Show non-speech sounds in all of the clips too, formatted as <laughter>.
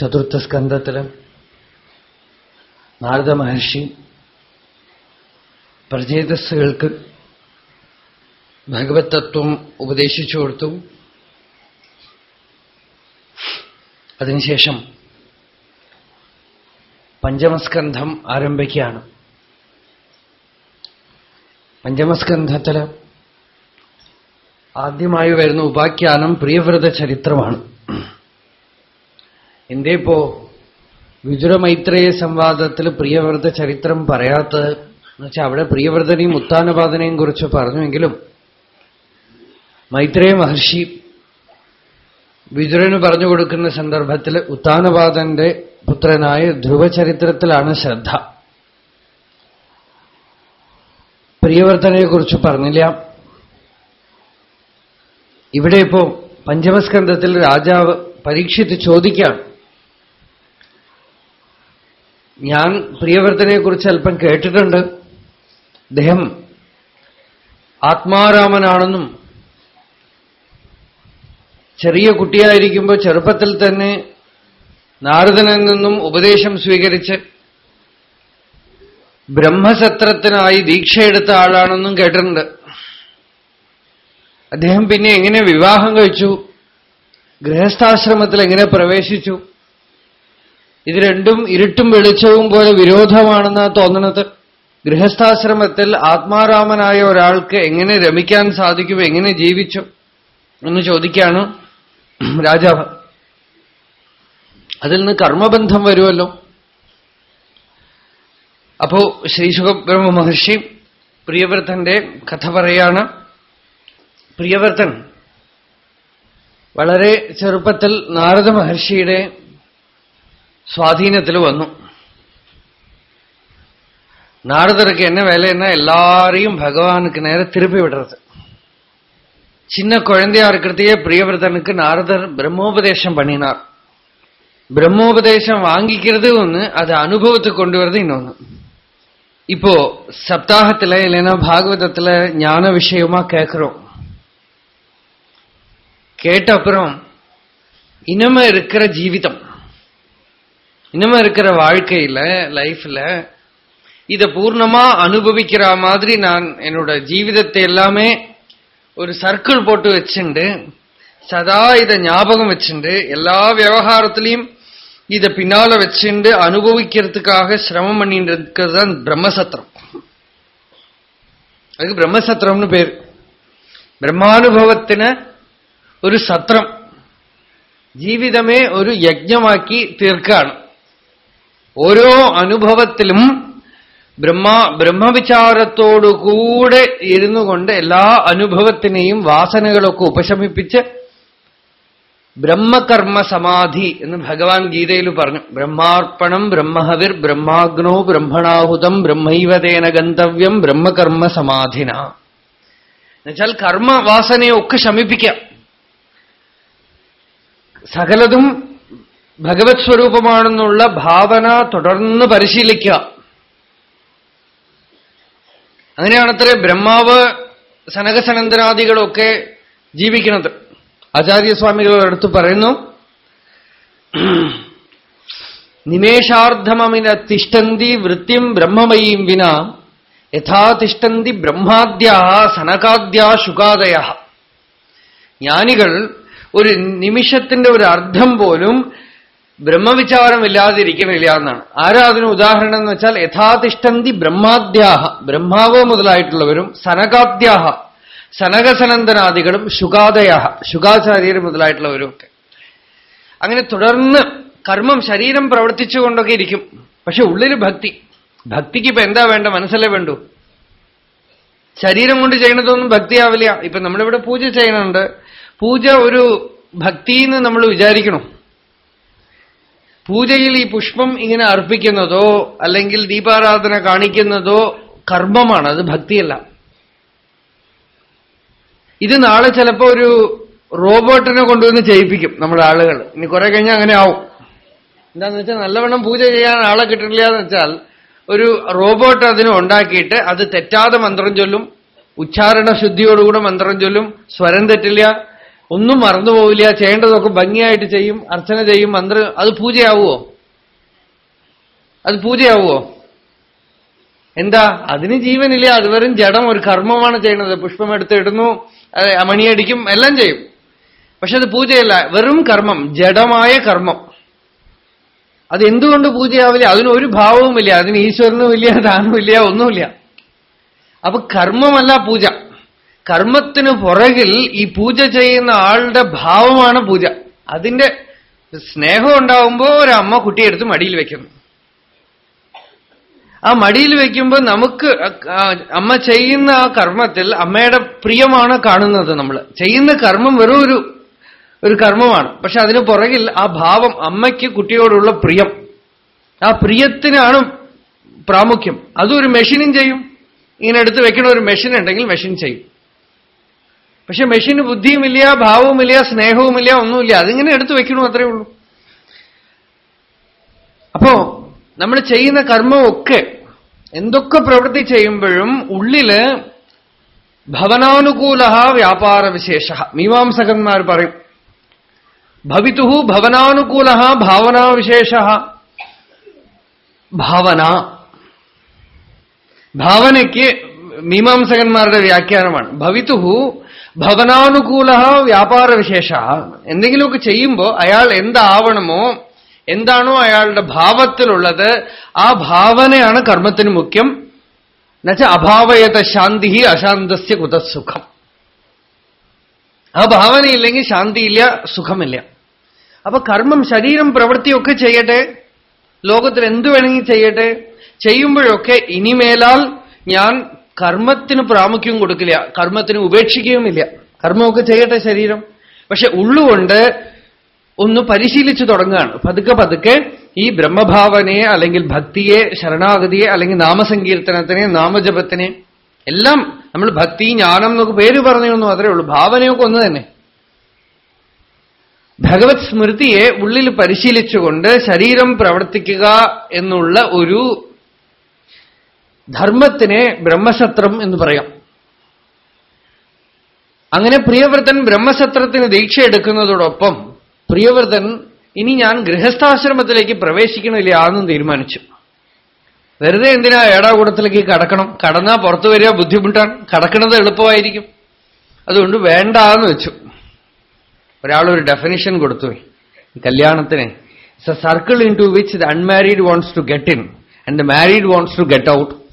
ചതുർത്ഥ സ്കന്ധത്തിൽ നാരദ മഹർഷി പ്രചേതസ്സുകൾക്ക് ഭഗവത് തത്വം ഉപദേശിച്ചു കൊടുത്തു. അതിനുശേഷം പഞ്ചമസ്കന്ധം ആരംഭിക്കുകയാണ്. പഞ്ചമസ്കന്ധത്തിൽ ആദ്യമായി വരുന്ന ഉപാഖ്യാനം പ്രിയവ്രത ചരിത്രമാണ്. എന്തേ ഇപ്പോ വിദുരമൈത്രേയ സംവാദത്തിൽ പ്രിയവ്രത ചരിത്രം പറയാത്തത് എന്നുവെച്ചാൽ അവിടെ പ്രിയവ്രതനെയും ഉത്താനപാതനെയും കുറിച്ച് പറഞ്ഞുവെങ്കിലും മൈത്രേയ മഹർഷി വിജുരന് പറഞ്ഞു കൊടുക്കുന്ന സന്ദർഭത്തിൽ ഉത്താനപാദന്റെ പുത്രനായ ധ്രുവചരിത്രത്തിലാണ് ശ്രദ്ധ. പ്രിയവർത്തനെക്കുറിച്ച് പറഞ്ഞില്ല. ഇവിടെ ഇപ്പോ പഞ്ചമസ്കന്ധത്തിൽ രാജാവ് പരീക്ഷിച്ച് ചോദിക്കാം. ഞാൻ പ്രിയവർത്തനെക്കുറിച്ച് അല്പം കേട്ടിട്ടുണ്ട്. അദ്ദേഹം ആത്മാരാമനാണെന്നും ചെറിയ കുട്ടിയായിരിക്കുമ്പോൾ ചെറുപ്പത്തിൽ തന്നെ നാരദനിൽ നിന്നും ഉപദേശം സ്വീകരിച്ച് ബ്രഹ്മസത്രത്തിനായി ദീക്ഷയെടുത്ത ആളാണെന്നും കേട്ടിട്ടുണ്ട്. അദ്ദേഹം പിന്നെ എങ്ങനെ വിവാഹം കഴിച്ചു? ഗൃഹസ്ഥാശ്രമത്തിൽ എങ്ങനെ പ്രവേശിച്ചു? ഇത് രണ്ടും ഇരുട്ടും വെളിച്ചവും പോലെ വിരോധമാണെന്ന് തോന്നണത്. ഗൃഹസ്ഥാശ്രമത്തിൽ ആത്മാരാമനായ ഒരാൾക്ക് എങ്ങനെ രമിക്കാൻ സാധിക്കും എങ്ങനെ ജീവിച്ചു എന്ന് ചോദിക്കാണ് രാജാവ്. അതിൽ നിന്ന് കർമ്മബന്ധം വരുമല്ലോ. അപ്പോ ശ്രീസുഖബ്രഹ്മ മഹർഷി പ്രിയവ്രതന്റെ കഥ പറയാണ്. പ്രിയവ്രതൻ വളരെ ചെറുപ്പത്തിൽ നാരദ മഹർഷിയുടെ സ്വാധീനത്തിൽ വന്നു நாரதருக்கு என்ன வேலைன்னா எல்லாரையும் பகவானுக்கு நேர திருப்பி விடுறது சின்ன குழந்தையா இருக்கிறதையே பிரியவிரதனுக்கு நாரதர் பிரம்மோபதேசம் பண்ணினார் பிரம்மோபதேசம் வாங்கிக்கிறது ஒண்ணு அது அனுபவத்துக்கு கொண்டு வரது இன்னொன்னு இப்போ சப்தாகத்துல இல்லைன்னா பாகவதத்துல ஞான விஷயமா கேட்கிறோம் கேட்ட அப்புறம் இனிமே இருக்கிற ஜீவிதம் இனிமே இருக்கிற வாழ்க்கையில லைஃப்ல இத பூர்ணமா அனுபவிக்கிற மாதிரி நான் என்னோட ஜீவிதத்தை எல்லாமே ஒரு சர்க்கிள் போட்டு வச்சுண்டு சதா இதை ஞாபகம் வச்சுண்டு எல்லா விவகாரத்திலையும் இத பின்னால வச்சுண்டு அனுபவிக்கிறதுக்காக சிரமம் பண்ணிட்டு இருக்கிறது தான் பிரம்மசத்திரம். அதுக்கு பிரம்மசத்திரம்னு பேர். பிரம்மானுபவத்தின ஒரு சத்திரம். ஜீவிதமே ஒரு யஜமாக்கி தீர்க்கணும் ഓരോ അനുഭവത്തിലും ബ്രഹ്മ ബ്രഹ്മവിചാരത്തോടുകൂടെ ഇരുന്നു കൊണ്ട് എല്ലാ അനുഭവത്തിനെയും വാസനകളൊക്കെ ഉപശമിപ്പിച്ച് ബ്രഹ്മകർമ്മ സമാധി എന്ന് ഭഗവാൻ ഗീതയിൽ പറഞ്ഞു. ബ്രഹ്മാർപ്പണം ബ്രഹ്മഹവിർ ബ്രഹ്മാഗ്നോ ബ്രഹ്മണാഹുതം ബ്രഹ്മൈവതേന ഗന്തവ്യം ബ്രഹ്മകർമ്മ സമാധിന എന്നുവെച്ചാൽ കർമ്മവാസനയൊക്കെ ശമിപ്പിക്കാം. സകലതും ഭഗവത് സ്വരൂപമാണെന്നുള്ള ഭാവന തുടർന്ന് പരിശീലിക്കുക. അങ്ങനെയാണത്രേ ബ്രഹ്മാവ് സനകസനന്ദനാദികളൊക്കെ ജീവിക്കുന്നത്. ആചാര്യസ്വാമികൾ എടുത്ത് പറയുന്നു നിമേഷാർദ്ധമമിന തിഷ്ടന്തി വൃത്തിം ബ്രഹ്മമയീം വിന യഥാ തിഷ്ടന്തി ബ്രഹ്മാദ്യ സനകാദ്യ ശുകാദയ. ജ്ഞാനികൾ ഒരു നിമിഷത്തിന്റെ ഒരു അർത്ഥം പോലും ബ്രഹ്മവിചാരമില്ലാതിരിക്കണില്ല എന്നാണ് ആരാ അതിന് ഉദാഹരണം എന്ന് വെച്ചാൽ യഥാതിഷ്ഠന്തി ബ്രഹ്മാദ്യാഹ. ബ്രഹ്മാവ് മുതലായിട്ടുള്ളവരും സനകാദ്യാഹ. സനകസനന്ദനാദികളും ശുഗാദയ ശുഗാചാര്യർ മുതലായിട്ടുള്ളവരും ഒക്കെ. അങ്ങനെ തുടർന്ന് കർമ്മം ശരീരം പ്രവർത്തിച്ചുകൊണ്ടൊക്കെ ഇരിക്കും. പക്ഷെ ഉള്ളിൽ ഭക്തി. ഭക്തിക്ക് ഇപ്പൊ എന്താ വേണ്ട? മനസ്സല്ലേ വേണ്ടു. ശരീരം കൊണ്ട് ചെയ്യണതൊന്നും ഭക്തിയാവില്ല. ഇപ്പൊ നമ്മളിവിടെ പൂജ ചെയ്യണുണ്ട് പൂജ ഒരു ഭക്തിന്ന് നമ്മൾ വിചാരിക്കണം. പൂജയിൽ ഈ പുഷ്പം ഇങ്ങനെ അർപ്പിക്കുന്നതോ അല്ലെങ്കിൽ ദീപാരാധന കാണിക്കുന്നതോ കർമ്മമാണ് അത് ഭക്തിയല്ല. ഇത് നാളെ ചിലപ്പോ ഒരു റോബോട്ടിനെ കൊണ്ടുവന്ന് ചെയ്യിപ്പിക്കും നമ്മുടെ ആളുകൾ ഇനി കുറെ കഴിഞ്ഞാൽ അങ്ങനെ ആവും. എന്താന്ന് വെച്ചാൽ നല്ലവണ്ണം പൂജ ചെയ്യാൻ ആളെ കിട്ടില്ല എന്ന് വെച്ചാൽ ഒരു റോബോട്ട് അതിനെ ഉണ്ടാക്കിയിട്ട് അത് തെറ്റാതെ മന്ത്രം ചൊല്ലും ഉച്ചാരണ ശുദ്ധിയോടുകൂടെ മന്ത്രം ചൊല്ലും സ്വരം തെറ്റില്ല ഒന്നും മറന്നുപോവില്ല ചെയ്യേണ്ടതൊക്കെ ഭംഗിയായിട്ട് ചെയ്യും അർച്ചന ചെയ്യും മന്ത്രം അത് പൂജയാവുമോ അത് പൂജയാവുമോ എന്താ? അതിന് ജീവനില്ല അത് വെറും ജഡം ഒരു കർമ്മമാണ് ചെയ്യുന്നത്. പുഷ്പം എടുത്തിടുന്നു മണിയടിക്കും എല്ലാം ചെയ്യും. പക്ഷെ അത് പൂജയല്ല വെറും കർമ്മം ജഡമായ കർമ്മം. അത് എന്തുകൊണ്ട് പൂജയാവില്ല? അതിനൊരു ഭാവവുമില്ല അതിന് ഈശ്വരനുമില്ല താനുമില്ല ഒന്നുമില്ല. അപ്പൊ കർമ്മമല്ല പൂജ. കർമ്മത്തിന് പുറകിൽ ഈ പൂജ ചെയ്യുന്ന ആളുടെ ഭാവമാണ് പൂജ. അതിന്റെ സ്നേഹം ഉണ്ടാവുമ്പോ ഒരു അമ്മ കുട്ടിയെടുത്ത് മടിയിൽ വെക്കുന്നു ആ മടിയിൽ വെക്കുമ്പോൾ നമുക്ക് അമ്മ ചെയ്യുന്ന ആ കർമ്മത്തിൽ അമ്മയുടെ പ്രിയമാണ് കാണുന്നത് നമ്മൾ ചെയ്യുന്ന കർമ്മം വെറും ഒരു ഒരു കർമ്മമാണ്. പക്ഷെ അതിന് പുറകിൽ ആ ഭാവം അമ്മയ്ക്ക് കുട്ടിയോടുള്ള പ്രിയം. ആ പ്രിയത്തിനാണ് പ്രാമുഖ്യം. അതൊരു മെഷീനും ചെയ്യും. ഇങ്ങനെ എടുത്ത് വെക്കണ ഒരു മെഷീൻ ഉണ്ടെങ്കിൽ മെഷീൻ ചെയ്യും. പക്ഷെ മെഷീന് ബുദ്ധിയുമില്ല ഭാവവുമില്ല സ്നേഹവുമില്ല ഒന്നുമില്ല. അതിങ്ങനെ എടുത്തു വെക്കണു അത്രേ ഉള്ളൂ. അപ്പോ നമ്മൾ ചെയ്യുന്ന കർമ്മമൊക്കെ എന്തൊക്കെ പ്രവൃത്തി ചെയ്യുമ്പോഴും ഉള്ളിൽ ഭവനാനുകൂല വ്യാപാര വിശേഷ മീമാംസകന്മാർ പറയും ഭവിതു ഭവനാനുകൂല ഭാവനാവിശേഷ. ഭാവന. ഭാവനയ്ക്ക് മീമാംസകന്മാരുടെ വ്യാഖ്യാനമാണ്. ഭവിതുഹു ഭവനാനുകൂല വ്യാപാര വിശേഷ എന്തെങ്കിലുമൊക്കെ ചെയ്യുമ്പോൾ അയാൾ എന്താവണമോ എന്താണോ അയാളുടെ ഭാവത്തിലുള്ളത് ആ ഭാവനയാണ് കർമ്മത്തിന് മുഖ്യം. എന്നുവെച്ചാൽ അഭാവയത ശാന്തി അശാന്തസ്യ കുതസുഖം. ആ ഭാവനയില്ലെങ്കിൽ ശാന്തിയില്ല സുഖമില്ല. അപ്പൊ കർമ്മം ശരീരം പ്രവൃത്തിയൊക്കെ ചെയ്യട്ടെ. ലോകത്തിൽ എന്തു വേണമെങ്കിൽ ചെയ്യട്ടെ. ചെയ്യുമ്പോഴൊക്കെ ഇനിമേലാൽ ഞാൻ കർമ്മത്തിന് പ്രാമുഖ്യം കൊടുക്കില്ല കർമ്മത്തിന് ഉപേക്ഷിക്കുകയുമില്ല. കർമ്മമൊക്കെ ചെയ്യട്ടെ ശരീരം. പക്ഷെ ഉള്ളുകൊണ്ട് ഒന്ന് പരിശീലിച്ചു തുടങ്ങുകയാണ്. പതുക്കെ പതുക്കെ ഈ ബ്രഹ്മഭാവനയെ അല്ലെങ്കിൽ ഭക്തിയെ ശരണാഗതിയെ അല്ലെങ്കിൽ നാമസങ്കീർത്തനത്തിനെ നാമജപത്തിനെ എല്ലാം നമ്മൾ ഭക്തി ജ്ഞാനം എന്നൊക്കെ പേര് പറഞ്ഞൊന്നും അത്രേ ഉള്ളൂ. ഭാവനയൊക്കെ ഒന്ന് തന്നെ. ഭഗവത് സ്മൃതിയെ ഉള്ളിൽ പരിശീലിച്ചുകൊണ്ട് ശരീരം പ്രവർത്തിക്കുക എന്നുള്ള ഒരു ധർമ്മത്തിനെ ബ്രഹ്മശത്രം എന്ന് പറയാം. അങ്ങനെ പ്രിയവ്രതൻ ബ്രഹ്മശത്രത്തിന് ദീക്ഷ എടുക്കുന്നതോടൊപ്പം പ്രിയവ്രതൻ ഇനി ഞാൻ ഗൃഹസ്ഥാശ്രമത്തിലേക്ക് പ്രവേശിക്കണില്ല എന്നും തീരുമാനിച്ചു. വെറുതെ എന്തിനാ ഏടാകൂടത്തിലേക്ക് കടക്കണം? കടന്നാ പുറത്തു വരിക ബുദ്ധിമുട്ടാണ്. കടക്കുന്നത് എളുപ്പമായിരിക്കും. അതുകൊണ്ട് വേണ്ട എന്ന് വെച്ചു. ഒരാളൊരു ഡെഫിനിഷൻ കൊടുത്തു. കല്യാണത്തിന്. It's a circle into which the unmarried ones to get in and the married ones to get out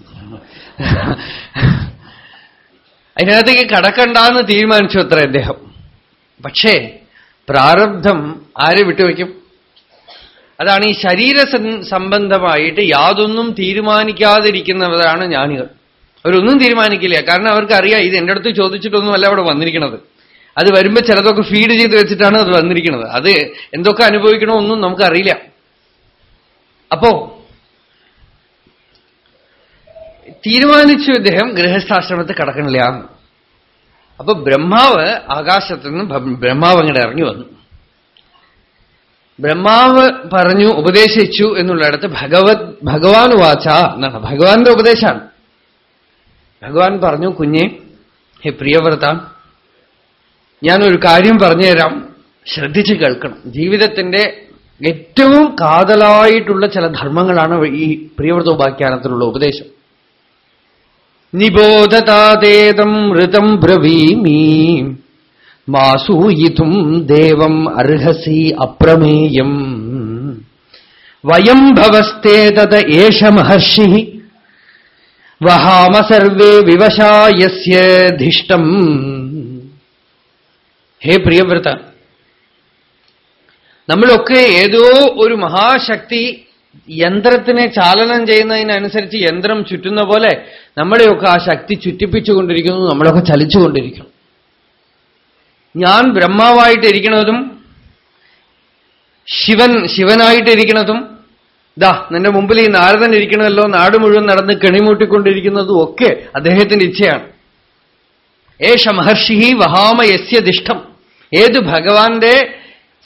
അതിനകത്തേക്ക് കടക്കണ്ടെന്ന് തീരുമാനിച്ചു അത്ര അദ്ദേഹം. പക്ഷേ പ്രാരബ്ധം ആര് വിട്ടുവയ്ക്കും അതാണ് ഈ ശരീര സംബന്ധമായിട്ട് യാതൊന്നും തീരുമാനിക്കാതിരിക്കുന്നവരാണ് ജ്ഞാനികൾ. അവരൊന്നും തീരുമാനിക്കില്ല. കാരണം അവർക്കറിയാം ഇത് എന്റെ അടുത്ത് ചോദിച്ചിട്ടൊന്നുമല്ല അവിടെ വന്നിരിക്കുന്നത് അത് വരുമ്പോൾ ചിലതൊക്കെ ഫീഡ് ചെയ്ത് വെച്ചിട്ടാണ് അത് വന്നിരിക്കുന്നത് അത് എന്തൊക്കെ അനുഭവിക്കണോ ഒന്നും നമുക്കറിയില്ല. അപ്പോ തീരുമാനിച്ചു ഇദ്ദേഹം ഗൃഹസ്ഥാശ്രമത്തിൽ കടക്കണില്ല. അപ്പൊ ബ്രഹ്മാവ് ആകാശത്തു നിന്ന് ബ്രഹ്മാവ് അങ്ങോട്ട് ഇറങ്ങി വന്നു. ബ്രഹ്മാവ് പറഞ്ഞു ഉപദേശിച്ചു എന്നുള്ളിടത്ത് ഭഗവത് ഭഗവാൻ വാച്ച എന്നാണ്. ഭഗവാന്റെ ഉപദേശമാണ്. ഭഗവാൻ പറഞ്ഞു കുഞ്ഞെ ഹേ പ്രിയവ്രത ഞാനൊരു കാര്യം പറഞ്ഞുതരാം. ശ്രദ്ധിച്ച് കേൾക്കണം. ജീവിതത്തിന്റെ ഏറ്റവും കാതലായിട്ടുള്ള ചില ധർമ്മങ്ങളാണ് ഈ പ്രിയവ്രത ഉപാഖ്യാനത്തിലുള്ള ഉപദേശം. നിബോധതാതേതം ഋതം ബ്രവീമീ. മാസൂയിതും ദേവം അർഹസി അപ്രമേയം. വയം ഭവസ്തേ തത് ഏഷ മഹർഷി. വഹാമ സർവേ വിവശായസ്യധിഷ്ടം ഹേ പ്രിയവ്രത നമ്മളൊക്കെ ഏതോ ഒരു മഹാശക്തി യന്ത്രത്തിനെ ചാലനം ചെയ്യുന്നതിനനുസരിച്ച് യന്ത്രം ചുറ്റുന്ന പോലെ നമ്മളെയൊക്കെ ആ ശക്തി ചുറ്റിപ്പിച്ചുകൊണ്ടിരിക്കുന്നു നമ്മളൊക്കെ ചലിച്ചുകൊണ്ടിരിക്കുന്നു. ഞാൻ ബ്രഹ്മാവായിട്ടിരിക്കുന്നതും ശിവൻ ശിവനായിട്ടിരിക്കുന്നതും ദാ നിന്റെ മുമ്പിൽ ഈ നാരദൻ ഇരിക്കണമല്ലോ നാട് മുഴുവൻ നടന്ന് കെണിമൂട്ടിക്കൊണ്ടിരിക്കുന്നതും ഒക്കെ അദ്ദേഹത്തിന്റെ ഇച്ഛയാണ്. ഏഷ മഹർഷി വഹാമ യസ്യദിഷ്ടം ഏത് ഭഗവാന്റെ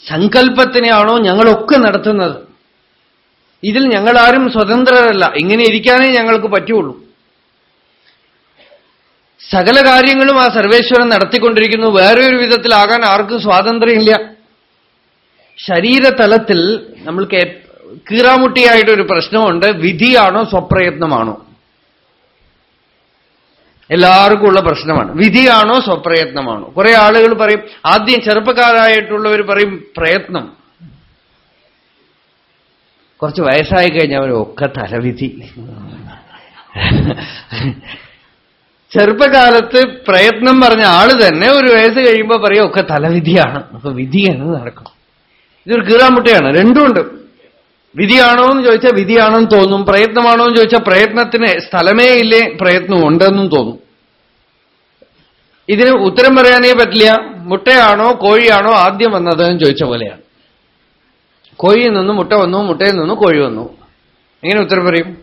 സങ്കല്പത്തിനെയാണോ ഞങ്ങളൊക്കെ നടത്തുന്നത്? ഇതിൽ ഞങ്ങളാരും സ്വതന്ത്രരല്ല. ഇങ്ങനെ ഇരിക്കാനേ ഞങ്ങൾക്ക് പറ്റുള്ളൂ. സകല കാര്യങ്ങളും ആ സർവേശ്വരൻ നടത്തിക്കൊണ്ടിരിക്കുന്നു. വേറെ ഒരു വിധത്തിലാകാൻ ആർക്കും സ്വാതന്ത്ര്യമില്ല. ശരീരതലത്തിൽ നമ്മൾക്ക് കീറാമുട്ടിയായിട്ടൊരു പ്രശ്നമുണ്ട്. വിധിയാണോ സ്വപ്രയത്നമാണോ? എല്ലാവർക്കും ഉള്ള പ്രശ്നമാണ്. വിധിയാണോ സ്വപ്രയത്നമാണോ? കുറെ ആളുകൾ പറയും ആദ്യം ചെറുപ്പക്കാരായിട്ടുള്ളവർ പറയും പ്രയത്നം. കുറച്ച് വയസ്സായി കഴിഞ്ഞാൽ ഒക്കെ തലവിധി. ചെറുപ്പകാലത്ത് പ്രയത്നം പറഞ്ഞ ആൾ തന്നെ ഒരു വയസ്സ് കഴിയുമ്പോൾ പറയും ഒക്കെ തലവിധിയാണ്. അപ്പൊ വിധി എന്ന് നടക്കും ഇതൊരു കീറാമുട്ടയാണ് രണ്ടുമുണ്ട് വിധിയാണോ എന്ന് ചോദിച്ചാൽ വിധിയാണെന്ന് തോന്നും. പ്രയത്നമാണോ എന്ന് ചോദിച്ചാൽ പ്രയത്നത്തിന് സ്ഥലമേ ഇല്ലേ പ്രയത്നം ഉണ്ടെന്നും തോന്നും. ഇതിന് ഉത്തരം പറയാനേ പറ്റില്ല. മുട്ടയാണോ കോഴിയാണോ ആദ്യം വന്നത് എന്ന് ചോദിച്ച പോലെയാണ്. കോഴിയിൽ നിന്ന് മുട്ട വന്നു മുട്ടയിൽ നിന്നും കോഴി വന്നു. എങ്ങനെ ഉത്തരം പറയും?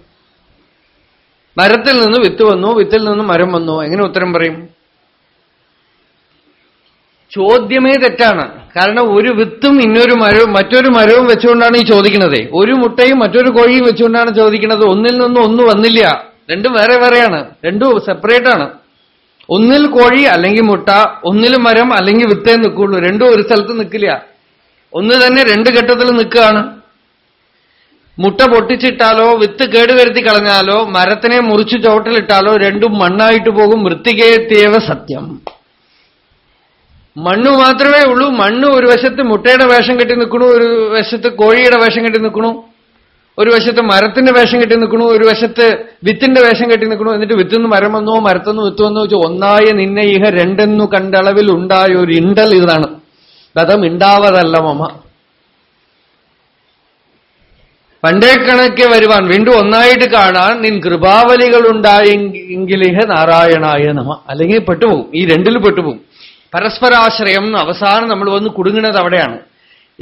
മരത്തിൽ നിന്ന് വിത്ത് വന്നു വിത്തിൽ നിന്ന് മരം വന്നു. എങ്ങനെ ഉത്തരം പറയും? ചോദ്യമേ തെറ്റാണ്. കാരണം ഒരു വിത്തും ഇന്നൊരു മരവും മറ്റൊരു മരവും വെച്ചുകൊണ്ടാണ് ഈ ചോദിക്കുന്നത്. ഒരു മുട്ടയും മറ്റൊരു കോഴിയും വെച്ചുകൊണ്ടാണ് ചോദിക്കുന്നത്. ഒന്നിൽ നിന്നും ഒന്ന് വന്നില്ല. രണ്ടും വേറെ വേറെയാണ്. രണ്ടും സെപ്പറേറ്റ് ആണ്. ഒന്നിൽ കോഴി അല്ലെങ്കിൽ മുട്ട ഒന്നിൽ മരം അല്ലെങ്കിൽ വിത്തേ നിൽക്കുള്ളൂ. രണ്ടും ഒരു സ്ഥലത്ത് നിൽക്കില്ല. ഒന്ന് തന്നെ രണ്ട് ഘട്ടത്തിൽ നിൽക്കുകയാണ്. മുട്ട പൊട്ടിച്ചിട്ടാലോ വിത്ത് കേടുവരുത്തി കളഞ്ഞാലോ മരത്തിനെ മുറിച്ച് ചോട്ടിലിട്ടാലോ രണ്ടും മണ്ണായിട്ട് പോകും. മൃത്തികേത്തേവ സത്യം. മണ്ണ് മാത്രമേ ഉള്ളൂ. മണ്ണ് ഒരു വശത്ത് മുട്ടയുടെ വേഷം കെട്ടി നിൽക്കണു ഒരു വശത്ത് കോഴിയുടെ വേഷം കെട്ടി നിൽക്കണു ഒരു വശത്ത് മരത്തിന്റെ വേഷം കെട്ടി നിൽക്കണു ഒരു വശത്ത് വിത്തിന്റെ വേഷം കെട്ടി നിൽക്കണു. എന്നിട്ട് വിത്തുനിന്ന് മരം വന്നോ മരത്തുനിന്ന് വിത്ത് വന്നോ ചോദിച്ചു ഒന്നായ നിന്നെ ഇഹ രണ്ടെന്നു കണ്ടളവിൽ ഉണ്ടായ ഒരു ഇണ്ടൽ ഇതാണ്. ഗതം ഉണ്ടാവതല്ല മമ. പണ്ടേ കണക്കെ വരുവാൻ വീണ്ടും ഒന്നായിട്ട് കാണാൻ നിൻ കൃപാവലികൾ ഉണ്ടായെങ്കിലേഹ നാരായണായ നമ. അല്ലെങ്കിൽ പെട്ടുപോകും ഈ രണ്ടിൽ പെട്ടുപോകും പരസ്പരാശ്രയം അവസാനം നമ്മൾ വന്ന് കുടുങ്ങുന്നത് അവിടെയാണ്.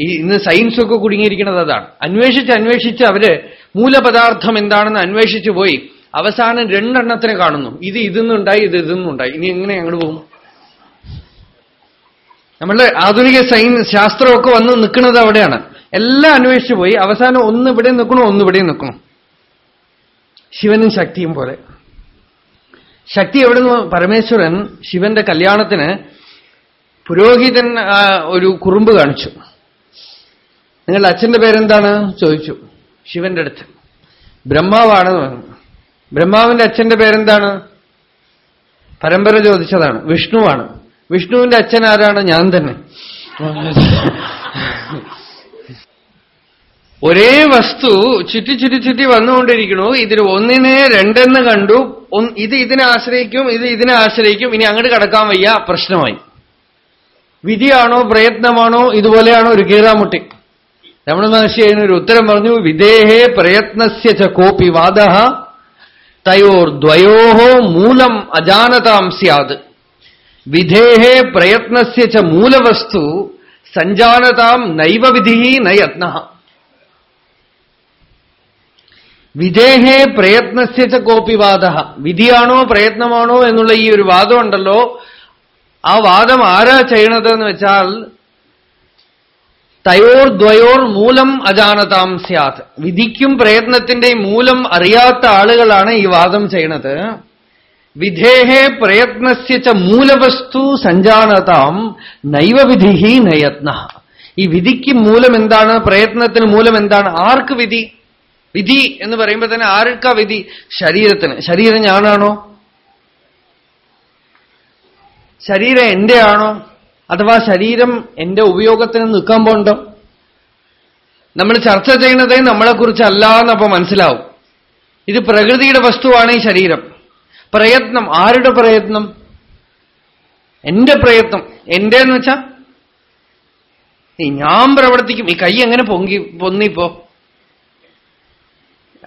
ഈ ഇന്ന് സയൻസൊക്കെ കുടുങ്ങിയിരിക്കുന്നത് അതാണ്. അന്വേഷിച്ച് അന്വേഷിച്ച് അവർ മൂലപദാർത്ഥം എന്താണെന്ന് അന്വേഷിച്ചു പോയി അവസാനം രണ്ടെണ്ണത്തിനെ കാണുന്നു. ഇത് ഇതെന്നുണ്ടായി ഇത് ഇതെന്നുണ്ടായി. ഇനി എങ്ങനെ അങ്ങോട്ട് പോകും? നമ്മളുടെ ആധുനിക സയൻസ് ശാസ്ത്രമൊക്കെ വന്ന് നിൽക്കുന്നത് അവിടെയാണ്. എല്ലാം അന്വേഷിച്ചു പോയി. അവസാനം ഒന്ന് ഇവിടെ നിൽക്കണോ ഒന്ന് ഇവിടെ നിൽക്കണോ? ശിവനും ശക്തിയും പോലെ. ശക്തി എവിടെ നിന്ന് പരമേശ്വരൻ ശിവന്റെ കല്യാണത്തിന് പുരോഹിതൻ ഒരു കുറുമ്പ് കാണിച്ചു. നിങ്ങളുടെ അച്ഛന്റെ പേരെന്താണ്? ചോദിച്ചു. ശിവന്റെ അടുത്ത്. ബ്രഹ്മാവാണ് ബ്രഹ്മാവിന്റെ അച്ഛന്റെ പേരെന്താണ്? പരമ്പര ചോദിച്ചതാണ്. വിഷ്ണുവാണ്. വിഷ്ണുവിന്റെ അച്ഛൻ ആരാണ് ഞാൻ തന്നെ. ഒരേ വസ്തു ചുറ്റി ചുറ്റി ചുറ്റി വന്നുകൊണ്ടിരിക്കണു ഇതിൽ ഒന്നിനെ രണ്ടെന്ന് കണ്ടു. ഇത് ഇതിനെ ആശ്രയിക്കും ഇത് ഇതിനെ ആശ്രയിക്കും. ഇനി അങ്ങോട്ട് കടക്കാൻ വയ്യ പ്രശ്നമായി. വിധിയാണോ പ്രയത്നമാണോ ഇതുപോലെയാണോ ഒരു കീറാമുട്ടി. രമണ മഹർഷി അതിനൊരു ഉത്തരം പറഞ്ഞു വിദേഹേ പ്രയത്നസ്യ ച കോപ്പി വാദ തയോർ ദ്വയോഹോ മൂലം അജാനതാം സ്യാത്. വിധേഹേ പ്രയത്നസ്യ ച മൂലവസ്തു സഞ്ജാനതാം നൈവ വിധി നയത്ന വിധേഹേ പ്രയത്നസ്യ ച കോപ്പി വാദ. വിധിയാണോ പ്രയത്നമാണോ എന്നുള്ള ഈ ഒരു വാദമുണ്ടല്ലോ ആ വാദം ആരാ ചെയ്യണത് എന്ന് വെച്ചാൽ തയോർ ദ്വയോർ മൂലം അജാനതാം സ്യാത്. വിധിക്കും പ്രയത്നത്തിന്റെ മൂലം അറിയാത്ത ആളുകളാണ് ഈ വാദം ചെയ്യണത്. വിധേഹേ പ്രയത്നസ്യ മൂലവസ്തു സഞ്ജാനതാം നൈവ വിധി നയത്ന. ഈ വിധിക്ക് മൂലം എന്താണ് പ്രയത്നത്തിന് മൂലം എന്താണ് ആർക്ക് വിധി? വിധി എന്ന് പറയുമ്പോൾ തന്നെ ആർക്കാ വിധി? ശരീരത്തിന്. ശരീരം ഞാനാണോ? ശരീരം എന്റെ ആണോ അഥവാ ശരീരം എന്റെ ഉപയോഗത്തിന് നിൽക്കാൻ പോണ്ടോ? നമ്മൾ ചർച്ച ചെയ്യുന്നതേ നമ്മളെക്കുറിച്ചല്ല എന്നപ്പോ മനസ്സിലാവും. ഇത് പ്രകൃതിയുടെ വസ്തുവാണ് ഈ ശരീരം. പ്രയത്നം ആരുടെ പ്രയത്നം? എന്റെ പ്രയത്നം. എന്റെ എന്ന് വെച്ചാ ഞാൻ പ്രവർത്തിക്കും. ഈ കൈ എങ്ങനെ പൊങ്കി പൊന്നിപ്പോ?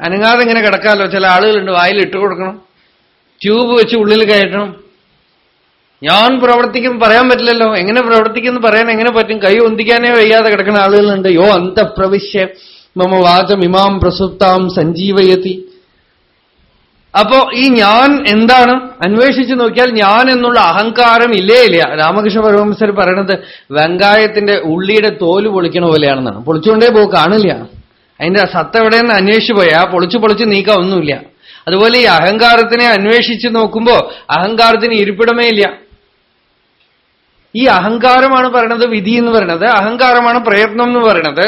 അനങ്ങാതെ ഇങ്ങനെ കിടക്കാമല്ലോ ചില ആളുകളുണ്ട് വായിൽ ഇട്ട് കൊടുക്കണം. ട്യൂബ് വെച്ച് ഉള്ളിൽ കയറ്റണം. ഞാൻ പ്രവർത്തിക്കും പറയാൻ പറ്റില്ലല്ലോ. എങ്ങനെ പ്രവർത്തിക്കുന്നു പറയാൻ എങ്ങനെ പറ്റും? കൈ ഒന്തിക്കാനേ വയ്യാതെ കിടക്കുന്ന ആളുകളുണ്ട്. യോ അന്തപ്രവിശ്യ മമ വാചം ഇമാം പ്രസുപ്താം സഞ്ജീവയതി. അപ്പോ ഈ ഞാൻ എന്താണ്? അന്വേഷിച്ചു നോക്കിയാൽ ഞാൻ എന്നുള്ള അഹങ്കാരം ഇല്ലേ ഇല്ല. രാമകൃഷ്ണ പരമംസർ പറയണത് വെങ്കായത്തിന്റെ ഉള്ളിയുടെ തോൽ പൊളിക്കണ പോലെയാണെന്നാണ് പൊളിച്ചുകൊണ്ടേ പോ കാണില്ല. അതിന്റെ സത്ത എവിടെയെന്ന് അന്വേഷിച്ചു പോയാ? പൊളിച്ചു പൊളിച്ച് നീക്കാൻ ഒന്നുമില്ല. അതുപോലെ ഈ അഹങ്കാരത്തിനെ അന്വേഷിച്ചു നോക്കുമ്പോ അഹങ്കാരത്തിന് ഇരിപ്പിടമേ ഇല്ല. ഈ അഹങ്കാരമാണ് പറയണത് വിധി എന്ന് പറയണത്. അഹങ്കാരമാണ് പ്രയത്നം എന്ന് പറയണത്.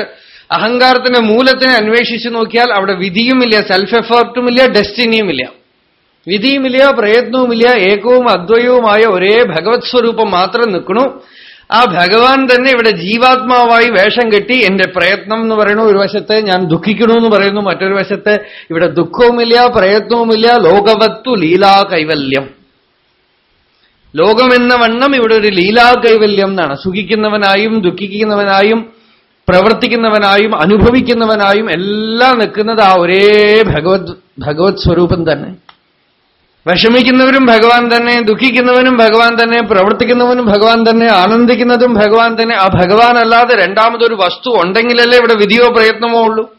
അഹങ്കാരത്തിന്റെ മൂലത്തിനെ അന്വേഷിച്ചു നോക്കിയാൽ അവിടെ വിധിയുമില്ല സെൽഫ് എഫേർട്ടുമില്ല ഡെസ്റ്റിനിയുമില്ല വിധിയുമില്ല പ്രയത്നവുമില്ല ഏകവും അദ്വയവുമായ ഒരേ ഭഗവത് സ്വരൂപം മാത്രം നിൽക്കണു. ആ ഭഗവാൻ തന്നെ ഇവിടെ ജീവാത്മാവായി വേഷം കെട്ടി എന്റെ പ്രയത്നം എന്ന് പറയുന്നു. ഒരു വശത്ത് ഞാൻ ദുഃഖിക്കണു എന്ന് പറയുന്നു മറ്റൊരു വശത്ത് ഇവിടെ ദുഃഖവുമില്ല പ്രയത്നവുമില്ല ലോകവത്തു ലീലാ കൈവല്യം. ലോകമെന്ന വണ്ണം ഇവിടെ ഒരു ലീലാ കൈവല്യം എന്നാണ്. സുഖിക്കുന്നവനായും ദുഃഖിക്കുന്നവനായും പ്രവർത്തിക്കുന്നവനായും അനുഭവിക്കുന്നവനായും എല്ലാം നിൽക്കുന്നത് ആ ഒരേ ഭഗവത് ഭഗവത് സ്വരൂപം തന്നെ. വിഷമിക്കുന്നവരും ഭഗവാൻ തന്നെ ദുഃഖിക്കുന്നവനും ഭഗവാൻ തന്നെ പ്രവർത്തിക്കുന്നവനും ഭഗവാൻ തന്നെ ആനന്ദിക്കുന്നതും ഭഗവാൻ തന്നെ. ആ ഭഗവാൻ അല്ലാതെ രണ്ടാമതൊരു വസ്തു ഉണ്ടെങ്കിലല്ലേ ഇവിടെ വിധിയോ പ്രയത്നമോ ഉള്ളൂ?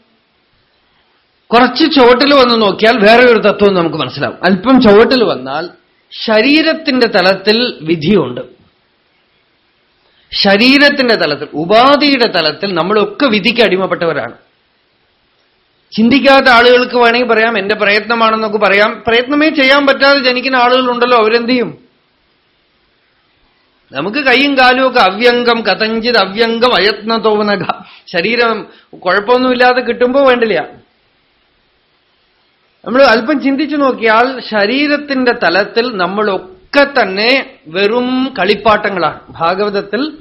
കുറച്ച് ചുവട്ടിൽ വന്ന് നോക്കിയാൽ വേറെ ഒരു തത്വം നമുക്ക് മനസ്സിലാവും. അല്പം ചുവട്ടിൽ വന്നാൽ ശരീരത്തിന്റെ തലത്തിൽ വിധിയുണ്ട്. ശരീരത്തിന്റെ തലത്തിൽ ഉപാധിയുടെ തലത്തിൽ നമ്മളൊക്കെ വിധിക്ക് അടിമപ്പെട്ടവരാണ്. ചിന്തിക്കാത്ത ആളുകൾക്ക് വേണമെങ്കിൽ പറയാം എന്റെ പ്രയത്നമാണെന്നൊക്കെ പറയാം. പ്രയത്നമേ ചെയ്യാൻ പറ്റാതെ ജനിക്കുന്ന ആളുകളുണ്ടല്ലോ അവരെന്ത് ചെയ്യും? നമുക്ക് കൈയും കാലും ഒക്കെ അവ്യംഗം കഥഞ്ചിത് അവ്യംഗം അയത്നതോനക ശരീരം കുഴപ്പമൊന്നുമില്ലാതെ കിട്ടുമ്പോ വേണ്ടില്ല. നമ്മൾ അല്പം ചിന്തിച്ചു നോക്കിയാൽ ശരീരത്തിന്റെ തലത്തിൽ നമ്മളൊക്കെ തന്നെ വെറും കളിപ്പാട്ടങ്ങളാണ്. ഭാഗവതത്തിൽ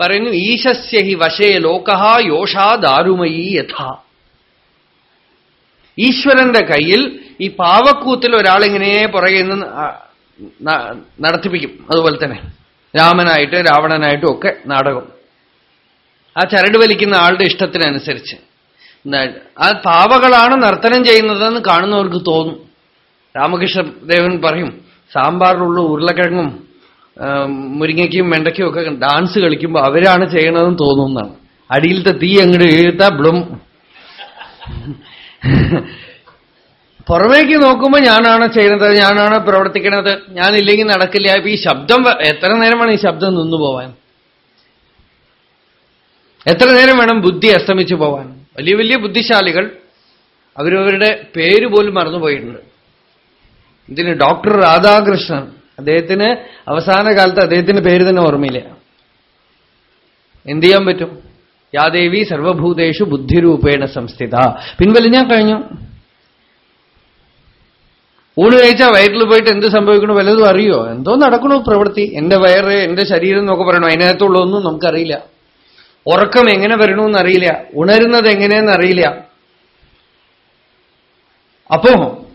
പറയുന്നു ഈശസ്യ ഹി വശേ ലോകഹ യോഷാ ദാരുമയീ യഥാ. ഈശ്വരന്റെ കയ്യിൽ ഈ പാവക്കൂത്തിൽ ഒരാളിങ്ങനെ പുറകെ നിന്ന് നടത്തിപ്പിക്കും. അതുപോലെ തന്നെ രാമനായിട്ട് രാവണനായിട്ടും ഒക്കെ നാടകം. ആ ചരട് വലിക്കുന്ന ആളുടെ ഇഷ്ടത്തിനനുസരിച്ച്. ആ പാവകളാണ് നർത്തനം ചെയ്യുന്നതെന്ന് കാണുന്നവർക്ക് തോന്നും. രാമകൃഷ്ണദേവൻ പറയും സാമ്പാറിലുള്ള ഉരുളക്കിഴങ്ങും മുരിങ്ങയ്ക്കും വെണ്ടയ്ക്കും ഒക്കെ ഡാൻസ് കളിക്കുമ്പോൾ അവരാണ് ചെയ്യണതെന്ന് തോന്നുന്നതാണ് അടിയിലത്തെ തീ അങ്ങോട്ട് എഴുത്താ ബ്ലും. പുറമേക്ക് നോക്കുമ്പോൾ ഞാനാണ് ചെയ്യുന്നത് ഞാനാണ് പ്രവർത്തിക്കുന്നത് ഞാനില്ലെങ്കിൽ നടക്കില്ല. ഇപ്പൊ ഈ ശബ്ദം എത്ര നേരം വേണം ഈ ശബ്ദം നിന്നു പോവാൻ? എത്ര നേരം വേണം ബുദ്ധി അസ്തമിച്ചു പോവാൻ? വലിയ വലിയ ബുദ്ധിശാലികൾ അവരവരുടെ പേര് പോലും മറന്നുപോയിട്ടുണ്ട് ഇതിന് ഡോക്ടർ രാധാകൃഷ്ണൻ അദ്ദേഹത്തിന് അവസാന കാലത്ത് അദ്ദേഹത്തിന്റെ പേര് തന്നെ ഓർമ്മയില്ല. എന്ത് ചെയ്യാൻ പറ്റും? യാദേവി സർവഭൂതേഷു ബുദ്ധിരൂപേണ സംസ്ഥിത. പിൻവലിഞ്ഞാൽ കഴിഞ്ഞു. ഊണ് കഴിച്ചാൽ വയറ്റിൽ പോയിട്ട് എന്ത് സംഭവിക്കണോ വല്ലതും അറിയോ? എന്തോ നടക്കണോ പ്രവൃത്തി. എന്റെ വയറ് എന്റെ ശരീരം എന്നൊക്കെ പറയണോ? അതിനകത്തുള്ള ഒന്നും നമുക്കറിയില്ല. ഉറക്കം എങ്ങനെ വരണമെന്ന് അറിയില്ല. ഉണരുന്നത് എങ്ങനെയെന്ന് അറിയില്ല. അപ്പോ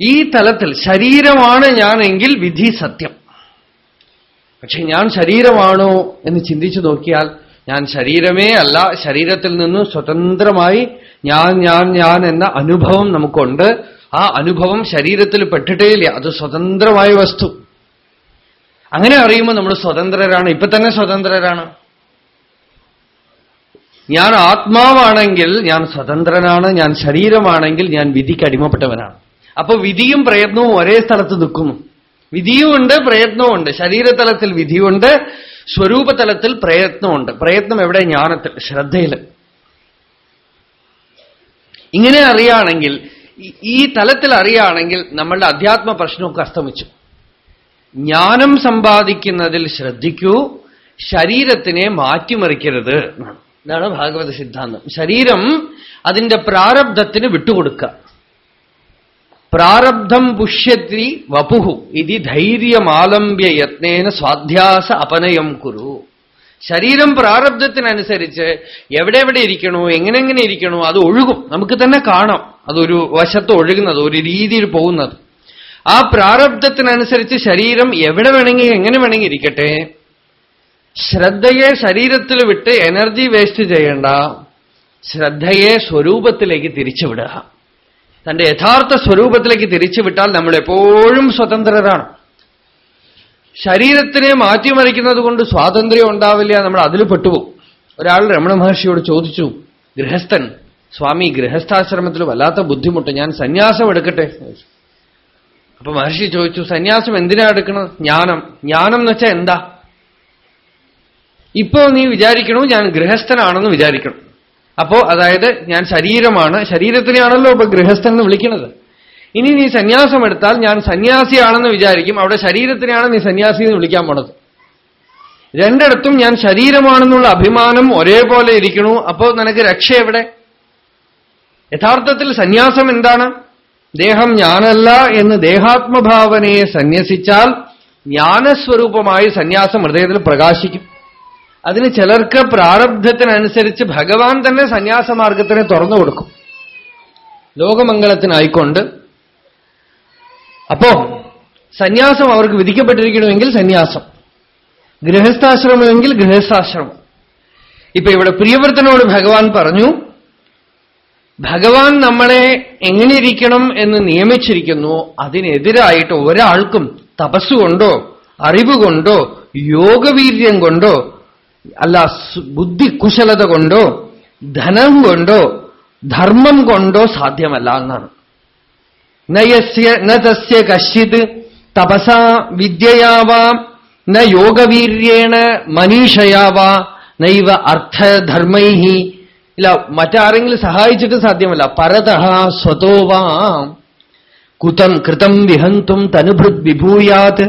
ഈ തലത്തിൽ ശരീരമാണ് ഞാനെങ്കിൽ വിധി സത്യം. പക്ഷെ ഞാൻ ശരീരമാണോ എന്ന് ചിന്തിച്ചു നോക്കിയാൽ ഞാൻ ശരീരമേ അല്ല ശരീരത്തിൽ നിന്ന് സ്വതന്ത്രമായി ഞാൻ ഞാൻ ഞാൻ എന്ന അനുഭവം നമുക്കുണ്ട്. ആ അനുഭവം ശരീരത്തിൽ പെട്ടിട്ടേ ഇല്ല അത് സ്വതന്ത്രമായ വസ്തു. അങ്ങനെ അറിയുമ്പോൾ നമ്മൾ സ്വതന്ത്രരാണ് ഇപ്പൊ തന്നെ സ്വതന്ത്രരാണ്. ഞാൻ ആത്മാവാണെങ്കിൽ ഞാൻ സ്വതന്ത്രനാണ് ഞാൻ ശരീരമാണെങ്കിൽ ഞാൻ വിധിക്ക് അടിമപ്പെട്ടവനാണ്. അപ്പൊ വിധിയും പ്രയത്നവും ഒരേ സ്ഥലത്ത് നിൽക്കുന്നു. വിധിയുമുണ്ട് പ്രയത്നവുമുണ്ട്. ശരീരതലത്തിൽ വിധിയുണ്ട് സ്വരൂപതലത്തിൽ പ്രയത്നമുണ്ട്. പ്രയത്നം എവിടെ? ജ്ഞാനത്തിൽ ശ്രദ്ധയിൽ ഇങ്ങനെ അറിയാണെങ്കിൽ ഈ തലത്തിൽ അറിയാണെങ്കിൽ നമ്മളുടെ അധ്യാത്മ പ്രശ്നമൊക്കെ അസ്തമിച്ചു. ജ്ഞാനം സമ്പാദിക്കുന്നതിൽ ശ്രദ്ധിക്കൂ ശരീരത്തിനെ മാറ്റിമറിക്കരുത് എന്നാണ്. ഭാഗവത സിദ്ധാന്തം. ശരീരം അതിന്റെ പ്രാരബ്ധത്തിന് വിട്ടുകൊടുക്കുക. പ്രാരബ്ധം പുഷ്യത്രി വപുഹു. ഇത് ധൈര്യമാലംബ്യ യത്നേന സ്വാധ്യാസ അപനയം കുരു. ശരീരം പ്രാരബ്ധത്തിനനുസരിച്ച് എവിടെ എവിടെ ഇരിക്കണോ എങ്ങനെങ്ങനെ ഇരിക്കണോ അത് ഒഴുകും. നമുക്ക് തന്നെ കാണാം. അതൊരു വശത്ത് ഒഴുകുന്നത് ഒരു രീതിയിൽ പോകുന്നത്. ആ പ്രാരബ്ധത്തിനനുസരിച്ച് ശരീരം എവിടെ വേണമെങ്കിൽ എങ്ങനെ വേണമെങ്കിൽ ഇരിക്കട്ടെ? ശ്രദ്ധയെ ശരീരത്തിൽ വിട്ട് എനർജി വേസ്റ്റ് ചെയ്യേണ്ട ശ്രദ്ധയെ സ്വരൂപത്തിലേക്ക് തിരിച്ചുവിടുക. തന്റെ യഥാർത്ഥ സ്വരൂപത്തിലേക്ക് തിരിച്ചുവിട്ടാൽ നമ്മൾ എപ്പോഴും സ്വതന്ത്രരാണ്. ശരീരത്തിനെ മാറ്റിമറിക്കുന്നത് കൊണ്ട് സ്വാതന്ത്ര്യം ഉണ്ടാവില്ല നമ്മൾ അതിൽ പെട്ടുപോകും. ഒരാൾ രമണ മഹർഷിയോട് ചോദിച്ചു ഗൃഹസ്ഥൻ സ്വാമി ഗൃഹസ്ഥാശ്രമത്തിൽ വല്ലാത്ത ബുദ്ധിമുട്ട് ഞാൻ സന്യാസം എടുക്കട്ടെ? അപ്പൊ മഹർഷി ചോദിച്ചു സന്യാസം എന്തിനാ എടുക്കണം ജ്ഞാനം. ജ്ഞാനം എന്ന് വെച്ചാൽ എന്താ? ഇപ്പോ നീ വിചാരിക്കണോ ഞാൻ ഗൃഹസ്ഥനാണെന്ന് വിചാരിക്കണം. അപ്പോ അതായത് ഞാൻ ശരീരമാണ് ശരീരത്തിനെയാണല്ലോ ഇപ്പൊ ഗൃഹസ്ഥൻ എന്ന് വിളിക്കുന്നത്. ഇനി നീ സന്യാസം എടുത്താൽ ഞാൻ സന്യാസിയാണെന്ന് വിചാരിക്കും അവിടെ ശരീരത്തിനെയാണ് നീ സന്യാസി എന്ന് വിളിക്കാൻ പോണത്. രണ്ടിടത്തും ഞാൻ ശരീരമാണെന്നുള്ള അഭിമാനം ഒരേപോലെ ഇരിക്കണു. അപ്പോ നിനക്ക് രക്ഷ എവിടെ? യഥാർത്ഥത്തിൽ സന്യാസം എന്താണ്? ദേഹം ഞാനല്ല എന്ന് ദേഹാത്മഭാവനയെ സന്യസിച്ചാൽ ജ്ഞാനസ്വരൂപമായി സന്യാസം ഹൃദയത്തിൽ പ്രകാശിക്കും. അതിന് ചിലർക്ക് പ്രാരബ്ധത്തിനനുസരിച്ച് ഭഗവാൻ തന്നെ സന്യാസമാർഗത്തിനെ തുറന്നു കൊടുക്കും. ലോകമംഗളത്തിനായിക്കൊണ്ട് അപ്പോ സന്യാസം അവർക്ക് വിധിക്കപ്പെട്ടിരിക്കണമെങ്കിൽ സന്യാസം. ഗൃഹസ്ഥാശ്രമമെങ്കിൽ ഗൃഹസ്ഥാശ്രമം. ഇപ്പൊ ഇവിടെ പ്രിയവർത്തനോട് ഭഗവാൻ പറഞ്ഞു ഭഗവാൻ നമ്മളെ എങ്ങനെയിരിക്കണം എന്ന് നിയമിച്ചിരിക്കുന്നു. അതിനെതിരായിട്ട് ഒരാൾക്കും തപസ്സുകൊണ്ടോ അറിവുകൊണ്ടോ യോഗവീര്യം കൊണ്ടോ അല്ല ബുദ്ധികുശലത കൊണ്ടോ ധനം കൊണ്ടോ ധർമ്മം കൊണ്ടോ സാധ്യമല്ല എന്നാണ്. നയസ്യ നസ്യ കശ്ചിത് തപസാ വിദ്യയാവാ ന യോഗവീര്യേണ മനീഷയാവാ നൈവ അർത്ഥധർമ്മൈ ഇല്ല മറ്റാരെങ്കിലും സഹായിച്ചിട്ട് സാധ്യമല്ല. പരത സ്വതോവാ കുതം കൃതം വിഹന്തും തനുഭൃത് വിഭൂയാത്.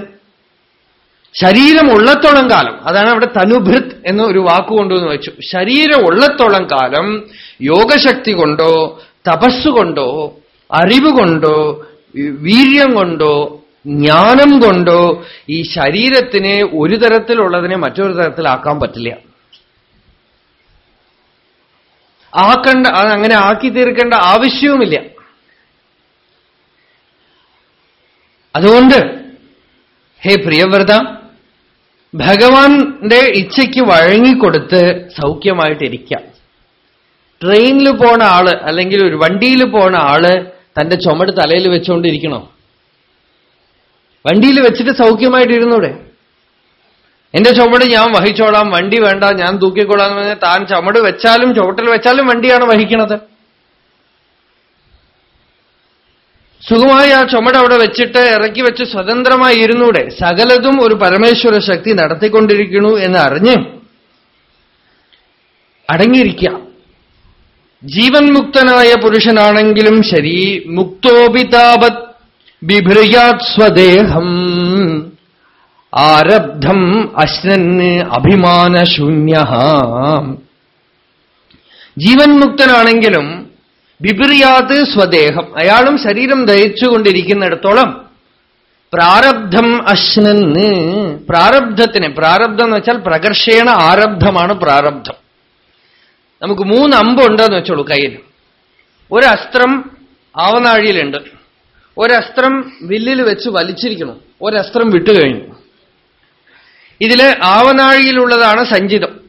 ശരീരം ഉള്ളത്തോളം കാലം. അതാണ് അവിടെ തനുഭൃത് എന്ന ഒരു വാക്കുകൊണ്ടുവന്ന് വെച്ചു. ശരീരം ഉള്ളത്തോളം കാലം യോഗശക്തി കൊണ്ടോ തപസ്സുകൊണ്ടോ അറിവ് കൊണ്ടോ വീര്യം കൊണ്ടോ ജ്ഞാനം കൊണ്ടോ ഈ ശരീരത്തിനെ ഒരു തരത്തിലുള്ളതിനെ മറ്റൊരു തരത്തിലാക്കാൻ പറ്റില്ല. ആക്കണ്ട അങ്ങനെ ആക്കി തീർക്കേണ്ട ആവശ്യവുമില്ല. അതുകൊണ്ട് ഹേ പ്രിയവ്രത ഭഗവാന്റെ ഇച്ഛയ്ക്ക് വഴങ്ങിക്കൊടുത്ത് സൗഖ്യമായിട്ടിരിക്കാം. ട്രെയിനിൽ പോണ ആൾ അല്ലെങ്കിൽ ഒരു വണ്ടിയിൽ പോണ ആൾ തന്റെ ചുമട് തലയിൽ വെച്ചുകൊണ്ടിരിക്കണോ വണ്ടിയിൽ വെച്ചിട്ട് സൗഖ്യമായിട്ടിരുന്നൂടെ? എന്റെ ചുമട് ഞാൻ വഹിച്ചോളാം വണ്ടി വേണ്ട ഞാൻ തൂക്കിക്കൊള്ളാം താൻ ചുമട് വെച്ചാലും ചുവട്ടിൽ വെച്ചാലും വണ്ടിയാണ് വഹിക്കണത്. സുഖമായി ആ ചുമട് അവിടെ വെച്ചിട്ട് ഇറക്കി വെച്ച് സ്വതന്ത്രമായി ഇരുന്നൂടെ. സകലതും ഒരു പരമേശ്വര ശക്തി നടത്തിക്കൊണ്ടിരിക്കുന്നു എന്ന് അറിഞ്ഞ് അടങ്ങിയിരിക്കുക. ജീവൻ മുക്തനായ പുരുഷനാണെങ്കിലും ശരി മുക്തോപിതാപത് ബിഭ്രയാത് സ്വദേഹം ആരബ്ധം അശ്നന് അഭിമാനശൂന്യ ജീവൻ മുക്തനാണെങ്കിലും വിപര്യാത് സ്വദേഹം. അയാളും ശരീരം ദഹിച്ചുകൊണ്ടിരിക്കുന്നിടത്തോളം പ്രാരബ്ധം അശ്നന്ന്. പ്രാരബ്ധത്തിന് പ്രാരബ്ധം എന്ന് വെച്ചാൽ പ്രകർഷേണ ആരബ്ധമാണ് പ്രാരബ്ധം. നമുക്ക് മൂന്ന് അമ്പുണ്ടെന്ന് വെച്ചോളൂ കയ്യിൽ. ഒരു അസ്ത്രം ആവനാഴിയിലുണ്ട്. ഒരസ്ത്രം വില്ലിൽ വെച്ച് വലിച്ചിരിക്കണം ഒരസ്ത്രം വിട്ടുകഴിഞ്ഞു ഇതിൽ ആവനാഴിയിലുള്ളതാണ് സഞ്ചിതം.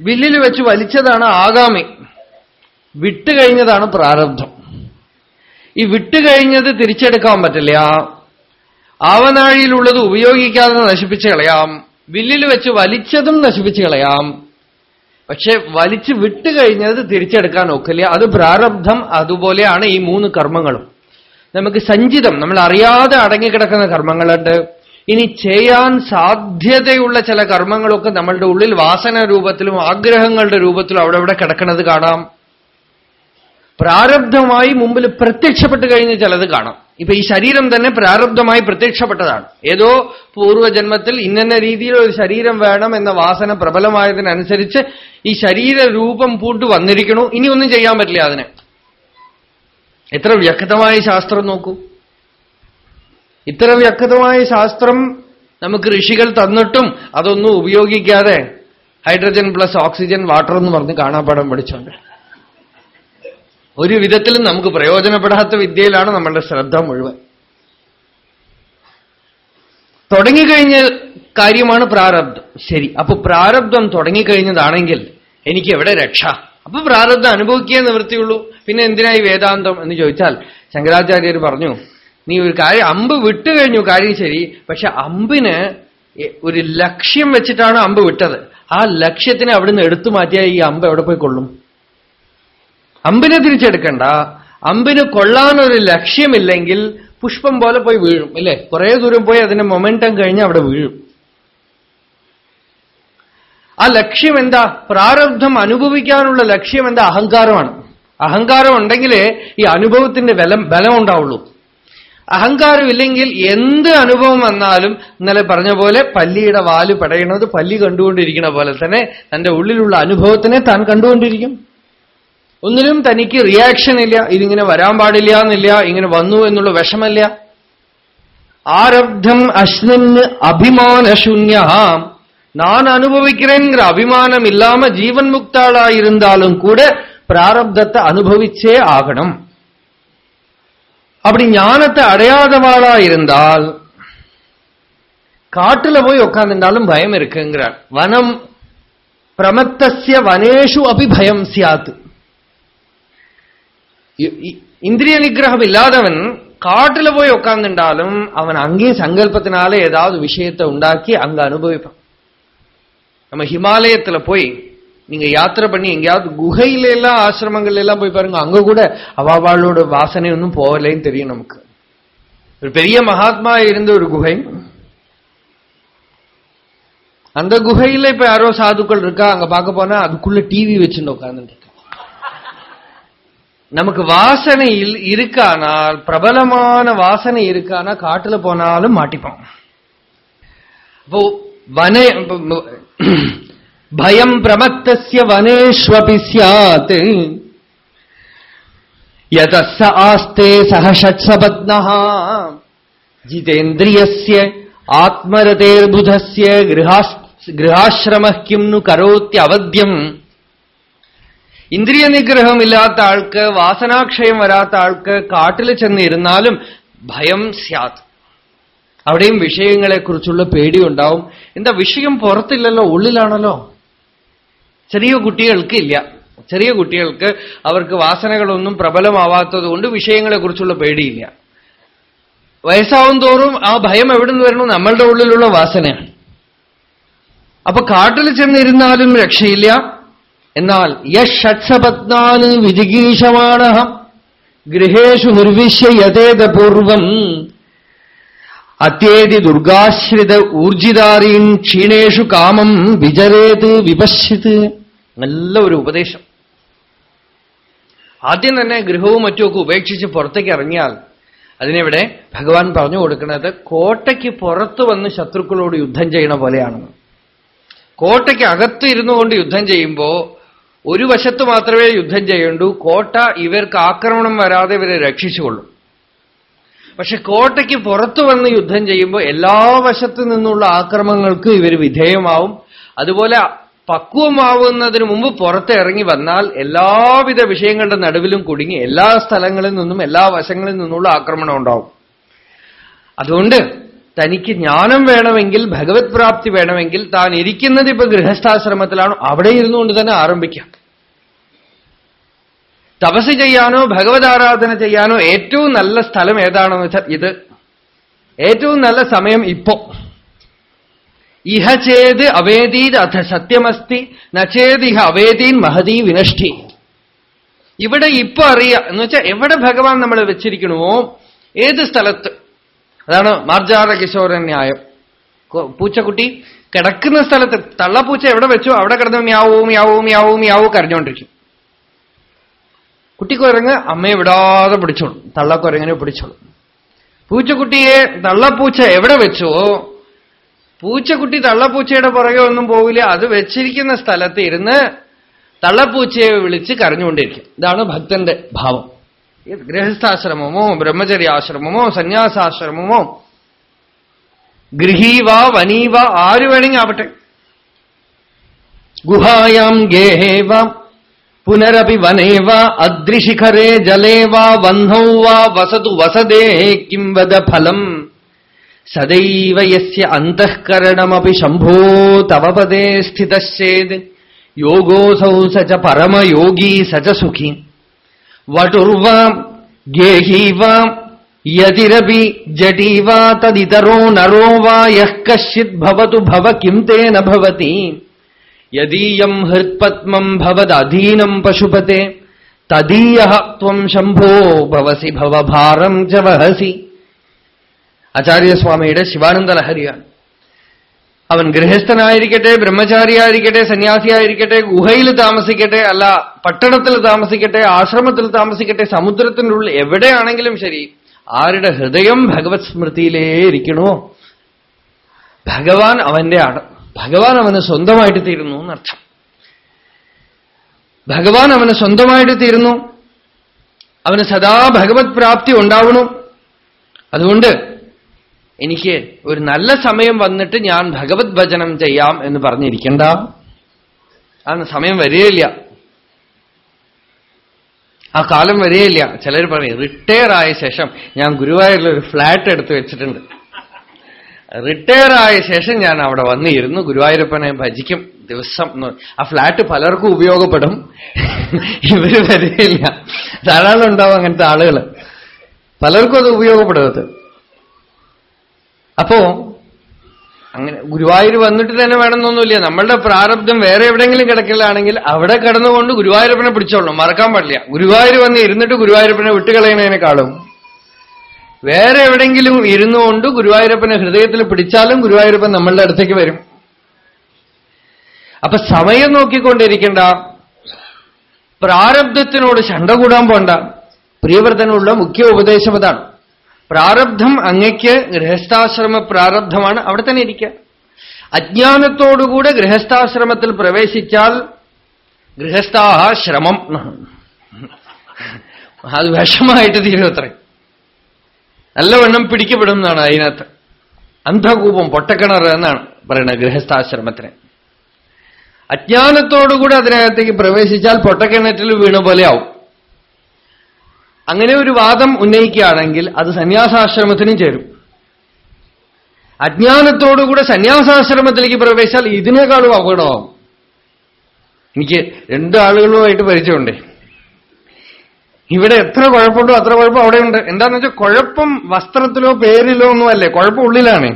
വില്ലിൽ വെച്ച് വലിച്ചതാണ് ആഗാമി. വിട്ടുകഴിഞ്ഞതാണ് പ്രാരബ്ധം. ഈ വിട്ടുകഴിഞ്ഞത് തിരിച്ചെടുക്കാൻ പറ്റില്ല. ആവനാഴിയിലുള്ളത് ഉപയോഗിക്കാതെ നശിപ്പിച്ച് കളയാം. വില്ലിൽ വെച്ച് വലിച്ചതും നശിപ്പിച്ച് കളയാം. പക്ഷെ വലിച്ചു വിട്ടുകഴിഞ്ഞത് തിരിച്ചെടുക്കാൻ ഒക്കില്ല. അത് പ്രാരബ്ധം അതുപോലെയാണ് ഈ മൂന്ന് കർമ്മങ്ങളും. നമുക്ക് സഞ്ചിതം നമ്മൾ അറിയാതെ അടങ്ങിക്കിടക്കുന്ന കർമ്മങ്ങളുണ്ട്. ഇനി ചെയ്യാൻ സാധ്യതയുള്ള ചില കർമ്മങ്ങളൊക്കെ നമ്മളുടെ ഉള്ളിൽ വാസന രൂപത്തിലും ആഗ്രഹങ്ങളുടെ രൂപത്തിലും അവിടെ ഇവിടെ കിടക്കുന്നത് കാണാം. പ്രാരബ്ധമായി മുമ്പിൽ പ്രത്യക്ഷപ്പെട്ട് കഴിഞ്ഞ് ചിലത് കാണാം. ഇപ്പൊ ഈ ശരീരം തന്നെ പ്രാരബ്ധമായി പ്രത്യക്ഷപ്പെട്ടതാണ്. ഏതോ പൂർവജന്മത്തിൽ ഇന്ന രീതിയിൽ ഒരു ശരീരം വേണം എന്ന വാസന പ്രബലമായതിനനുസരിച്ച് ഈ ശരീര രൂപം പൂണ്ടു വന്നിരിക്കണു ഇനി ഒന്നും ചെയ്യാൻ പറ്റില്ല അതിനെ. എത്ര വ്യക്തമായ ശാസ്ത്രം നോക്കൂ. ഇത്ര വ്യക്തമായ ശാസ്ത്രം നമുക്ക് ഋഷികൾ തന്നിട്ടും അതൊന്നും ഉപയോഗിക്കാതെ ഹൈഡ്രജൻ പ്ലസ് ഓക്സിജൻ വാട്ടർ എന്ന് പറഞ്ഞ് കാണാപ്പാടം പഠിച്ചോണ്ട് ഒരു വിധത്തിലും നമുക്ക് പ്രയോജനപ്പെടാത്ത വിദ്യയിലാണ് നമ്മളുടെ ശ്രദ്ധ മുഴുവൻ. തുടങ്ങിക്കഴിഞ്ഞ കാര്യമാണ് പ്രാരബ്ധം. ശരി അപ്പൊ പ്രാരബ്ധം തുടങ്ങിക്കഴിഞ്ഞതാണെങ്കിൽ എനിക്ക് എവിടെ രക്ഷ? അപ്പൊ പ്രാരബ്ധം അനുഭവിക്കേ നിവൃത്തിയുള്ളൂ. പിന്നെ എന്തിനായി വേദാന്തം എന്ന് ചോദിച്ചാൽ ശങ്കരാചാര്യർ പറഞ്ഞു നീ ഒരു കാര്യം അമ്പ് വിട്ടു കഴിഞ്ഞു കാര്യം ശരി പക്ഷെ അമ്പിന് ഒരു ലക്ഷ്യം വെച്ചിട്ടാണ് അമ്പ് വിട്ടത്. ആ ലക്ഷ്യത്തിനെ അവിടുന്ന് എടുത്തു മാറ്റിയാൽ ഈ അമ്പ് എവിടെ പോയി കൊള്ളും? അമ്പിനെ തിരിച്ചെടുക്കണ്ട. അമ്പിന് കൊള്ളാനൊരു ലക്ഷ്യമില്ലെങ്കിൽ പുഷ്പം പോലെ പോയി വീഴും അല്ലേ? കുറേ ദൂരം പോയി അതിന്റെ മൊമെന്റം കഴിഞ്ഞ് അവിടെ വീഴും. ആ ലക്ഷ്യം എന്താ? പ്രാരബ്ധം അനുഭവിക്കാനുള്ള ലക്ഷ്യം എന്താ? അഹങ്കാരമാണ്. അഹങ്കാരം ഉണ്ടെങ്കിലേ ഈ അനുഭവത്തിന്റെ ബലം ബലം ഉണ്ടാവുള്ളൂ അഹങ്കാരമില്ലെങ്കിൽ എന്ത് അനുഭവം വന്നാലും ഇന്നലെ പറഞ്ഞ പോലെ പല്ലിയുടെ വാൽ പടയണത് പല്ലി കണ്ടുകൊണ്ടിരിക്കുന്ന പോലെ തന്നെ തന്റെ ഉള്ളിലുള്ള അനുഭവത്തിനെ താൻ കണ്ടുകൊണ്ടിരിക്കും. ഒന്നിലും തനിക്ക് റിയാക്ഷൻ ഇല്ല ഇതിങ്ങനെ വരാൻ പാടില്ല എന്നില്ല ഇങ്ങനെ വന്നു എന്നുള്ള വിഷമല്ല ആരബ്ധം അശ്നന് അഭിമാനശൂന്യ நான் அனுபவிக்கிறேங்கிற அபிமானம் இல்லாம ஜீவன் முக்தாளா இருந்தாலும் கூட பிராரப்தத்தை அனுபவிச்சே ஆகணும் அப்படி ஞானத்தை அடையாதவாளா இருந்தால் காட்டுல போய் உட்காந்துட்டாலும் பயம் இருக்குங்கிறார் வனம் பிரமத்தசிய வனேஷு அபி பயம் சியாத்து இந்திரிய நிகிரகம் இல்லாதவன் காட்டுல போய் உட்கார்ந்துட்டாலும் அவன் அங்கேயும் சங்கல்பத்தினால ஏதாவது விஷயத்தை உண்டாக்கி அங்க அனுபவிப்பான். நம்ம ஹிமாலயத்துல போய் நீங்க யாத்திரை பண்ணி எங்கேயாவது குகையில எல்லாம் ஆசிரமங்கள்ல எல்லாம் போய் பாருங்க அங்க கூட அவாவாளோட வாசனை ஒன்றும் போகலைன்னு தெரியும் நமக்கு. ஒரு பெரிய மகாத்மா இருந்த ஒரு குகை. அந்த குகையில இப்ப யாரோ சாதுக்கள் இருக்கா அங்க பார்க்க போனா அதுக்குள்ள டிவி வச்சுட்டு உட்காந்துட்டு நமக்கு வாசனை இருக்கானால் பிரபலமான வாசனை இருக்கானா காட்டுல போனாலும் மாட்டிப்போம். இப்போ வன <clears throat> பயம் பிரமத்தசிய வனேஷ்வபி சாத் யதஸ்ஸ ஆஸ்தே சக ஷட்சபத்னா ஜிதேந்திரியஸ்ய ஆத்மரதேர்புதஸ்ய கிருஹாசிரம கிம் நு கரோத்தி அவத்தியம் ഇന്ദ്രിയ നിഗ്രഹമില്ലാത്ത ആൾക്ക് വാസനാക്ഷയം വരാത്ത ആൾക്ക് കാട്ടിൽ ചെന്നിരുന്നാലും ഭയം സ്യാത്. അവിടെയും വിഷയങ്ങളെക്കുറിച്ചുള്ള പേടിയുണ്ടാവും. എന്താ വിഷയം പുറത്തില്ലല്ലോ ഉള്ളിലാണല്ലോ? ചെറിയ കുട്ടികൾക്ക് ഇല്ല ചെറിയ കുട്ടികൾക്ക് അവർക്ക് വാസനകളൊന്നും പ്രബലമാവാത്തതുകൊണ്ട് വിഷയങ്ങളെക്കുറിച്ചുള്ള പേടിയില്ല. വയസ്സാവും തോറും ആ ഭയം എവിടെ നിന്ന് വരണം? നമ്മളുടെ ഉള്ളിലുള്ള വാസനയാണ്. അപ്പൊ കാട്ടിൽ ചെന്നിരുന്നാലും രക്ഷയില്ല. എന്നാൽ യഷട്സപത്നാന് വിജിഗീഷമാണ ഗൃഹേഷു നിർവിശ്യ യഥേത പൂർവം അത്യേതി ദുർഗാശ്രിത ഊർജിതാരീൻ ക്ഷീണേഷു കാമം വിജരേത് വിപശ്യത് നല്ല ഒരു ഉപദേശം. ആദ്യം തന്നെ ഗൃഹവും മറ്റുമൊക്കെ ഉപേക്ഷിച്ച് പുറത്തേക്ക് ഇറങ്ങിയാൽ അതിനെവിടെ ഭഗവാൻ പറഞ്ഞു കൊടുക്കുന്നത് കോട്ടയ്ക്ക് പുറത്തു വന്ന് ശത്രുക്കളോട് യുദ്ധം ചെയ്യണ പോലെയാണെന്ന്. കോട്ടയ്ക്ക് അകത്ത് ഇരുന്നു കൊണ്ട് യുദ്ധം ചെയ്യുമ്പോ ഒരു വശത്ത് മാത്രമേ യുദ്ധം ചെയ്യേണ്ടൂ. കോട്ട ഇവർക്ക് ആക്രമണം വരാതെ ഇവരെ രക്ഷിച്ചുകൊള്ളും. പക്ഷെ കോട്ടയ്ക്ക് പുറത്തു വന്ന് യുദ്ധം ചെയ്യുമ്പോൾ എല്ലാ വശത്തു നിന്നുള്ള ആക്രമണങ്ങൾക്ക് ഇവർ വിധേയമാവും. അതുപോലെ പക്വമാവുന്നതിന് മുമ്പ് പുറത്ത് ഇറങ്ങി വന്നാൽ എല്ലാവിധ വിഷയങ്ങളുടെ നടുവിലും കുടുങ്ങി എല്ലാ സ്ഥലങ്ങളിൽ നിന്നും എല്ലാ വശങ്ങളിൽ നിന്നുള്ള ആക്രമണം ഉണ്ടാവും. അതുകൊണ്ട് തനിക്ക് ജ്ഞാനം വേണമെങ്കിൽ ഭഗവത് പ്രാപ്തി വേണമെങ്കിൽ താൻ ഇരിക്കുന്നത് ഇപ്പൊ ഗൃഹസ്ഥാശ്രമത്തിലാണോ. അവിടെ ഇരുന്നുകൊണ്ട് തന്നെ ആരംഭിക്കാം. തപസ് ചെയ്യാനോ ഭഗവത് ആരാധന ചെയ്യാനോ ഏറ്റവും നല്ല സ്ഥലം ഏതാണെന്ന് വെച്ചാൽ ഇത്. ഏറ്റവും നല്ല സമയം ഇപ്പോ. ഇഹ ചേത് അവേദീത് അഥ സത്യമസ്തി നചേത് ഇഹ അവേദീൻ മഹതീ വിനഷ്ടി. ഇവിടെ ഇപ്പൊ അറിയാം. എന്ന് വെച്ചാൽ എവിടെ ഭഗവാൻ നമ്മൾ വെച്ചിരിക്കണമോ ഏത് സ്ഥലത്ത്? അതാണ് മാർജാര കിശോരൻ ന്യായം. പൂച്ചക്കുട്ടി കിടക്കുന്ന സ്ഥലത്ത് തള്ളപ്പൂച്ച എവിടെ വെച്ചു അവിടെ കിടന്ന് മ്യാവൂ മ്യാവൂ മ്യാവൂ മ്യാവൂ കരഞ്ഞോണ്ടിരിക്കും. കുട്ടിക്കുരങ്ങ് അമ്മയെ വിടാതെ പിടിച്ചോളും. തള്ളക്കുരങ്ങനെ പിടിച്ചോളും. പൂച്ചക്കുട്ടിയെ തള്ളപ്പൂച്ച എവിടെ വെച്ചോ പൂച്ചക്കുട്ടി തള്ളപ്പൂച്ചയുടെ പുറകെ ഒന്നും പോവില്ല. അത് വെച്ചിരിക്കുന്ന സ്ഥലത്ത് ഇരുന്ന് തള്ളപ്പൂച്ചയെ വിളിച്ച് കരഞ്ഞുകൊണ്ടിരിക്കും. ഇതാണ് ഭക്തന്റെ ഭാവം. ഗൃഹസ്ഥാശ്രമമോ ബ്രഹ്മചര്യാശ്രമമോ സന്യാസാശ്രമമോ ഗൃഹീവ വനീവ ആര് വേണമെങ്കിൽ ആവട്ടെ ഗുഹായാം ഗേഹേവ പുനരപി വനേവ അദ്രിശിഖരേ ജലേവ വഹ്നൗ വാ വസതു വസദേ കിം വദ ഫലം. സദൈവ യസ്യ അന്തഃകരണമപി ശംഭോ തവ പദേ സ്ഥിതശ്ചേത്. യോഗോസൗ സ ച പരമയോഗീ സ ച സുഖി. വടുർവാം ഗേഹീവാം യതിരപി ജടീവാ തദിതരോ നരോ വാ യഃ കശ്ചിത് ഭവതു ഭവ കിം തേന ഭവതി. യദീയം ഹൃത്പത്മം ഭവദധീനം പശുപത്തെ തദീയ ത്വം ശംഭോ ഭവസി ഭവഭാരം ച വഹസി. ആചാര്യസ്വാമിയുടെ ശിവാനന്ദ ലഹരിയാണ്. അവൻ ഗൃഹസ്ഥനായിരിക്കട്ടെ ബ്രഹ്മചാരിയായിരിക്കട്ടെ സന്യാസിയായിരിക്കട്ടെ ഗുഹയിൽ താമസിക്കട്ടെ അല്ല പട്ടണത്തിൽ താമസിക്കട്ടെ ആശ്രമത്തിൽ താമസിക്കട്ടെ സമുദ്രത്തിനുള്ളിൽ എവിടെയാണെങ്കിലും ശരി ആരുടെ ഹൃദയം ഭഗവത് സ്മൃതിയിലേ ഇരിക്കണോ? ഭഗവാൻ അവന്റെ ആണ് ഭഗവാൻ അവന് സ്വന്തമായിട്ട് തീരുന്നു എന്നർത്ഥം. ഭഗവാൻ അവന് സ്വന്തമായിട്ട് തീരുന്നു. അവന് സദാ ഭഗവത് പ്രാപ്തി ഉണ്ടാവണം. അതുകൊണ്ട് എനിക്ക് ഒരു നല്ല സമയം വന്നിട്ട് ഞാൻ ഭഗവത് ഭജനം ചെയ്യാം എന്ന് പറഞ്ഞിരിക്കണ്ട. ആ സമയം വരികയില്ല. ആ കാലം വരികയില്ല. ചിലർ പറയും റിട്ടയർ ആയ ശേഷം ഞാൻ ഗുരുവായൂരിൽ ഒരു ഫ്ലാറ്റ് എടുത്തു വെച്ചിട്ടുണ്ട്. റിട്ടയർ ആയ ശേഷം ഞാൻ അവിടെ വന്നിരുന്നു. ഗുരുവായൂരപ്പനെ ഭജിക്കും ദിവസം ആ ഫ്ലാറ്റ് പലർക്കും ഉപയോഗപ്പെടും. ഇവർ വരികയില്ല. ധാരാളം ഉണ്ടാവും അങ്ങനത്തെ ആളുകൾ പലർക്കും അത് ഉപയോഗപ്പെടുന്നത് അപ്പോ അങ്ങനെ ഗുരുവായൂർ വന്നിട്ട് തന്നെ വേണമെന്നൊന്നുമില്ല. നമ്മളുടെ പ്രാരബ്ധം വേറെ എവിടെയെങ്കിലും കിടക്കലാണെങ്കിൽ അവിടെ കിടന്നുകൊണ്ട് ഗുരുവായൂരപ്പനെ പിടിച്ചോളണം. മറക്കാൻ പാടില്ല. ഗുരുവായൂർ വന്ന് ഇരുന്നിട്ട് ഗുരുവായൂരപ്പനെ വിട്ടുകളയുന്നതിനേക്കാളും വേറെ എവിടെയെങ്കിലും ഇരുന്നുകൊണ്ട് ഗുരുവായൂരപ്പനെ ഹൃദയത്തിൽ പിടിച്ചാലും ഗുരുവായൂരപ്പൻ നമ്മളുടെ അടുത്തേക്ക് വരും. അപ്പൊ സമയം നോക്കിക്കൊണ്ടിരിക്കേണ്ട. പ്രാരബ്ധത്തിനോട് ശണ്ട കൂടാൻ പോണ്ട. പ്രിയവർദ്ധനുള്ള മുഖ്യ ഉപദേശം അതാണ്. പ്രാരബ്ധം അങ്ങയ്ക്ക് ഗൃഹസ്ഥാശ്രമ പ്രാരബ്ധമാണ്. അവിടെ തന്നെ ഇരിക്കുക. അജ്ഞാനത്തോടുകൂടെ ഗൃഹസ്ഥാശ്രമത്തിൽ പ്രവേശിച്ചാൽ ഗൃഹസ്ഥാഹ ശ്രമം അത് വിഷമായിട്ട് തീരുമത്രേ നല്ലവണ്ണം പിടിക്കപ്പെടും എന്നാണ് അതിനകത്ത്. അന്ധകൂപം പൊട്ടക്കിണർ എന്നാണ് പറയുന്നത് ഗൃഹസ്ഥാശ്രമത്തിന്. അജ്ഞാനത്തോടുകൂടി അതിനകത്തേക്ക് പ്രവേശിച്ചാൽ പൊട്ടക്കിണറ്റിൽ വീണ പോലെയാവും അങ്ങനെ ഒരു വാദം ഉന്നയിക്കുകയാണെങ്കിൽ അത് സന്യാസാശ്രമത്തിനും ചേരും. അജ്ഞാനത്തോടുകൂടെ സന്യാസാശ്രമത്തിലേക്ക് പ്രവേശിച്ചാൽ ഇതിനേക്കാളും അപകടമാവും. എനിക്ക് രണ്ട് ആളുകളുമായിട്ട് പരിചയമുണ്ടേ. ഇവിടെ എത്ര കുഴപ്പമുണ്ടോ അത്ര കുഴപ്പം അവിടെയുണ്ട്. എന്താന്ന് വെച്ചാൽ കുഴപ്പം വസ്ത്രത്തിലോ പേരിലോ ഒന്നും അല്ലേ കുഴപ്പം ഉള്ളിലാണ്.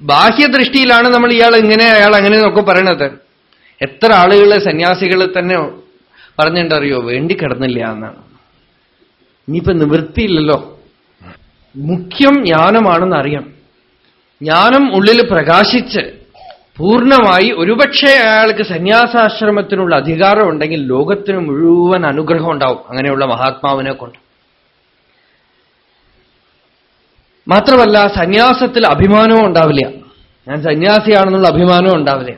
ബാഹ്യദൃഷ്ടിയിലാണ് നമ്മൾ ഇയാൾ ഇങ്ങനെ അയാൾ അങ്ങനെ എന്നൊക്കെ പറയണത്. എത്ര ആളുകളെ സന്യാസികളെ തന്നെ പറഞ്ഞിട്ടറിയോ വേണ്ടി കിടന്നില്ല എന്നാണ്. ഇനിയിപ്പോ നിവൃത്തിയില്ലല്ലോ. മുഖ്യം ജ്ഞാനമാണെന്ന് അറിയാം ജ്ഞാനം ഉള്ളിൽ പ്രകാശിച്ച് പൂർണമായി ഒരുപക്ഷെ അയാൾക്ക് സന്യാസാശ്രമത്തിനുള്ള അധികാരം ഉണ്ടെങ്കിൽ ലോകത്തിന് മുഴുവൻ അനുഗ്രഹം ഉണ്ടാവും അങ്ങനെയുള്ള മഹാത്മാവിനെ കൊണ്ട്. മാത്രമല്ല സന്യാസത്തിൽ അഭിമാനവും ഉണ്ടാവില്ല. ഞാൻ സന്യാസിയാണെന്നുള്ള അഭിമാനവും ഉണ്ടാവില്ല.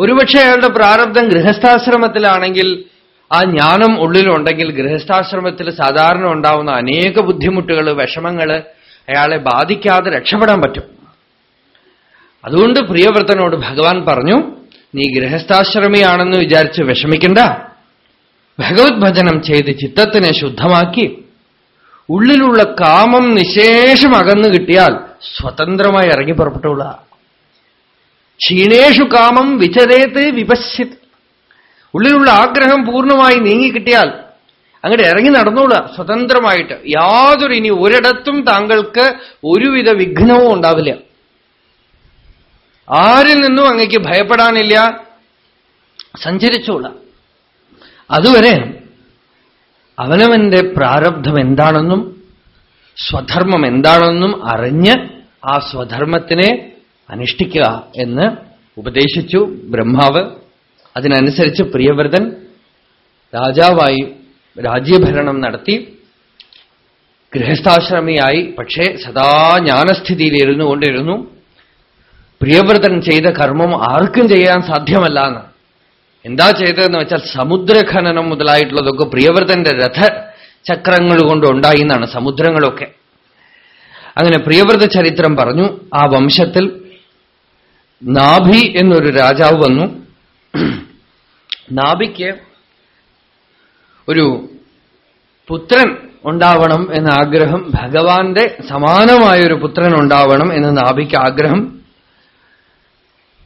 ഒരുപക്ഷെ അയാളുടെ പ്രാരബ്ധം ഗൃഹസ്ഥാശ്രമത്തിലാണെങ്കിൽ ആ ജ്ഞാനം ഉള്ളിലുണ്ടെങ്കിൽ ഗൃഹസ്ഥാശ്രമത്തിൽ സാധാരണ ഉണ്ടാവുന്ന അനേക ബുദ്ധിമുട്ടുകൾ വിഷമങ്ങൾ അയാളെ ബാധിക്കാതെ രക്ഷപ്പെടാൻ പറ്റും. അതുകൊണ്ട് പ്രിയവ്രതനോട് ഭഗവാൻ പറഞ്ഞു നീ ഗൃഹസ്ഥാശ്രമിയാണെന്ന് വിചാരിച്ച് വിഷമിക്കണ്ട. ഭഗവത് ഭജനം ചെയ്ത് ചിത്തത്തിനെ ശുദ്ധമാക്കി. ഉള്ളിലുള്ള കാമം നിശേഷം അകന്നു കിട്ടിയാൽ സ്വതന്ത്രമായി ഇറങ്ങി പുറപ്പെട്ടുള്ള ക്ഷീണേഷു കാമം വിചരേത് വിപശ്യത്. ഉള്ളിലുള്ള ആഗ്രഹം പൂർണമായി നീങ്ങിക്കിട്ടിയാൽ അങ്ങോട്ട് ഇറങ്ങി നടന്നോളുക സ്വതന്ത്രമായിട്ട്. യാതൊരു ഇനി ഒരിടത്തും താങ്കൾക്ക് ഒരുവിധ വിഘ്നവും ഉണ്ടാവില്ല. ആരിൽ നിന്നും അങ്ങക്ക് ഭയപ്പെടാനില്ല സഞ്ചരിച്ചോളാം അതുവരെ അവനവന്റെ പ്രാരബ്ധം എന്താണെന്നും സ്വധർമ്മം എന്താണെന്നും അറിഞ്ഞ് ആ സ്വധർമ്മത്തിനെ അനുഷ്ഠിക്കുക എന്ന് ഉപദേശിച്ചു ബ്രഹ്മാവ്. അതിനനുസരിച്ച് പ്രിയവ്രതൻ രാജാവായി രാജ്യഭരണം നടത്തി ഗൃഹസ്ഥാശ്രമിയായി പക്ഷേ സദാ ജ്ഞാനസ്ഥിതിയിൽ കൊണ്ടിരുന്നു. പ്രിയവ്രതൻ ചെയ്ത കർമ്മം ആർക്കും ചെയ്യാൻ സാധ്യമല്ല എന്ന്. എന്താ ചെയ്തതെന്ന് വെച്ചാൽ സമുദ്രഖനനം മുതലായിട്ടുള്ളതൊക്കെ പ്രിയവ്രതന്റെ രഥ ചക്രങ്ങൾ കൊണ്ട് ഉണ്ടായി എന്നാണ് സമുദ്രങ്ങളൊക്കെ. അങ്ങനെ പ്രിയവ്രത ചരിത്രം പറഞ്ഞു ആ വംശത്തിൽ നാഭി എന്നൊരു രാജാവ് വന്നു. നാഭിക്ക് ഒരു പുത്രൻ ഉണ്ടാവണം എന്ന ആഗ്രഹം ഭഗവാന്റെ സമാനമായൊരു പുത്രൻ ഉണ്ടാവണം എന്ന് നാഭിക്ക് ആഗ്രഹം.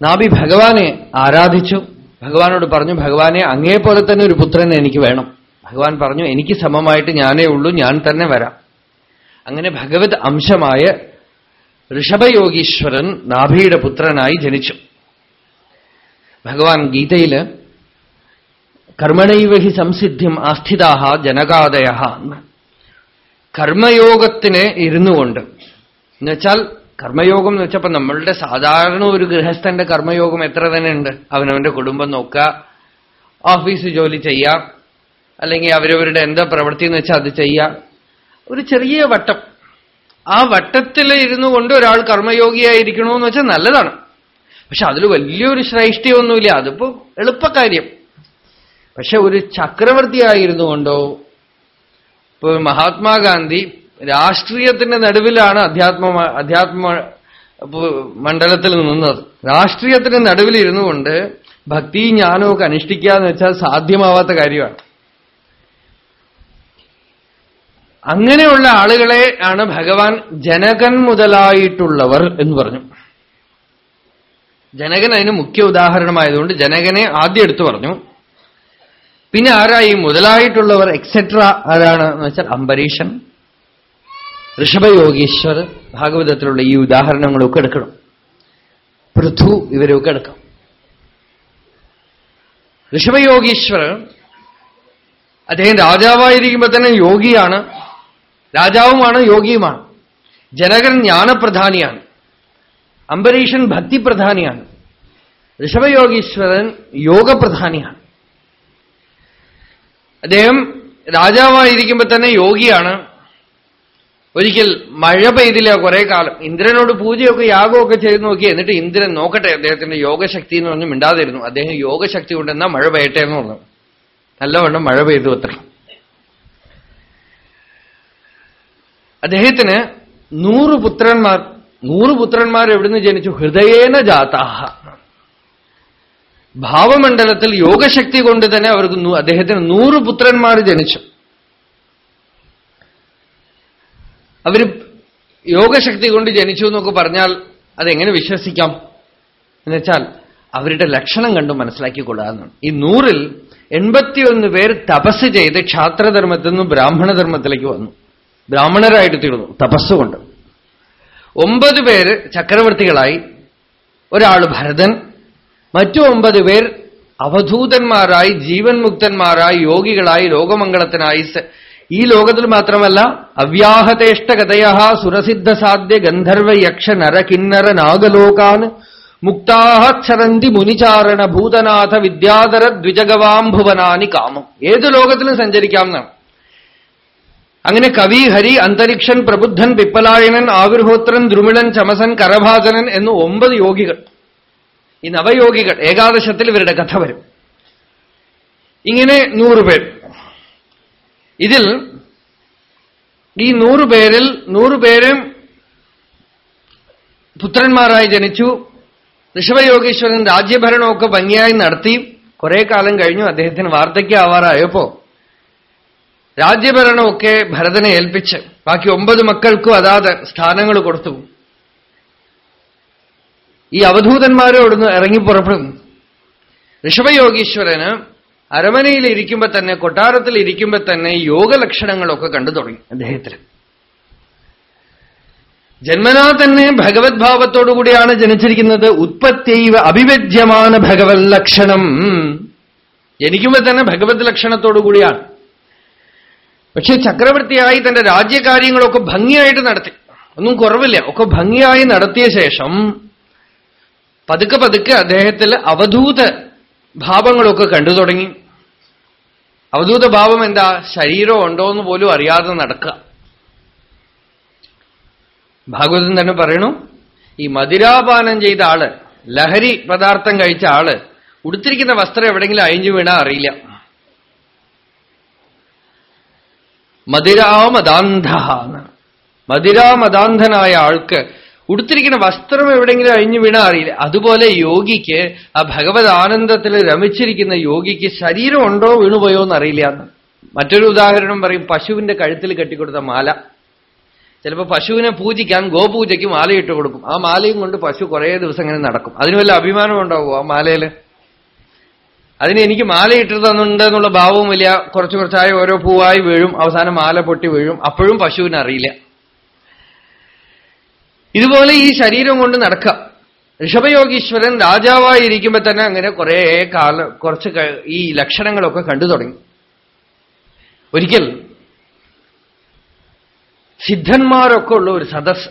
നാഭി ഭഗവാനെ ആരാധിച്ചു. ഭഗവാനോട് പറഞ്ഞു ഭഗവാനെ അങ്ങേപോലെ തന്നെ ഒരു പുത്രൻ എനിക്ക് വേണം. ഭഗവാൻ പറഞ്ഞു എനിക്ക് സമമായിട്ട് ഞാനേ ഉള്ളൂ ഞാൻ തന്നെ വരാം. അങ്ങനെ ഭഗവത് അംശമായ ഋഷഭയോഗീശ്വരൻ നാഭിയുടെ പുത്രനായി ജനിച്ചു. ഭഗവാൻ ഗീതയിൽ കർമ്മണൈവഹി സംസിദ്ധ്യം സംസിദ്ധിം ആസ്ഥിതാഹ ജനകാദയ കർമ്മയോഗത്തിന് ഇരുന്നുകൊണ്ട്. എന്നുവെച്ചാൽ കർമ്മയോഗം എന്ന് വെച്ചപ്പോ നമ്മളുടെ സാധാരണ ഒരു ഗൃഹസ്ഥന്റെ കർമ്മയോഗം എത്ര തന്നെ ഉണ്ട്? അവനവന്റെ കുടുംബം നോക്കുക ഓഫീസ് ജോലി ചെയ്യാം അല്ലെങ്കിൽ അവരവരുടെ എന്താ പ്രവൃത്തി എന്ന് വെച്ചാൽ അത് ചെയ്യാം ഒരു ചെറിയ വട്ടം. ആ വട്ടത്തിൽ ഇരുന്നു കൊണ്ട് ഒരാൾ കർമ്മയോഗിയായിരിക്കണമെന്ന് വെച്ചാൽ നല്ലതാണ്. പക്ഷെ അതിൽ വലിയൊരു ശ്രേഷ്ഠിയൊന്നുമില്ല. അതിപ്പോ എളുപ്പകാര്യം. പക്ഷെ ഒരു ചക്രവർത്തിയായിരുന്നു കൊണ്ടോ ഇപ്പൊ മഹാത്മാഗാന്ധി രാഷ്ട്രീയത്തിന്റെ നടുവിലാണ് അധ്യാത്മ അധ്യാത്മ മണ്ഡലത്തിൽ നിന്നത്. രാഷ്ട്രീയത്തിന്റെ നടുവിലിരുന്നു കൊണ്ട് ഭക്തി ജ്ഞാനമൊക്കെ അനുഷ്ഠിക്കുക എന്ന് വെച്ചാൽ സാധ്യമാവാത്ത കാര്യമാണ്. അങ്ങനെയുള്ള ആളുകളെ ആണ് ഭഗവാൻ ജനകൻ മുതലായിട്ടുള്ളവർ എന്ന് പറഞ്ഞു. ജനകൻ അതിന് മുഖ്യ ഉദാഹരണമായതുകൊണ്ട് ജനകനെ ആദ്യം എടുത്തു പറഞ്ഞു. പിന്നെ ആരായി മുതലായിട്ടുള്ളവർ എക്സെട്ര ആരാണ് എന്ന് വെച്ചാൽ അംബരീഷൻ ഋഷഭയോഗീശ്വർ ഭാഗവതത്തിലുള്ള ഈ ഉദാഹരണങ്ങളൊക്കെ എടുക്കണം. പൃഥു ഇവരൊക്കെ എടുക്കാം. ഋഷഭയോഗീശ്വർ അദ്ദേഹം രാജാവായിരിക്കുമ്പോൾ തന്നെ യോഗിയാണ്. രാജാവുമാണ് യോഗിയുമാണ്. ജനകൻ ജ്ഞാനപ്രധാനിയാണ്. അംബരീഷൻ ഭക്തിപ്രധാനിയാണ്. ഋഷഭയോഗീശ്വരൻ യോഗപ്രധാനിയാണ്. അദ്ദേഹം രാജാവായിരിക്കുമ്പോൾ തന്നെ യോഗിയാണ്. ഒരിക്കൽ മഴ പെയ്തില്ല കുറെ കാലം. ഇന്ദ്രനോട് പൂജയൊക്കെ യാഗമൊക്കെ ചെയ്ത് നോക്കി. എന്നിട്ട് ഇന്ദ്രൻ നോക്കട്ടെ അദ്ദേഹത്തിന്റെ യോഗശക്തി എന്ന് പറഞ്ഞ് മിണ്ടാതിരുന്നു. അദ്ദേഹം യോഗശക്തി കൊണ്ടെന്നാ മഴ പെയ്യട്ടെ എന്ന് പറഞ്ഞു. നല്ലവണ്ണം മഴ പെയ്തു അത്ര. അദ്ദേഹത്തിന് നൂറ് പുത്രന്മാർ നൂറ് പുത്രന്മാർ എവിടുന്ന് ജനിച്ചു? ഹൃദയേന ജാതാഹ. ഭാവമണ്ഡലത്തിൽ യോഗശക്തി കൊണ്ട് തന്നെ അവർക്ക് അദ്ദേഹത്തിന് നൂറ് പുത്രന്മാർ ജനിച്ചു. അവർ യോഗശക്തി കൊണ്ട് ജനിച്ചു എന്നൊക്കെ പറഞ്ഞാൽ അതെങ്ങനെ വിശ്വസിക്കാം? എന്നുവെച്ചാൽ അവരുടെ ലക്ഷണം കണ്ടു മനസ്സിലാക്കിക്കൊള്ളാമെന്നാണ് ഈ നൂറിൽ എൺപത്തിയൊന്ന് പേർ തപസ് ചെയ്ത് ക്ഷാത്രധർമ്മത്തിൽ നിന്ന് ബ്രാഹ്മണധർമ്മത്തിലേക്ക് വന്നു. ബ്രാഹ്മണരായിട്ട് തീർന്നു. തപസ്സുകൊണ്ട്. ഒമ്പത് പേര് ചക്രവർത്തികളായി. ഒരാൾ ഭരതൻ മറ്റു ഒമ്പത് പേർ അവധൂതന്മാരായി ജീവൻ മുക്തന്മാരായി യോഗികളായി ലോകമംഗളത്തിനായി. ഈ ലോകത്തിൽ മാത്രമല്ല അവ്യാഹതേഷ്ടകഥയ സുരസിദ്ധ സാധ്യ ഗന്ധർവ യക്ഷ നര കിന്നര നാഗലോകാൻ മുക്താഹരന്തി മുനിചാരണ ഭൂതനാഥ വിദ്യാധര ദ്വിജഗവാംഭുവനാനി കാമം. ഏത് ലോകത്തിലും സഞ്ചരിക്കാം എന്നാണ് അങ്ങനെ കവി ഹരി അന്തരീക്ഷൻ പ്രബുദ്ധൻ പിപ്പലായനൻ ആവിർഹോത്രൻ ദ്രുമിളൻ ചമസൻ കരഭാചനൻ എന്ന് ഒമ്പത് യോഗികൾ. ഈ നവയോഗികൾ ഏകാദശത്തിൽ ഇവരുടെ കഥ വരും. ഇങ്ങനെ നൂറുപേർ ഇതിൽ ഈ നൂറുപേരിൽ നൂറുപേരും പുത്രന്മാരായി ജനിച്ചു. ഋഷഭയോഗീശ്വരൻ രാജ്യഭരണമൊക്കെ ഭംഗിയായി നടത്തി. കുറെ കാലം കഴിഞ്ഞു അദ്ദേഹത്തിന് വാർദ്ധക്യമാവാറായപ്പോ രാജ്യഭരണമൊക്കെ ഭരതനെ ഏൽപ്പിച്ച് ബാക്കി ഒമ്പത് മക്കൾക്കും അതാത് സ്ഥാനങ്ങൾ കൊടുത്തു. ഈ അവധൂതന്മാരോടൊന്ന് ഇറങ്ങി പുറപ്പെടും. ഋഷഭയോഗീശ്വരന് അരമനയിൽ ഇരിക്കുമ്പോ തന്നെ കൊട്ടാരത്തിൽ ഇരിക്കുമ്പോ തന്നെ യോഗലക്ഷണങ്ങളൊക്കെ കണ്ടു തുടങ്ങി അദ്ദേഹത്തിന്. ജന്മനാ തന്നെ ഭഗവത് ഭാവത്തോടുകൂടിയാണ് ജനിച്ചിരിക്കുന്നത്. ഉത്പത്തിയവ അഭിവ്യജ്യமான ഭഗവത് ലക്ഷണം. ജനിക്കുമ്പോ തന്നെ ഭഗവത് ലക്ഷണത്തോടുകൂടിയാണ് പക്ഷെ ചക്രവർത്തിയായി തന്റെ രാജ്യകാര്യങ്ങളൊക്കെ ഭംഗിയായിട്ട് നടത്തി. ഒന്നും കുറവില്ല. ഒക്കെ ഭംഗിയായി നടത്തിയ ശേഷം പതുക്കെ പതുക്കെ അദ്ദേഹത്തിൽ അവധൂത ഭാവങ്ങളൊക്കെ കണ്ടു തുടങ്ങി. അവധൂത ഭാവം എന്താ? ശരീരം ഉണ്ടോ എന്ന് പോലും അറിയാതെ നടക്കുക. ഭാഗവതൻ തന്നെ പറയണു ഈ മതിരാപാനം ചെയ്ത ആൾ ലഹരി പദാർത്ഥം കഴിച്ച ആൾ ഉടുത്തിരിക്കുന്ന വസ്ത്രം എവിടെങ്കിലും അഴിഞ്ഞു വീണാ അറിയില്ല. മതിരാമദാന്ധ മതിരാമദാന്ധനായ ആൾക്ക് ഉടുത്തിരിക്കുന്ന വസ്ത്രം എവിടെയെങ്കിലും അഴിഞ്ഞു വീണാ അറിയില്ല. അതുപോലെ യോഗിക്ക് ആ ഭഗവത് ആനന്ദത്തിൽ രമിച്ചിരിക്കുന്ന യോഗിക്ക് ശരീരം ഉണ്ടോ വീണുപോയോ എന്നറിയില്ല എന്ന്. മറ്റൊരു ഉദാഹരണം പറയും പശുവിന്റെ കഴുത്തിൽ കെട്ടിക്കൊടുത്ത മാല. ചിലപ്പോൾ പശുവിനെ പൂജിക്കാൻ ഗോപൂജയ്ക്ക് മാലയിട്ട് കൊടുക്കും. ആ മാലയും കൊണ്ട് പശു കുറേ ദിവസം ഇങ്ങനെ നടക്കും. അതിന് വല്ല അഭിമാനം ഉണ്ടാവുമോ ആ മാലയിൽ? അതിന് എനിക്ക് മാലയിട്ട് തന്നുണ്ടെന്നുള്ള ഭാവവും ഭാവവുമില്ല കുറച്ച് കുറച്ചായി ഓരോ പൂവായി വീഴും. അവസാനം മാല പൊട്ടി വീഴും. അപ്പോഴും പശുവിന് അറിയില്ല. ഇതുപോലെ ഈ ശരീരം കൊണ്ട് നടക്കാം. ഋഷഭയോഗീശ്വരൻ രാജാവായിരിക്കുമ്പോ തന്നെ അങ്ങനെ കുറെ കാലം കുറച്ച് ഈ ലക്ഷണങ്ങളൊക്കെ കണ്ടു തുടങ്ങി. ഒരിക്കൽ സിദ്ധന്മാരൊക്കെ ഉള്ള ഒരു സദസ്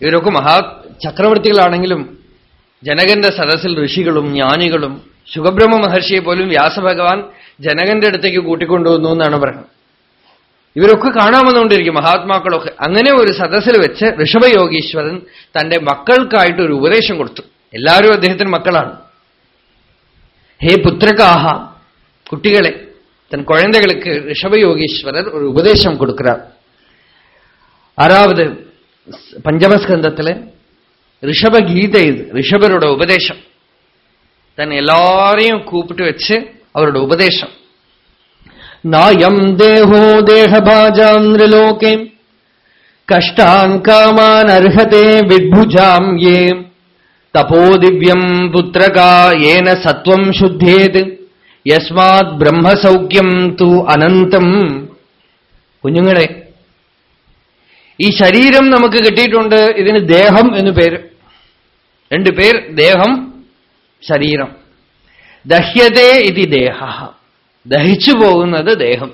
ഇവരൊക്കെ മഹാ ചക്രവർത്തികളാണെങ്കിലും ജനകന്റെ സദസ്സിൽ ഋഷികളും ജ്ഞാനികളും സുഖബ്രഹ്മ മഹർഷിയെ പോലും വ്യാസഭഗവാൻ ജനകന്റെ അടുത്തേക്ക് കൂട്ടിക്കൊണ്ടുവന്നു എന്നാണ് പറയുന്നത് ഇവരൊക്കെ കാണാമെന്നുകൊണ്ടിരിക്കും മഹാത്മാക്കളൊക്കെ അങ്ങനെ ഒരു സദസ്സിൽ വെച്ച് ഋഷഭയോഗീശ്വരൻ തന്റെ മക്കൾക്കായിട്ട് ഒരു ഉപദേശം കൊടുത്തു എല്ലാവരും അദ്ദേഹത്തിന് മക്കളാണ് ഹേ പുത്രകാഹ കുട്ടികളെ தன் குழந்தைகளுக்கு ரிஷபயோகீஸ்வரர் ஒரு உபதேசம் கொடுக்கிறார் ஆறாவது பஞ்சமஸ்கந்தத்தில் ரிஷப கீதை இது ரிஷபரோட உபதேசம் தன் எல்லாரையும் கூப்பிட்டு வச்சு அவரோட உபதேசம் நாயம் தேகோ தேகபாஜாந்திரலோகே கஷ்டான் காமான் அர்ஹதே விட்புஜாம் ஏ தபோ திவ்யம் புத்திரகா ஏன சத்வம் சுத்தேது യസ്മാത് ബ്രഹ്മസൗഖ്യം തു അനന്തം കുഞ്ഞുങ്ങളെ ഈ ശരീരം നമുക്ക് കിട്ടിയിട്ടുണ്ട് ഇതിന് ദേഹം എന്ന് പേര് രണ്ട് പേർ ദേഹം ശരീരം. ദഹ്യതേ ഇതി ദേഹ. ദഹിച്ചു പോകുന്നത് ദേഹം.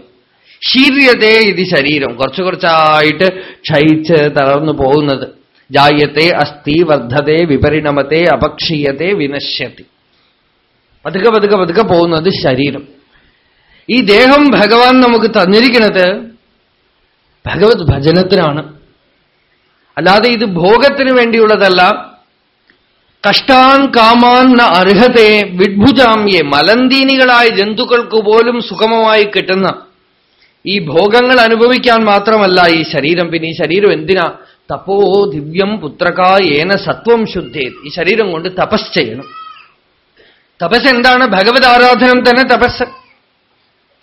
ശീര്യതേ ഇത് ശരീരം. കുറച്ചു കുറച്ചായിട്ട് ക്ഷയിച്ച് തളർന്നു പോകുന്നത്. ജായത്തെ അസ്ഥി വർദ്ധത്തെ വിപരിണമത്തെ അപക്ഷീയത്തെ വിനശ്യത്തി പതുക്കെ പതുക്കെ പതുക്കെ പോകുന്നത് ശരീരം. ഈ ദേഹം ഭഗവാൻ നമുക്ക് തന്നിരിക്കുന്നത് ഭഗവത് ഭജനത്തിനാണ്. അല്ലാതെ ഇത് ഭോഗത്തിന് വേണ്ടിയുള്ളതല്ല. കഷ്ടാൻ കാമാൻ വിഡ്ഭുജാം വിഡ്ഭുജാമ്യെ മലന്തീനികളായ ജന്തുക്കൾക്ക് പോലും സുഗമമായി കിട്ടുന്ന ഈ ഭോഗങ്ങൾ അനുഭവിക്കാൻ മാത്രമല്ല ഈ ശരീരം. പിന്നെ ഈ ശരീരം എന്തിനാ? തപ്പോ ദിവ്യം പുത്രകാ ഏന സത്വം ശുദ്ധേ ഈ ശരീരം കൊണ്ട് തപസ് ചെയ്യണം. തപസ് എന്താണ്? ഭഗവത് ആരാധനം തന്നെ തപസ്.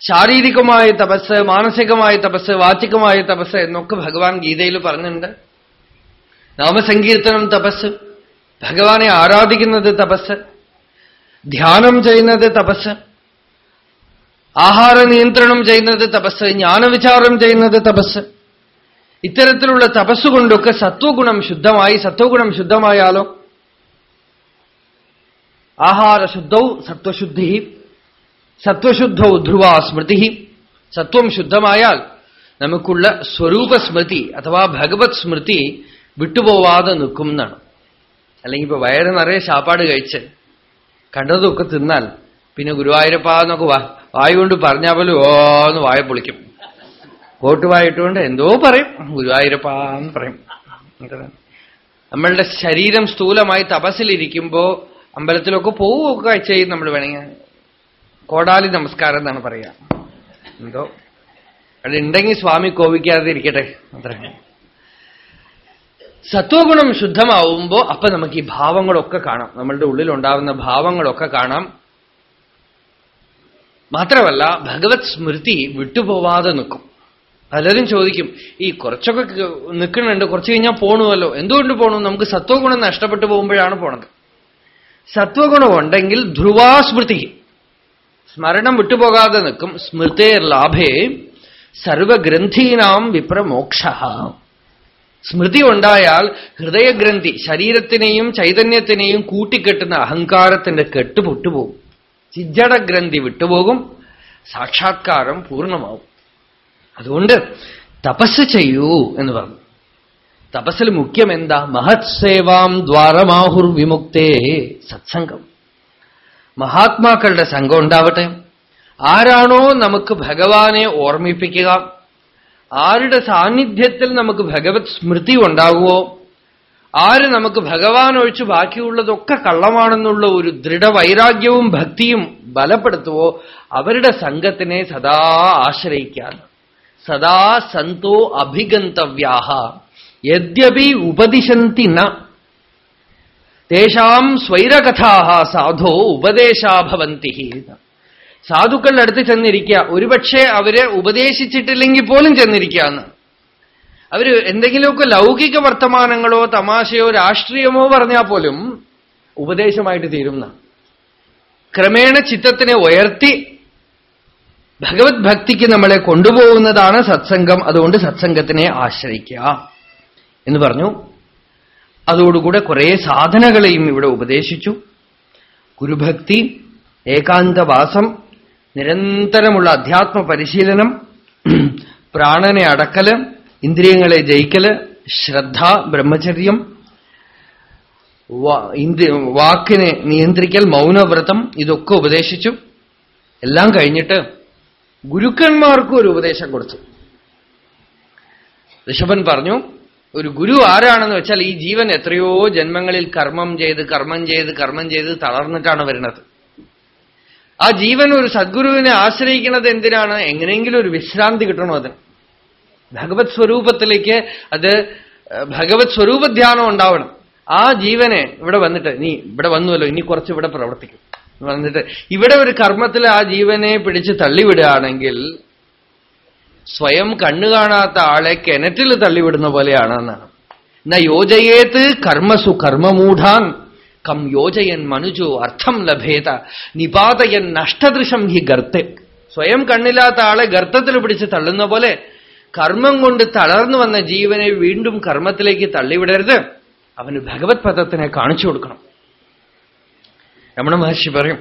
ശാരീരികമായ തപസ് മാനസികമായ തപസ് വാചികമായ തപസ് എന്നൊക്കെ ഭഗവാൻ ഗീതയിൽ പറഞ്ഞിട്ടുണ്ട്. നാമസങ്കീർത്തനം തപസ്. ഭഗവാനെ ആരാധിക്കുന്നത് തപസ് ധ്യാനം ചെയ്യുന്നത് തപസ് ആഹാര നിയന്ത്രണം ചെയ്യുന്നത് തപസ് ജ്ഞാനവിചാരം ചെയ്യുന്നത് തപസ്. ഇത്തരത്തിലുള്ള തപസ്സുകൊണ്ടൊക്കെ സത്വഗുണം ശുദ്ധമായി സത്വഗുണം ശുദ്ധമായാലോ? ആഹാരശുദ്ധൗ സത്വശുദ്ധി സത്വശുദ്ധൗ ധ്രുവ സ്മൃതി. സത്വം ശുദ്ധമായാൽ നമുക്കുള്ള സ്വരൂപസ്മൃതി അഥവാ ഭഗവത് സ്മൃതി വിട്ടുപോവാതെ നിൽക്കും എന്നാണ്. അല്ലെങ്കിൽ ഇപ്പൊ വയറ് നിറയെ ശാപ്പാട് കഴിച്ച് കണ്ടതൊക്കെ തിന്നാൽ പിന്നെ ഗുരുവായൂരപ്പ എന്നൊക്കെ വായു കൊണ്ട് പറഞ്ഞാൽ പോലും ഓന്ന് വായ പൊളിക്കും. കോട്ടുവായിട്ടുകൊണ്ട് എന്തോ പറയും. ഗുരുവായൂരപ്പ എന്ന് പറയും. നമ്മളുടെ ശരീരം സ്ഥൂലമായി തപസ്സിലിരിക്കുമ്പോ അമ്പലത്തിലൊക്കെ പോവുകയൊക്കെ ചെയ്യും നമ്മൾ വേണമെങ്കിൽ കോടാലി നമസ്കാരം എന്നാണ് പറയുക. എന്തോ. അവിടെ ഉണ്ടെങ്കിൽ സ്വാമി കോപിക്കാതെ ഇരിക്കട്ടെ. അത്ര. സത്വഗുണം ശുദ്ധമാവുമ്പോ അപ്പൊ നമുക്ക് ഈ ഭാവങ്ങളൊക്കെ കാണാം. നമ്മളുടെ ഉള്ളിലുണ്ടാവുന്ന ഭാവങ്ങളൊക്കെ കാണാം. മാത്രമല്ല ഭഗവത് സ്മൃതി വിട്ടുപോവാതെ നിൽക്കും. പലരും ചോദിക്കും ഈ കുറച്ചൊക്കെ നിൽക്കുന്നുണ്ട് കുറച്ച് കഴിഞ്ഞാൽ പോണുമല്ലോ എന്തുകൊണ്ട് പോണു? നമുക്ക് സത്വഗുണം നഷ്ടപ്പെട്ടു പോകുമ്പോഴാണ് പോണത്. സത്വഗുണം ഉണ്ടെങ്കിൽ ധ്രുവാസ്മൃതി. സ്മരണം വിട്ടുപോകാതെ നിൽക്കും. സ്മൃതേർ ലാഭേ സർവഗ്രന്ഥീനാം വിപ്രമോക്ഷ. സ്മൃതി ഉണ്ടായാൽ ഹൃദയഗ്രന്ഥി ശരീരത്തിനെയും ചൈതന്യത്തിനെയും കൂട്ടിക്കെട്ടുന്ന അഹങ്കാരത്തിന്റെ കെട്ട് പൊട്ടുപോകും. ചിജ്ജടഗ്രന്ഥി വിട്ടുപോകും. സാക്ഷാത്കാരം പൂർണമാവും. അതുകൊണ്ട് തപസ് ചെയ്യൂ എന്ന് പറഞ്ഞു. തപസ്സിൽ മുഖ്യം എന്താ മഹത് സേവാം ദ്വാരമാഹുർ വിമുക്തേ സത്സംഗം. മഹാത്മാക്കളുടെ സംഘം ഉണ്ടാവട്ടെ. ആരാണോ നമുക്ക് ഭഗവാനെ ഓർമ്മിപ്പിക്കുക. ആരുടെ സാന്നിധ്യത്തിൽ നമുക്ക് ഭഗവത് സ്മൃതി ഉണ്ടാകുമോ ആര് നമുക്ക് ഭഗവാൻ ഒഴിച്ച് ബാക്കിയുള്ളതൊക്കെ കള്ളമാണെന്നുള്ള ഒരു ദൃഢവൈരാഗ്യവും ഭക്തിയും ബലപ്പെടുത്തുവോ? അവരുടെ സംഘത്തിനെ സദാ ആശ്രയിക്കാൻ സദാ സന്തോ അഭിഗന്തവ്യാഹ യദ്യപി ഉപദിശന്തി ന. തേഷാം സ്വൈരകഥാ സാധോ ഉപദേശാഭവന്തി സാധുക്കളുടെ അടുത്ത് ചെന്നിരിക്കുക. ഒരുപക്ഷെ അവരെ ഉപദേശിച്ചിട്ടില്ലെങ്കിൽ പോലും ചെന്നിരിക്കുകയെന്ന് അവർ എന്തെങ്കിലുമൊക്കെ ലൗകിക വർത്തമാനങ്ങളോ തമാശയോ രാഷ്ട്രീയമോ പറഞ്ഞാൽ പോലും ഉപദേശമായിട്ട് തീരുന്ന ക്രമേണ ചിത്തത്തിനെ ഉയർത്തി ഭഗവത് ഭക്തിക്ക് നമ്മളെ കൊണ്ടുപോകുന്നതാണ് സത്സംഗം. അതുകൊണ്ട് സത്സംഗത്തിനെ ആശ്രയിക്കുക എന്ന് പറഞ്ഞു. അതോടുകൂടെ കുറെ സാധനകളെയും ഇവിടെ ഉപദേശിച്ചു. ഗുരുഭക്തി ഏകാന്തവാസം നിരന്തരമുള്ള അധ്യാത്മ പരിശീലനം പ്രാണനെ അടക്കൽ ഇന്ദ്രിയങ്ങളെ ജയിക്കൽ ശ്രദ്ധ ബ്രഹ്മചര്യം വാക്കിനെ നിയന്ത്രിക്കൽ മൗനവ്രതം ഇതൊക്കെ ഉപദേശിച്ചു. എല്ലാം കഴിഞ്ഞിട്ട് ഗുരുക്കന്മാർക്കും ഒരു ഉപദേശം കൊടുത്തു. ഋഷഭൻ പറഞ്ഞു ഒരു ഗുരു ആരാണെന്ന് വെച്ചാൽ ഈ ജീവൻ എത്രയോ ജന്മങ്ങളിൽ കർമ്മം ചെയ്ത് കർമ്മം ചെയ്ത് കർമ്മം ചെയ്ത് തളർന്നിട്ടാണ് വരുന്നത്. ആ ജീവൻ ഒരു സദ്ഗുരുവിനെ ആശ്രയിക്കുന്നത് എന്തിനാണ്? എങ്ങനെയെങ്കിലും ഒരു വിശ്രാന്തി കിട്ടണോ അതിന്. ഭഗവത് സ്വരൂപത്തിലേക്ക് അത് ഭഗവത് സ്വരൂപ ധ്യാനം ഉണ്ടാവണം. ആ ജീവനെ ഇവിടെ വന്നിട്ട് നീ ഇവിടെ വന്നുവല്ലോ ഇനി കുറച്ച് ഇവിടെ പ്രവർത്തിക്കും. വന്നിട്ട് ഇവിടെ ഒരു കർമ്മത്തിൽ ആ ജീവനെ പിടിച്ച് തള്ളിവിടുകയാണെങ്കിൽ സ്വയം കണ്ണു കാണാത്ത ആളെ കിണറ്റിൽ തള്ളിവിടുന്ന പോലെയാണ് എന്നാണ്. ന യോജയേത് കർമ്മസു കർമ്മമൂഢാൻ. കം യോജയൻ മനുജോ അർത്ഥം ലഭേത നിപാതയൻ നഷ്ടദൃശം ഹി ഗർത്തെ സ്വയം കണ്ണില്ലാത്ത ആളെ ഗർത്തത്തിൽ പിടിച്ച് തള്ളുന്ന പോലെ കർമ്മം കൊണ്ട് തളർന്നു വന്ന ജീവനെ വീണ്ടും കർമ്മത്തിലേക്ക് തള്ളിവിടരുത് അവന് ഭഗവത് പദത്തിനെ കാണിച്ചു കൊടുക്കണം രമണ മഹർഷി പറയും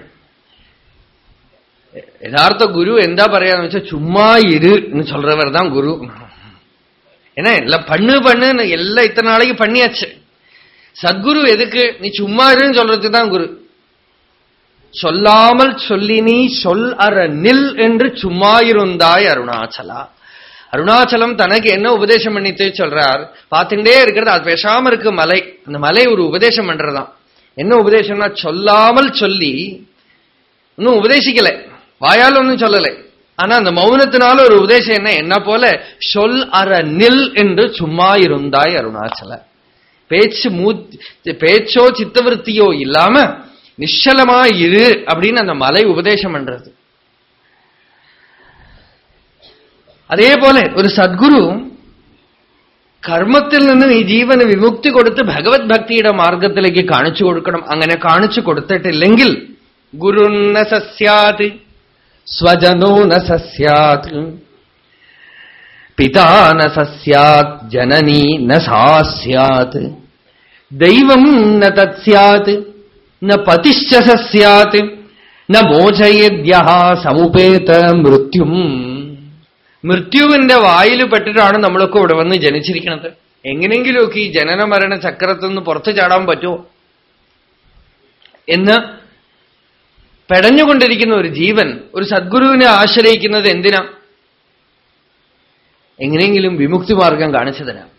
யதார்த்த குரு எந்தா പറയാന്ന് വെച്ചാൽ சும்மா இரு சொல்றவர் தான் குரு ஏன்னா எல்லாம் பண்ணு பண்ணுன்னு எல்லாம் இத்தனை நாளைக்கு பண்ணியாச்சு சத்குரு எதுக்கு? நீ சும்மா இருன்னு சொல்றதுக்கு தான் குரு. சொல்லாமல் சொல்லி நீ சொல் அற நில் என்று சும்மா இருந்தாய் அருணாச்சலா. அருணாச்சலம் தனக்கு என்ன உபதேசம் பண்ணிட்டு சொல்றார்? பார்த்துட்டே இருக்கிறது அது பேசாம இருக்கு மலை. அந்த மலை ஒரு உபதேசம் பண்றதுதான். என்ன உபதேசம்னா சொல்லாமல் சொல்லி இன்னும் உபதேசிக்கல. வாயால் ஒன்னும் சொல்லலை. ஆனா அந்த மௌனத்தினால ஒரு உபதேசம் என்ன? என்ன போல சொல் அற நில் என்று சும்மா இருந்தாய் அருணாச்சல. பேச்சு மூ பேச்சோ சித்தவருத்தியோ இல்லாம நிச்சலமா இரு அப்படின்னு அந்த மலை உபதேசம் பண்றது അതേ പോലെ ഒരു സദ്ഗുരു കർമ്മത്തിൽ നിന്ന് ഈ ജീവന് വിമുക്തി കൊടുത്ത് ഭഗവത് ഭക്തിയുടെ മാർഗത്തിലേക്ക് കാണിച്ചു കൊടുക്കണം അങ്ങനെ കാണിച്ചു കൊടുത്തിട്ടില്ലെങ്കിൽ ഗുരുന്ന സസ്യാത് സ്വജനോ ന സസ്യാത് പിതാ ന സസ്യാത് ജനനീ ന സാസ്യാത് ദൈവം ന തത്സ്യാത് ന പതിശ്ച സസ്യാത് ന മോചയദ്യ സമുപേത മൃത്യും. മൃത്യുവിന്റെ വായിൽ പെട്ടിട്ടാണ് നമ്മളൊക്കെ ഇവിടെ വന്ന് ജനിച്ചിരിക്കുന്നത് എങ്ങനെയെങ്കിലുമൊക്കെ ഈ ജനന മരണ ചക്രത്തിൽ നിന്ന് പുറത്തു ചാടാൻ പറ്റുമോ എന്ന് പെടഞ്ഞുകൊണ്ടിരിക്കുന്ന ഒരു ജീവൻ ഒരു സദ്ഗുരുവിനെ ആശ്രയിക്കുന്നത് എന്തിനാ? എങ്ങനെയെങ്കിലും വിമുക്തി മാർഗം കാണിച്ചു തരാം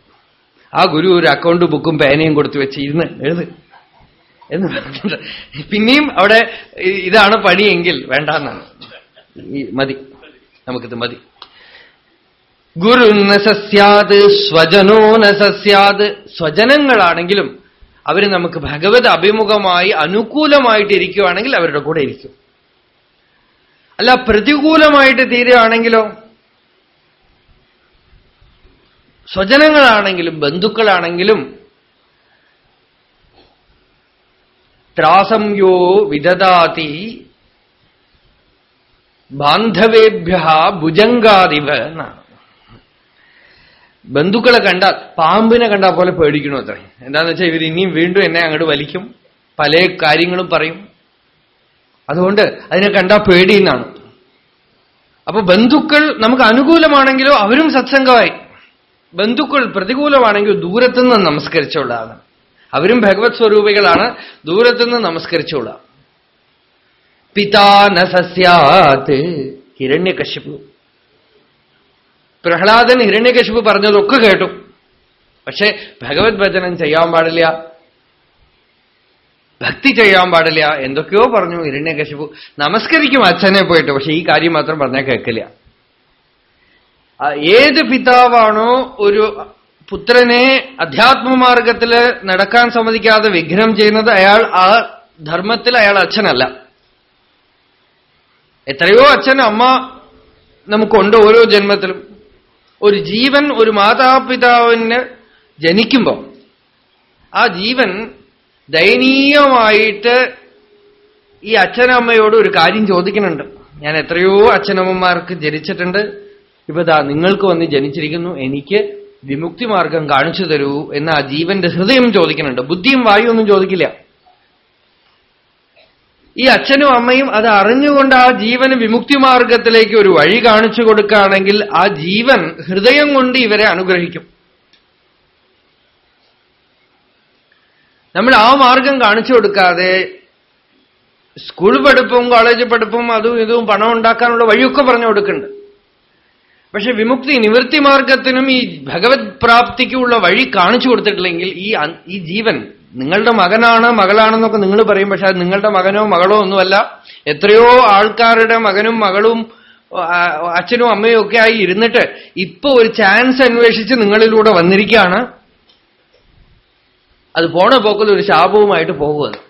ആ ഗുരു ഒരു അക്കൗണ്ട് ബുക്കും പേനയും കൊടുത്തു വെച്ച് ഇരുന്ന് എഴുത്. എന്ന് പറഞ്ഞിട്ട് പിന്നെയും അവിടെ ഇതാണ് പണിയെങ്കിൽ വേണ്ടെന്നാണ്. മതി. നമുക്കിത് മതി. ഗുരു നസസ്യാത് സ്വജനോ നസസ്യാത് സ്വജനങ്ങളാണെങ്കിലും അവർ നമുക്ക് ഭഗവത് അഭിമുഖമായി അനുകൂലമായിട്ട് ഇരിക്കുകയാണെങ്കിൽ അവരുടെ കൂടെ ഇരിക്കും. അല്ല പ്രതികൂലമായിട്ട് തീരുകയാണെങ്കിലോ? സ്വജനങ്ങളാണെങ്കിലും ബന്ധുക്കളാണെങ്കിലും ത്രാസംയോ വിദദാതി ബാന്ധവേഭ്യ ഭുജങ്കാദിവ എന്നാണ് ബന്ധുക്കളെ കണ്ടാൽ പാമ്പിനെ കണ്ടാൽ പോലെ പേടിക്കണോ അത്ര? എന്താന്ന് വെച്ചാൽ ഇവർ ഇനിയും വീണ്ടും എന്നെ അങ്ങോട്ട് വലിക്കും പല കാര്യങ്ങളും പറയും. അതുകൊണ്ട് അതിനെ കണ്ടാൽ പേടിയെന്നാണ്. അപ്പൊ ബന്ധുക്കൾ നമുക്ക് അനുകൂലമാണെങ്കിലോ അവരും സത്സംഗമായി. ബന്ധുക്കൾ പ്രതികൂലമാണെങ്കിൽ ദൂരത്തുനിന്ന് നമസ്കരിച്ചോളാണ് അവരും ഭഗവത് സ്വരൂപികളാണ് ദൂരത്തുനിന്ന് നമസ്കരിച്ചോളാം പിതാന സസ്യാത്. ഹിരണ്യകശിപ്പു പ്രഹ്ലാദൻ ഹിരണ്യകശിപ്പ് പറഞ്ഞതൊക്കെ കേട്ടു. പക്ഷെ ഭഗവത് ഭജനം ചെയ്യാൻ പാടില്ല. ഭക്തി ചെയ്യാൻ പാടില്ല. എന്തൊക്കെയോ പറഞ്ഞു ഹിരണ്യകശിപ്പു നമസ്കരിക്കും അച്ഛനെ പോയിട്ട് പക്ഷെ ഈ കാര്യം മാത്രം പറഞ്ഞാൽ കേൾക്കില്ല. ഏത് പിതാവാണോ ഒരു പുത്രനെ അധ്യാത്മമാർഗത്തിൽ നടക്കാൻ സമ്മതിക്കാതെ വിഘ്നം ചെയ്യുന്നത് അയാൾ ആ ധർമ്മത്തിൽ അയാൾ അച്ഛനല്ല. എത്രയോ അച്ഛൻ അമ്മ നമുക്കുണ്ട് ഓരോ ജന്മത്തിലും. ഒരു ജീവൻ ഒരു മാതാപിതാവിന് ജനിക്കുമ്പോൾ ആ ജീവൻ ദയനീയമായിട്ട് ഈ അച്ഛനമ്മയോട് ഒരു കാര്യം ചോദിക്കുന്നുണ്ട്. ഞാൻ എത്രയോ അച്ഛനമ്മമാർക്ക് ജനിച്ചിട്ടുണ്ട്. ഇപ്പൊ ദാ നിങ്ങൾക്ക് വന്ന് ജനിച്ചിരിക്കുന്നു എനിക്ക് വിമുക്തി മാർഗം കാണിച്ചു തരൂ എന്ന് ആ ജീവന്റെ ഹൃദയം ചോദിക്കുന്നുണ്ട്. ബുദ്ധിയും വായുവൊന്നും ചോദിക്കില്ല. ഈ അച്ഛനും അമ്മയും അത് അറിഞ്ഞുകൊണ്ട് ആ ജീവന് വിമുക്തി മാർഗത്തിലേക്ക് ഒരു വഴി കാണിച്ചു കൊടുക്കുകയാണെങ്കിൽ ആ ജീവൻ ഹൃദയം കൊണ്ട് ഇവരെ അനുഗ്രഹിക്കും. നമ്മൾ ആ മാർഗം കാണിച്ചു കൊടുക്കാതെ സ്കൂൾ പഠിപ്പും കോളേജ് പഠിപ്പും അതും ഇതും പണം ഉണ്ടാക്കാനുള്ള വഴിയൊക്കെ പറഞ്ഞു കൊടുക്കുന്നുണ്ട്. പക്ഷെ വിമുക്തി നിവൃത്തി മാർഗത്തിനും ഈ ഭഗവത് പ്രാപ്തിക്കുമുള്ള വഴി കാണിച്ചു കൊടുത്തിട്ടില്ലെങ്കിൽ ഈ ഈ ജീവൻ നിങ്ങളുടെ മകനാണ് മകളാണെന്നൊക്കെ നിങ്ങൾ പറയും. പക്ഷെ അത് നിങ്ങളുടെ മകനോ മകളോ ഒന്നുമല്ല. എത്രയോ ആൾക്കാരുടെ മകനും മകളും അച്ഛനും അമ്മയും ഒക്കെ ആയി ഇരുന്നിട്ട് ഇപ്പൊ ഒരു ചാൻസ് അന്വേഷിച്ച് നിങ്ങളിലൂടെ വന്നിരിക്കുകയാണ്. അത് പോണ പോക്കൽ ഒരു ശാപവുമായിട്ട് പോകുന്നത്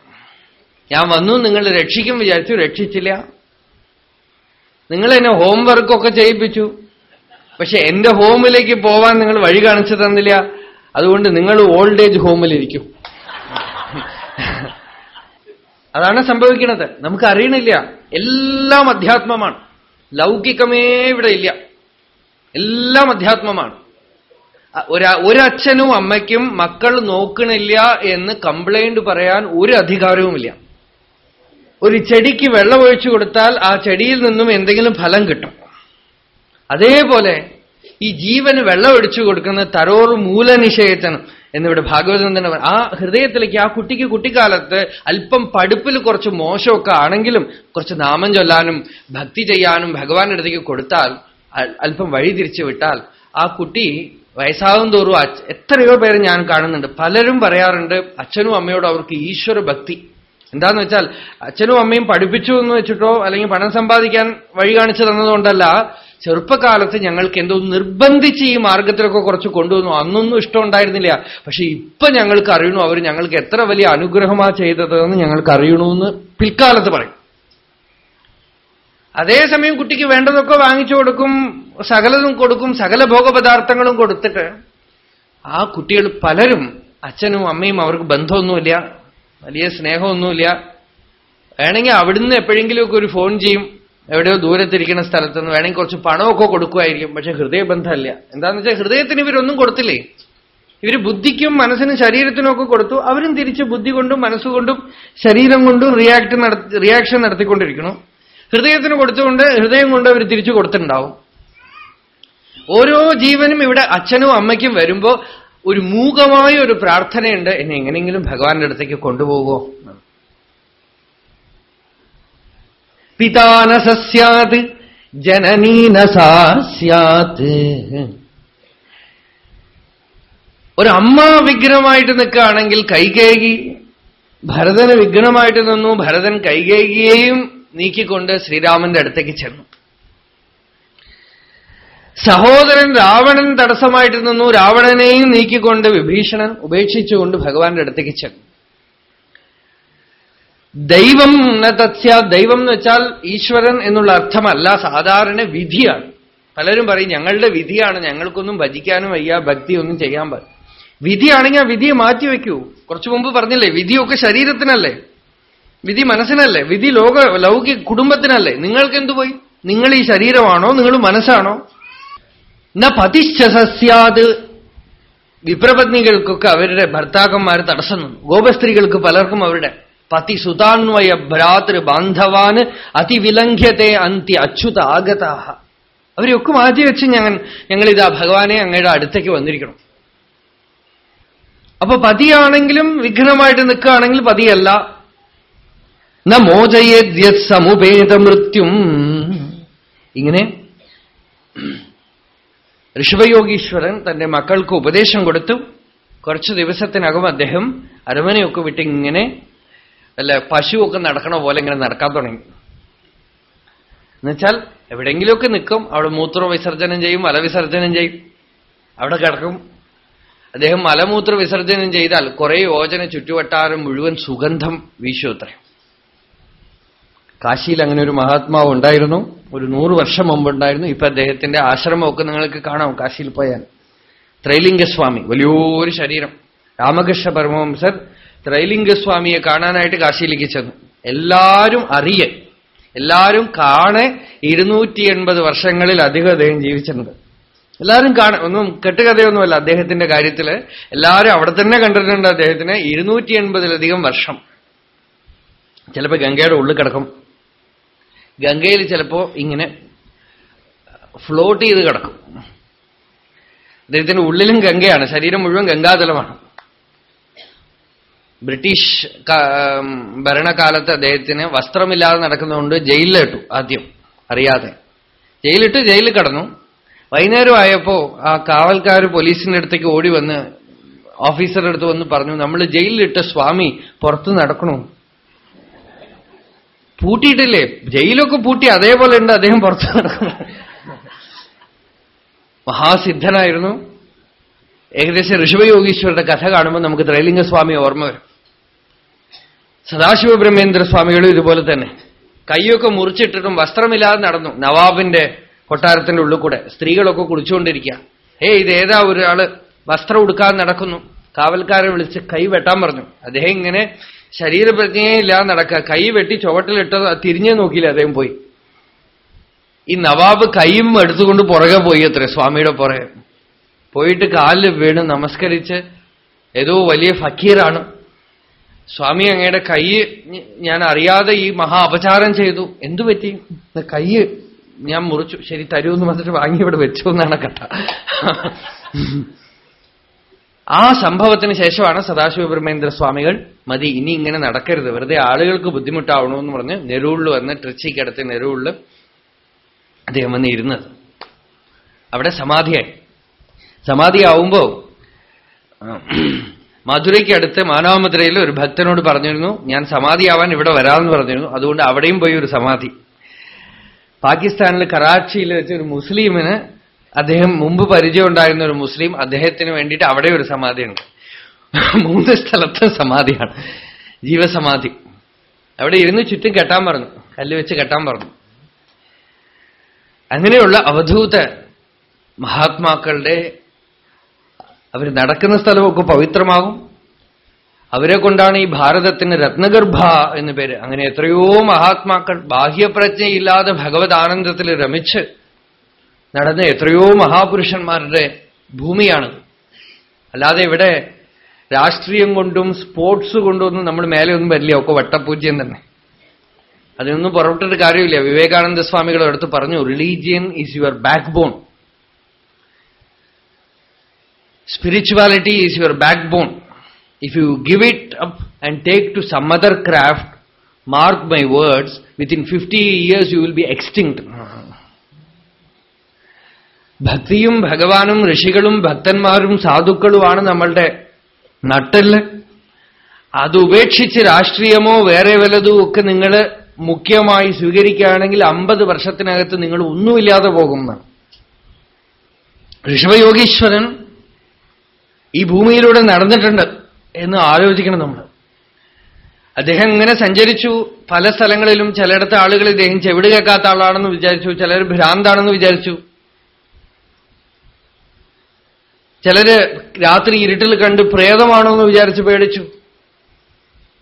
ഞാൻ വന്നു നിങ്ങൾ രക്ഷിക്കും വിചാരിച്ചു രക്ഷിച്ചില്ല. നിങ്ങൾ എന്നെ ഹോംവർക്കൊക്കെ ചെയ്യിപ്പിച്ചു. പക്ഷെ എന്റെ ഹോമിലേക്ക് പോവാൻ നിങ്ങൾ വഴി കാണിച്ചു തന്നില്ല. അതുകൊണ്ട് നിങ്ങൾ ഓൾഡ് ഏജ് ഹോമിലിരിക്കും. അതാണ് സംഭവിക്കുന്നത്. നമുക്ക് അറിയണില്ല. എല്ലാം അധ്യാത്മമാണ്. ലൗകികമേ ഇവിടെ ഇല്ല. എല്ലാം അധ്യാത്മമാണ്. ഒരച്ഛനും അമ്മയ്ക്കും മക്കൾ നോക്കണില്ല എന്ന് കംപ്ലൈന്റ് പറയാൻ ഒരു അധികാരവുമില്ല. ഒരു ചെടിക്ക് വെള്ളമൊഴിച്ചു കൊടുത്താൽ ആ ചെടിയിൽ നിന്നും എന്തെങ്കിലും ഫലം കിട്ടും. അതേപോലെ ഈ ജീവന് വെള്ളമൊഴിച്ചു കൊടുക്കുന്ന തരോർ മൂലനിഷേചനം എന്നിവിടെ ഭാഗവതം തന്നെ ആ ഹൃദയത്തിലേക്ക് ആ കുട്ടിക്ക് കുട്ടിക്കാലത്ത് അല്പം പഠിപ്പിൽ കുറച്ച് മോശമൊക്കെ ആണെങ്കിലും കുറച്ച് നാമം ചൊല്ലാനും ഭക്തി ചെയ്യാനും ഭഗവാന്റെ അടുത്തേക്ക് കൊടുത്താൽ അല്പം വഴി തിരിച്ചു വിട്ടാൽ ആ കുട്ടി വയസ്സാകും തോറും എത്രയോ പേര് ഞാൻ കാണുന്നുണ്ട്. പലരും പറയാറുണ്ട് അച്ഛനും അമ്മയോടും അവർക്ക് ഈശ്വര ഭക്തി. എന്താന്ന് വെച്ചാൽ അച്ഛനും അമ്മയും പഠിപ്പിച്ചു എന്ന് വെച്ചിട്ടോ അല്ലെങ്കിൽ പണം സമ്പാദിക്കാൻ വഴി കാണിച്ചു തന്നതുകൊണ്ടല്ല ചെറുപ്പകാലത്ത് ഞങ്ങൾക്ക് എന്തോ നിർബന്ധിച്ച് ഈ മാർഗത്തിലൊക്കെ കുറച്ച് കൊണ്ടുവന്നു. അന്നൊന്നും ഇഷ്ടമുണ്ടായിരുന്നില്ല പക്ഷെ ഇപ്പൊ ഞങ്ങൾക്ക് അറിയണു അവർ ഞങ്ങൾക്ക് എത്ര വലിയ അനുഗ്രഹമാ ചെയ്തതെന്ന് ഞങ്ങൾക്ക് അറിയണമെന്ന് പിൽക്കാലത്ത് പറയും. അതേസമയം കുട്ടിക്ക് വേണ്ടതൊക്കെ വാങ്ങിച്ചു കൊടുക്കും സകലതും കൊടുക്കും സകല ഭോഗപദാർത്ഥങ്ങളും കൊടുത്തിട്ട് ആ കുട്ടികൾ പലരും അച്ഛനും അമ്മയും അവർക്ക് ബന്ധമൊന്നുമില്ല വലിയ സ്നേഹമൊന്നുമില്ല. വേണമെങ്കിൽ അവിടുന്ന് എപ്പോഴെങ്കിലുമൊക്കെ ഒരു ഫോൺ ചെയ്യും. എവിടെയോ ദൂരത്തിരിക്കുന്ന സ്ഥലത്തുനിന്ന് വേണമെങ്കിൽ കുറച്ച് പണമൊക്കെ കൊടുക്കുമായിരിക്കും. പക്ഷെ ഹൃദയബന്ധമല്ല. എന്താന്ന് വെച്ചാൽ ഹൃദയത്തിന് ഇവരൊന്നും കൊടുത്തില്ലേ? ഇവർ ബുദ്ധിക്കും മനസ്സിനും ശരീരത്തിനും ഒക്കെ കൊടുത്തു. അവരും തിരിച്ച് ബുദ്ധി കൊണ്ടും മനസ്സുകൊണ്ടും ശരീരം കൊണ്ടും റിയാക്ട് നടത്തി റിയാക്ഷൻ നടത്തിക്കൊണ്ടിരിക്കണം ഹൃദയത്തിന് കൊടുത്തുകൊണ്ട് ഹൃദയം കൊണ്ട് അവർ തിരിച്ചു കൊടുത്തിട്ടുണ്ടാവും. ഓരോ ജീവനും ഇവിടെ അച്ഛനും അമ്മയ്ക്കും വരുമ്പോ ഒരു മൂകമായ ഒരു പ്രാർത്ഥനയുണ്ട്. എന്നെ എങ്ങനെയെങ്കിലും ഭഗവാന്റെ അടുത്തേക്ക് കൊണ്ടുപോകുമോ പിതാന സസ്യാത് ജനനീന സാസ്യാത് ഒരു അമ്മ വിഗ്രഹമായിട്ട് നിൽക്കുകയാണെങ്കിൽ കൈകേകി ഭരതന് വിഗ്രഹമായിട്ട് നിന്നു ഭരതൻ കൈകേകിയെയും നീക്കിക്കൊണ്ട് ശ്രീരാമന്റെ അടുത്തേക്ക് ചെന്നു. സഹോദരൻ രാവണൻ തടസ്സമായിട്ട് നിന്നു രാവണനെയും നീക്കിക്കൊണ്ട് വിഭീഷണൻ ഉപേക്ഷിച്ചുകൊണ്ട് ഭഗവാന്റെ അടുത്തേക്ക് ചെന്നു. ദൈവം തസ്യ ദൈവം എന്ന് വെച്ചാൽ ഈശ്വരൻ എന്നുള്ള അർത്ഥമല്ല സാധാരണ വിധിയാണ്. പലരും പറയും ഞങ്ങളുടെ വിധിയാണ് ഞങ്ങൾക്കൊന്നും ഭജിക്കാനും വയ്യ ഭക്തി ഒന്നും ചെയ്യാൻ പാടില്ല വിധിയാണെങ്കിൽ ആ വിധിയെ മാറ്റിവെക്കൂ കുറച്ചു മുമ്പ് പറഞ്ഞില്ലേ വിധിയൊക്കെ ശരീരത്തിനല്ലേ? വിധി മനസ്സിനല്ലേ? വിധി ലോക ലൗകിക കുടുംബത്തിനല്ലേ? നിങ്ങൾക്ക് എന്തുപോയി നിങ്ങൾ ഈ ശരീരമാണോ? നിങ്ങൾ മനസ്സാണോ? ന പതിശ്ചസ്യാത് വിപ്രപത്നികൾക്കൊക്കെ അവരുടെ ഭർത്താക്കന്മാർ തടസ്സം ഗോപസ്ത്രീകൾക്ക് പലർക്കും അവരുടെ പതി സുതാന്വയ ഭ്രാതൃ ബാന്ധവാന് അതിവിലംഘ്യത്തെ അന്ത്യ അച്യുത ആഗതാഹ അവരെയൊക്കെ മാറ്റി വെച്ച് ഞങ്ങൾ ഞങ്ങളിതാ ഭഗവാനെ അങ്ങയുടെ അടുത്തേക്ക് വന്നിരിക്കണം. അപ്പൊ പതിയാണെങ്കിലും വിഘ്നമായിട്ട് നിൽക്കുകയാണെങ്കിൽ പതിയല്ല. ന മോചയേദ്യത് സമുപേത മൃത്യും. ഇങ്ങനെ ഋഷഭയോഗീശ്വരൻ തന്റെ മക്കൾക്ക് ഉപദേശം കൊടുത്തു. കുറച്ചു ദിവസത്തിനകം അദ്ദേഹം അരമനയൊക്കെ വിട്ട് ഇങ്ങനെ അല്ല? പശുവൊക്കെ നടക്കണ പോലെ ഇങ്ങനെ നടക്കാൻ തുടങ്ങി. എന്നുവെച്ചാൽ എവിടെയെങ്കിലുമൊക്കെ നിൽക്കും. അവിടെ മൂത്ര വിസർജനം ചെയ്യും മലവിസർജനം ചെയ്യും. അവിടെ കിടക്കും. അദ്ദേഹം മലമൂത്ര വിസർജനം ചെയ്താൽ കുറെ യോജന ചുറ്റുവട്ടാരം മുഴുവൻ സുഗന്ധം വീശുത്രേ കാശിയിൽ അങ്ങനെ ഒരു മഹാത്മാവ് ഉണ്ടായിരുന്നു. ഒരു നൂറ് വർഷം മുമ്പുണ്ടായിരുന്നു ഇപ്പൊ അദ്ദേഹത്തിന്റെ ആശ്രമമൊക്കെ നിങ്ങൾക്ക് കാണാം കാശിയിൽ പോയാൽ. ത്രൈലിംഗസ്വാമി വലിയൊരു ശരീരം. രാമകൃഷ്ണ പരമവംസർ ത്രൈലിംഗസ്വാമിയെ കാണാനായിട്ട് കാശിയിലേക്ക് ചെന്നു. എല്ലാരും അറിയ. എല്ലാരും കാണെ. ഇരുന്നൂറ്റി എൺപത് വർഷങ്ങളിൽ അധികം അദ്ദേഹം ജീവിച്ചിട്ടുണ്ട്. എല്ലാവരും കാണ. ഒന്നും കെട്ടുകഥയൊന്നുമല്ല അദ്ദേഹത്തിന്റെ കാര്യത്തിൽ. എല്ലാവരും അവിടെ തന്നെ കണ്ടിട്ടുണ്ട് അദ്ദേഹത്തിന്. ഇരുന്നൂറ്റി എൺപതിലധികം വർഷം. ചിലപ്പോ ഗംഗയുടെ ഉള്ളിൽ കിടക്കും. ഗംഗയിൽ ചിലപ്പോ ഇങ്ങനെ ഫ്ലോട്ട് ചെയ്ത് കിടക്കും. അദ്ദേഹത്തിന്റെ ഉള്ളിലും ഗംഗയാണ്. ശരീരം മുഴുവൻ ഗംഗാതലമാണ്. ബ്രിട്ടീഷ് ഭരണകാലത്ത് അദ്ദേഹത്തിന് വസ്ത്രമില്ലാതെ നടക്കുന്നതുകൊണ്ട് ജയിലിലിട്ടു ആദ്യം അറിയാതെ. ജയിലിട്ട് ജയിലിൽ കടന്നു. വൈകുന്നേരം ആയപ്പോ ആ കാവൽക്കാർ പോലീസിന്റെ അടുത്തേക്ക് ഓടി വന്ന് ഓഫീസറുടെ അടുത്ത് വന്ന് പറഞ്ഞു നമ്മൾ ജയിലിലിട്ട സ്വാമി പുറത്ത് നടക്കണു. പൂട്ടിയിട്ടില്ലേ? ജയിലൊക്കെ പൂട്ടി അതേപോലെ ഉണ്ട് അദ്ദേഹം പുറത്ത് നടക്കണം മഹാസിദ്ധനായിരുന്നു. ഏകദേശം ഋഷഭയോഗീശ്വരുടെ കഥ കാണുമ്പോൾ നമുക്ക് ത്രൈലിംഗസ്വാമി ഓർമ്മ വരും. സദാശിവ ബ്രഹ്മേന്ദ്ര സ്വാമികളും ഇതുപോലെ തന്നെ. കൈയൊക്കെ മുറിച്ചിട്ടിട്ടും വസ്ത്രമില്ലാതെ നടന്നു. നവാബിന്റെ കൊട്ടാരത്തിന്റെ ഉള്ളിൽ കൂടെ സ്ത്രീകളൊക്കെ കുളിച്ചുകൊണ്ടിരിക്കുക. ഏ ഇതേതാ ഒരാൾ വസ്ത്രം ഉടുക്കാതെ നടക്കുന്നു? കാവൽക്കാരെ വിളിച്ച് കൈ വെട്ടാൻ പറഞ്ഞു. അദ്ദേഹം ഇങ്ങനെ ശരീരപ്രജ്ഞയെ ഇല്ലാതെ നടക്കുക. കൈ വെട്ടി ചുവട്ടിലിട്ടത് തിരിഞ്ഞേ നോക്കിയില്ല അദ്ദേഹം പോയി. ഈ നവാബ് കൈയും എടുത്തുകൊണ്ട് പുറകെ പോയി അത്ര സ്വാമിയുടെ പുറകെ. പോയിട്ട് കാലിൽ വീണ് നമസ്കരിച്ച് ഏതോ വലിയ ഫക്കീറാണ്. സ്വാമി അങ്ങയുടെ കൈ ഞാൻ അറിയാതെ ഈ മഹാ അപചാരം ചെയ്തു. എന്തു പറ്റി? കൈ ഞാൻ മുറിച്ചു. ശരി തരൂ എന്ന് പറഞ്ഞിട്ട് വാങ്ങി ഇവിടെ വെച്ചു എന്നാണ് കഥ. ആ സംഭവത്തിന് ശേഷമാണ് സദാശിവ ബ്രഹ്മേന്ദ്ര സ്വാമികൾ മതി ഇനി ഇങ്ങനെ നടക്കരുത്. വെറുതെ ആളുകൾക്ക് ബുദ്ധിമുട്ടാവണമെന്ന് പറഞ്ഞ് നെരൂളിൽ വന്ന് ട്രിച്ചിക്കടുത്ത് നെരൂളിൽ അദ്ദേഹം വന്ന് ഇരുന്നത് അവിടെ സമാധിയായി. സമാധിയാവുമ്പോ മധുരയ്ക്ക് അടുത്ത് മാനവമധുരയിൽ ഒരു ഭക്തനോട് പറഞ്ഞിരുന്നു ഞാൻ സമാധിയാവാൻ ഇവിടെ വരാമെന്ന് പറഞ്ഞിരുന്നു. അതുകൊണ്ട് അവിടെയും പോയി ഒരു സമാധി. പാകിസ്ഥാനിൽ കറാച്ചിയിൽ വെച്ച് ഒരു മുസ്ലിമിന് അദ്ദേഹം മുമ്പ് പരിചയം ഉണ്ടായിരുന്ന ഒരു മുസ്ലിം അദ്ദേഹത്തിന് വേണ്ടിയിട്ട് അവിടെ ഒരു സമാധിയുണ്ട്. മൂന്ന് സ്ഥലത്ത് സമാധിയാണ്. ജീവസമാധി. അവിടെ ഇരുന്ന് ചുറ്റും കെട്ടാൻ പറഞ്ഞു. കല്ല് വെച്ച് കെട്ടാൻ പറഞ്ഞു. അങ്ങനെയുള്ള അവധൂത മഹാത്മാക്കളുടെ അവർ നടക്കുന്ന സ്ഥലമൊക്കെ പവിത്രമാകും. അവരെ കൊണ്ടാണ് ഈ ഭാരതത്തിന് രത്നഗർഭ എന്ന് പേര്. അങ്ങനെ എത്രയോ മഹാത്മാക്കൾ ബാഹ്യപ്രജ്ഞയില്ലാതെ ഭഗവത് ആനന്ദത്തിൽ രമിച്ച് നടന്ന എത്രയോ മഹാപുരുഷന്മാരുടെ ഭൂമിയാണ്. അല്ലാതെ ഇവിടെ രാഷ്ട്രീയം കൊണ്ടും സ്പോർട്സ് കൊണ്ടൊന്നും നമ്മൾ മേലെ ഒന്നും വരില്ല. ഒക്കെ വട്ടപൂജ്യം തന്നെ. അതിനൊന്നും പുറപ്പെട്ടിട്ട് കാര്യമില്ല. വിവേകാനന്ദ സ്വാമികൾ അടുത്ത് പറഞ്ഞു religion is your backbone is your backbone if you give it up and take to some other craft mark my words within fifty years you will be extinct ഭക്തിയും ഭഗവാനും ഋഷികളും ഭക്തന്മാരും സാധുക്കളുമാണ് നമ്മളുടെ നട്ടൽ അത് ഉപേക്ഷിച്ച് രാഷ്ട്രീയമോ വേറെ വലതും ഒക്കെ നിങ്ങൾ മുഖ്യമായി സ്വീകരിക്കുകയാണെങ്കിൽ അമ്പത് വർഷത്തിനകത്ത് നിങ്ങൾ ഒന്നുമില്ലാതെ പോകുന്നതാണ് ഋഷഭയോഗീശ്വരൻ ഈ ഭൂമിയിലൂടെ നടന്നിട്ടുണ്ട് എന്ന് ആലോചിക്കണം നമ്മൾ. അദ്ദേഹം ഇങ്ങനെ സഞ്ചരിച്ചു. പല സ്ഥലങ്ങളിലും ചിലയിടത്ത് ആളുകൾ ഇദ്ദേഹം ചെവിട് കേൾക്കാത്ത ആളാണെന്ന് വിചാരിച്ചു. ചിലർ ഭ്രാന്താണെന്ന് വിചാരിച്ചു. ചിലര് രാത്രി ഇരുട്ടിൽ കണ്ട് പ്രേതമാണോ എന്ന് വിചാരിച്ച് പേടിച്ചു.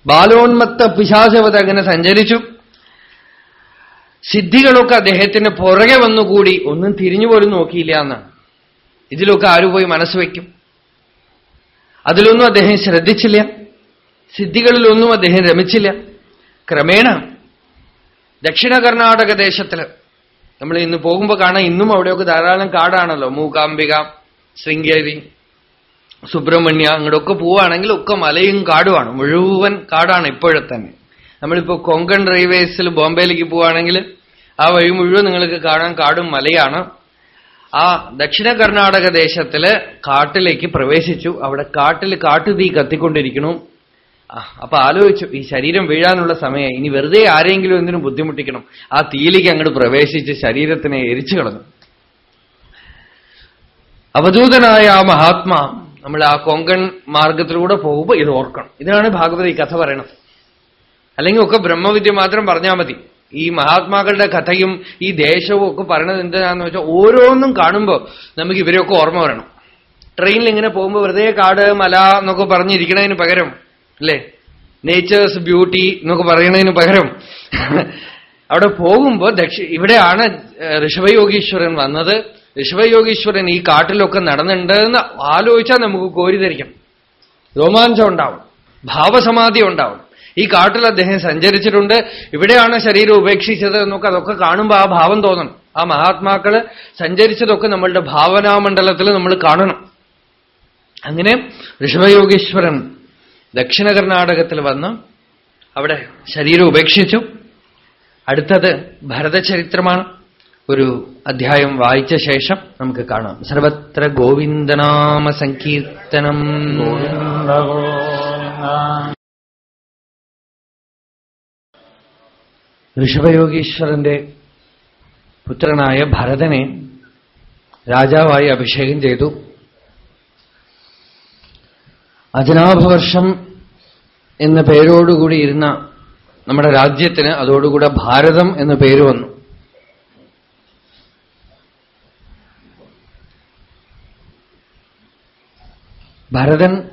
ബാലോന്മത്ത പിശാചവത അങ്ങനെ സഞ്ചരിച്ചു. സിദ്ധികളൊക്കെ അദ്ദേഹത്തിന് പുറകെ വന്നുകൂടി. ഒന്നും തിരിഞ്ഞു പോലും നോക്കിയില്ല എന്നാണ്. ഇതിലൊക്കെ ആരും പോയി മനസ്സ് വയ്ക്കും. അതിലൊന്നും അദ്ദേഹം ശ്രദ്ധിച്ചില്ല. സിദ്ധികളിലൊന്നും അദ്ദേഹം രമിച്ചില്ല. ക്രമേണ ദക്ഷിണ കർണാടക ദേശത്തിൽ നമ്മൾ ഇന്ന് പോകുമ്പോൾ കാണാം ഇന്നും അവിടെയൊക്കെ ധാരാളം കാടാണല്ലോ. മൂകാംബിക ശൃംഗേരി സുബ്രഹ്മണ്യ അങ്ങോട്ടൊക്കെ പോവുകയാണെങ്കിൽ ഒക്കെ മലയും കാടുമാണ്. മുഴുവൻ കാടാണ് ഇപ്പോഴെ തന്നെ നമ്മളിപ്പോ കൊങ്കൺ റെയിൽവേസിൽ ബോംബെയിലേക്ക് പോവുകയാണെങ്കിൽ ആ വഴി മുഴുവൻ നിങ്ങൾക്ക് കാണാൻ കാടും മലയാണ്. ആ ദക്ഷിണ കർണാടക ദേശത്തിൽ കാട്ടിലേക്ക് പ്രവേശിച്ചു. അവിടെ കാട്ടിൽ കാട്ടുതീ കത്തിക്കൊണ്ടിരിക്കണു അപ്പൊ ആലോചിച്ചു ഈ ശരീരം വീഴാനുള്ള സമയം ഇനി വെറുതെ ആരെങ്കിലും എന്തിനും ബുദ്ധിമുട്ടിക്കണം. ആ തീയിലേക്ക് അങ്ങോട്ട് പ്രവേശിച്ച് ശരീരത്തിനെ എരിച്ചു കളഞ്ഞു. അവധൂതനായ ആ മഹാത്മാ നമ്മൾ ആ കൊങ്കൺ മാർഗത്തിലൂടെ പോകുമ്പോൾ ഇത് ഓർക്കണം. ഇതിനാണ് ഭാഗവത ഈ കഥ പറയണത്. അല്ലെങ്കിൽ ഒക്കെ ബ്രഹ്മവിദ്യ മാത്രം പറഞ്ഞാൽ മതി. ഈ മഹാത്മാക്കളുടെ കഥയും ഈ ദേശവും ഒക്കെ പറയണത് എന്താണെന്ന് വെച്ചാൽ ഓരോന്നും കാണുമ്പോൾ നമുക്ക് ഇവരെയൊക്കെ ഓർമ്മ വരണം. ട്രെയിനിൽ ഇങ്ങനെ പോകുമ്പോൾ വെറുതെ കാട് മല എന്നൊക്കെ പറഞ്ഞിരിക്കണതിന് പകരം അല്ലേ? നേച്ചേഴ്സ് ബ്യൂട്ടി എന്നൊക്കെ പറയുന്നതിന് പകരം. അവിടെ പോകുമ്പോൾ ദക്ഷ ഇവിടെയാണ് ഋഷഭയോഗീശ്വരൻ വന്നത്. ഋഷഭയോഗീശ്വരൻ ഈ കാട്ടിലൊക്കെ നടന്നിട്ടുണ്ടെന്ന് ആലോചിച്ചാൽ നമുക്ക് കോരിധരിക്കും രോമാഞ്ചം ഉണ്ടാവും. ഭാവസമാധി ഉണ്ടാവും. ഈ കാട്ടിൽ അദ്ദേഹം സഞ്ചരിച്ചിട്ടുണ്ട്. ഇവിടെയാണ് ശരീരം ഉപേക്ഷിച്ചത് എന്നൊക്കെ അതൊക്കെ കാണുമ്പോൾ ആ ഭാവം തോന്നണം ആ മഹാത്മാക്കൾ സഞ്ചരിച്ചതൊക്കെ നമ്മളുടെ ഭാവനാമണ്ഡലത്തിൽ നമ്മൾ കാണണം. അങ്ങനെ ഋഷഭയോഗീശ്വരൻ ദക്ഷിണ കർണാടകത്തിൽ വന്ന് അവിടെ ശരീരം ഉപേക്ഷിച്ചു. അടുത്തത് ഭരതചരിത്രമാണ്. ഒരു അധ്യായം വായിച്ച ശേഷം നമുക്ക് കാണാം. സർവത്ര ഗോവിന്ദനാമ സങ്കീർത്തനം. ഋഷഭയോഗീശ്വരന്റെ പുത്രനായ ഭരതനെ രാജാവായി അഭിഷേകം ചെയ്തു. അജനാഭവർഷം എന്ന പേരോടുകൂടി ഇരുന്ന നമ്മുടെ രാജ്യത്തിന് അതോടുകൂടെ ഭാരതം എന്ന പേര് വന്നു. ഭരതൻ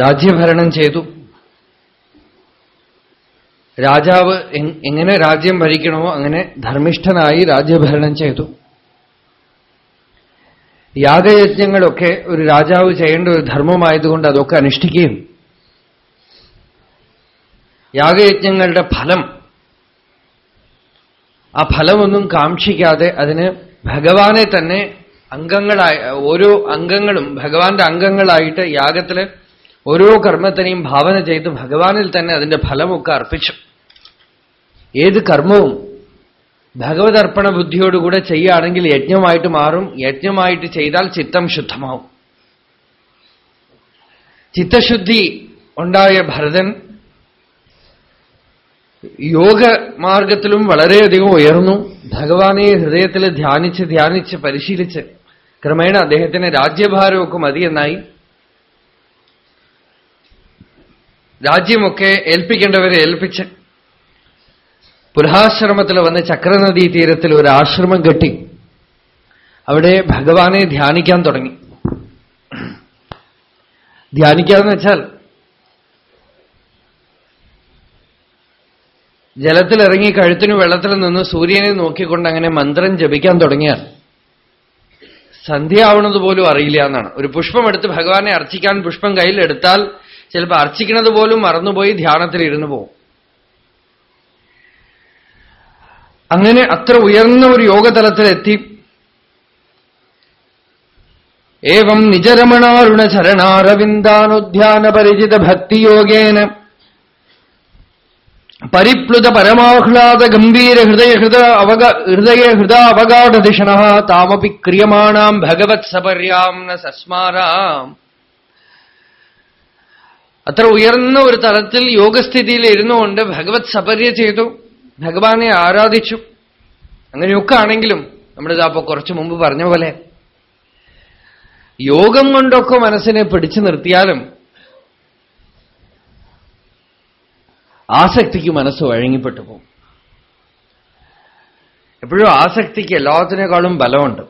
രാജ്യഭരണം ചെയ്തു. രാജാവ് എങ്ങനെ രാജ്യം ഭരിക്കണമോ അങ്ങനെ ധർമ്മിഷ്ഠനായി രാജ്യഭരണം ചെയ്തു. യാഗയജ്ഞങ്ങളൊക്കെ ഒരു രാജാവ് ചെയ്യേണ്ട ഒരു ധർമ്മമായതുകൊണ്ട് അതൊക്കെ അനുഷ്ഠിക്കുകയും യാഗയജ്ഞങ്ങളുടെ ഫലം ആ ഫലമൊന്നും കാക്ഷിക്കാതെ അതിന് ഭഗവാനെ തന്നെ അംഗങ്ങളായി ഓരോ അംഗങ്ങളും ഭഗവാന്റെ അംഗങ്ങളായിട്ട് യാഗത്തിൽ ഓരോ കർമ്മത്തിനെയും ഭാവന ചെയ്ത് ഭഗവാനിൽ തന്നെ അതിന്റെ ഫലമൊക്കെ അർപ്പിച്ചു. ഏത് കർമ്മവും ഭഗവത് അർപ്പണ ബുദ്ധിയോടുകൂടെ ചെയ്യുകയാണെങ്കിൽ യജ്ഞമായിട്ട് മാറും. യജ്ഞമായിട്ട് ചെയ്താൽ ചിത്തം ശുദ്ധമാവും. ചിത്തശുദ്ധി ഉണ്ടായ ഭരതൻ യോഗ മാർഗത്തിലും വളരെയധികം ഉയർന്നു. ഭഗവാനെ ഹൃദയത്തിൽ ധ്യാനിച്ച് ധ്യാനിച്ച് പരിശീലിച്ച് ക്രമേണ അദ്ദേഹത്തിന് രാജ്യഭാരമൊക്കെ മതിയെന്നായി. രാജ്യമൊക്കെ ഏൽപ്പിക്കേണ്ടവരെ ഏൽപ്പിച്ച്. പുരാശ്രമത്തിൽ വന്ന് ചക്രനദീ തീരത്തിൽ ഒരു ആശ്രമം കെട്ടി. അവിടെ ഭഗവാനെ ധ്യാനിക്കാൻ തുടങ്ങി. ധ്യാനിക്കാന്ന് വെച്ചാൽ ജലത്തിലിറങ്ങി കഴുത്തിനു വെള്ളത്തിൽ നിന്ന് സൂര്യനെ നോക്കിക്കൊണ്ട് അങ്ങനെ മന്ത്രം ജപിക്കാൻ തുടങ്ങിയാൽ സന്ധ്യയാവണത് പോലും അറിയില്ല എന്നാണ്. ഒരു പുഷ്പം എടുത്ത് ഭഗവാനെ അർച്ചിക്കാൻ പുഷ്പം കയ്യിലെടുത്താൽ ചിലപ്പോൾ അർച്ചിക്കുന്നത് പോലും മറന്നുപോയി ധ്യാനത്തിൽ ഇരുന്നു പോകും. അങ്ങനെ അത്ര ഉയർന്ന ഒരു യോഗതലത്തിലെത്തി. ഏവം നിജരമണാരുണ ചരണാരവിന്ദാനുധ്യാന പരിചിത ഭക്തിയോഗേന പരിപ്ലുത പരമാഹ്ലാദ ഗംഭീര ഹൃദയ ഹൃദ അവഗ ഹൃദയ ഹൃദ അവഗാഠദിഷണ താമപി ക്രിയമാണാം ഭഗവത് സപര്യാം സസ്മാരാം. അത്ര ഉയർന്ന ഒരു തലത്തിൽ യോഗസ്ഥിതിയിൽ ഇരുന്നുകൊണ്ട് ഭഗവത് സപര്യ ചെയ്തു. ഭഗവാനെ ആരാധിച്ചു. അങ്ങനെയൊക്കെ ആണെങ്കിലും നമ്മളിതാപ്പോ കുറച്ചു മുമ്പ് പറഞ്ഞ പോലെ യോഗം കൊണ്ടൊക്കെ മനസ്സിനെ പിടിച്ചു നിർത്തിയാലും ആസക്തിക്ക് മനസ്സ് വഴങ്ങിപ്പെട്ടു പോകും. എപ്പോഴും ആസക്തിക്ക് എല്ലാത്തിനേക്കാളും ബലമുണ്ട്.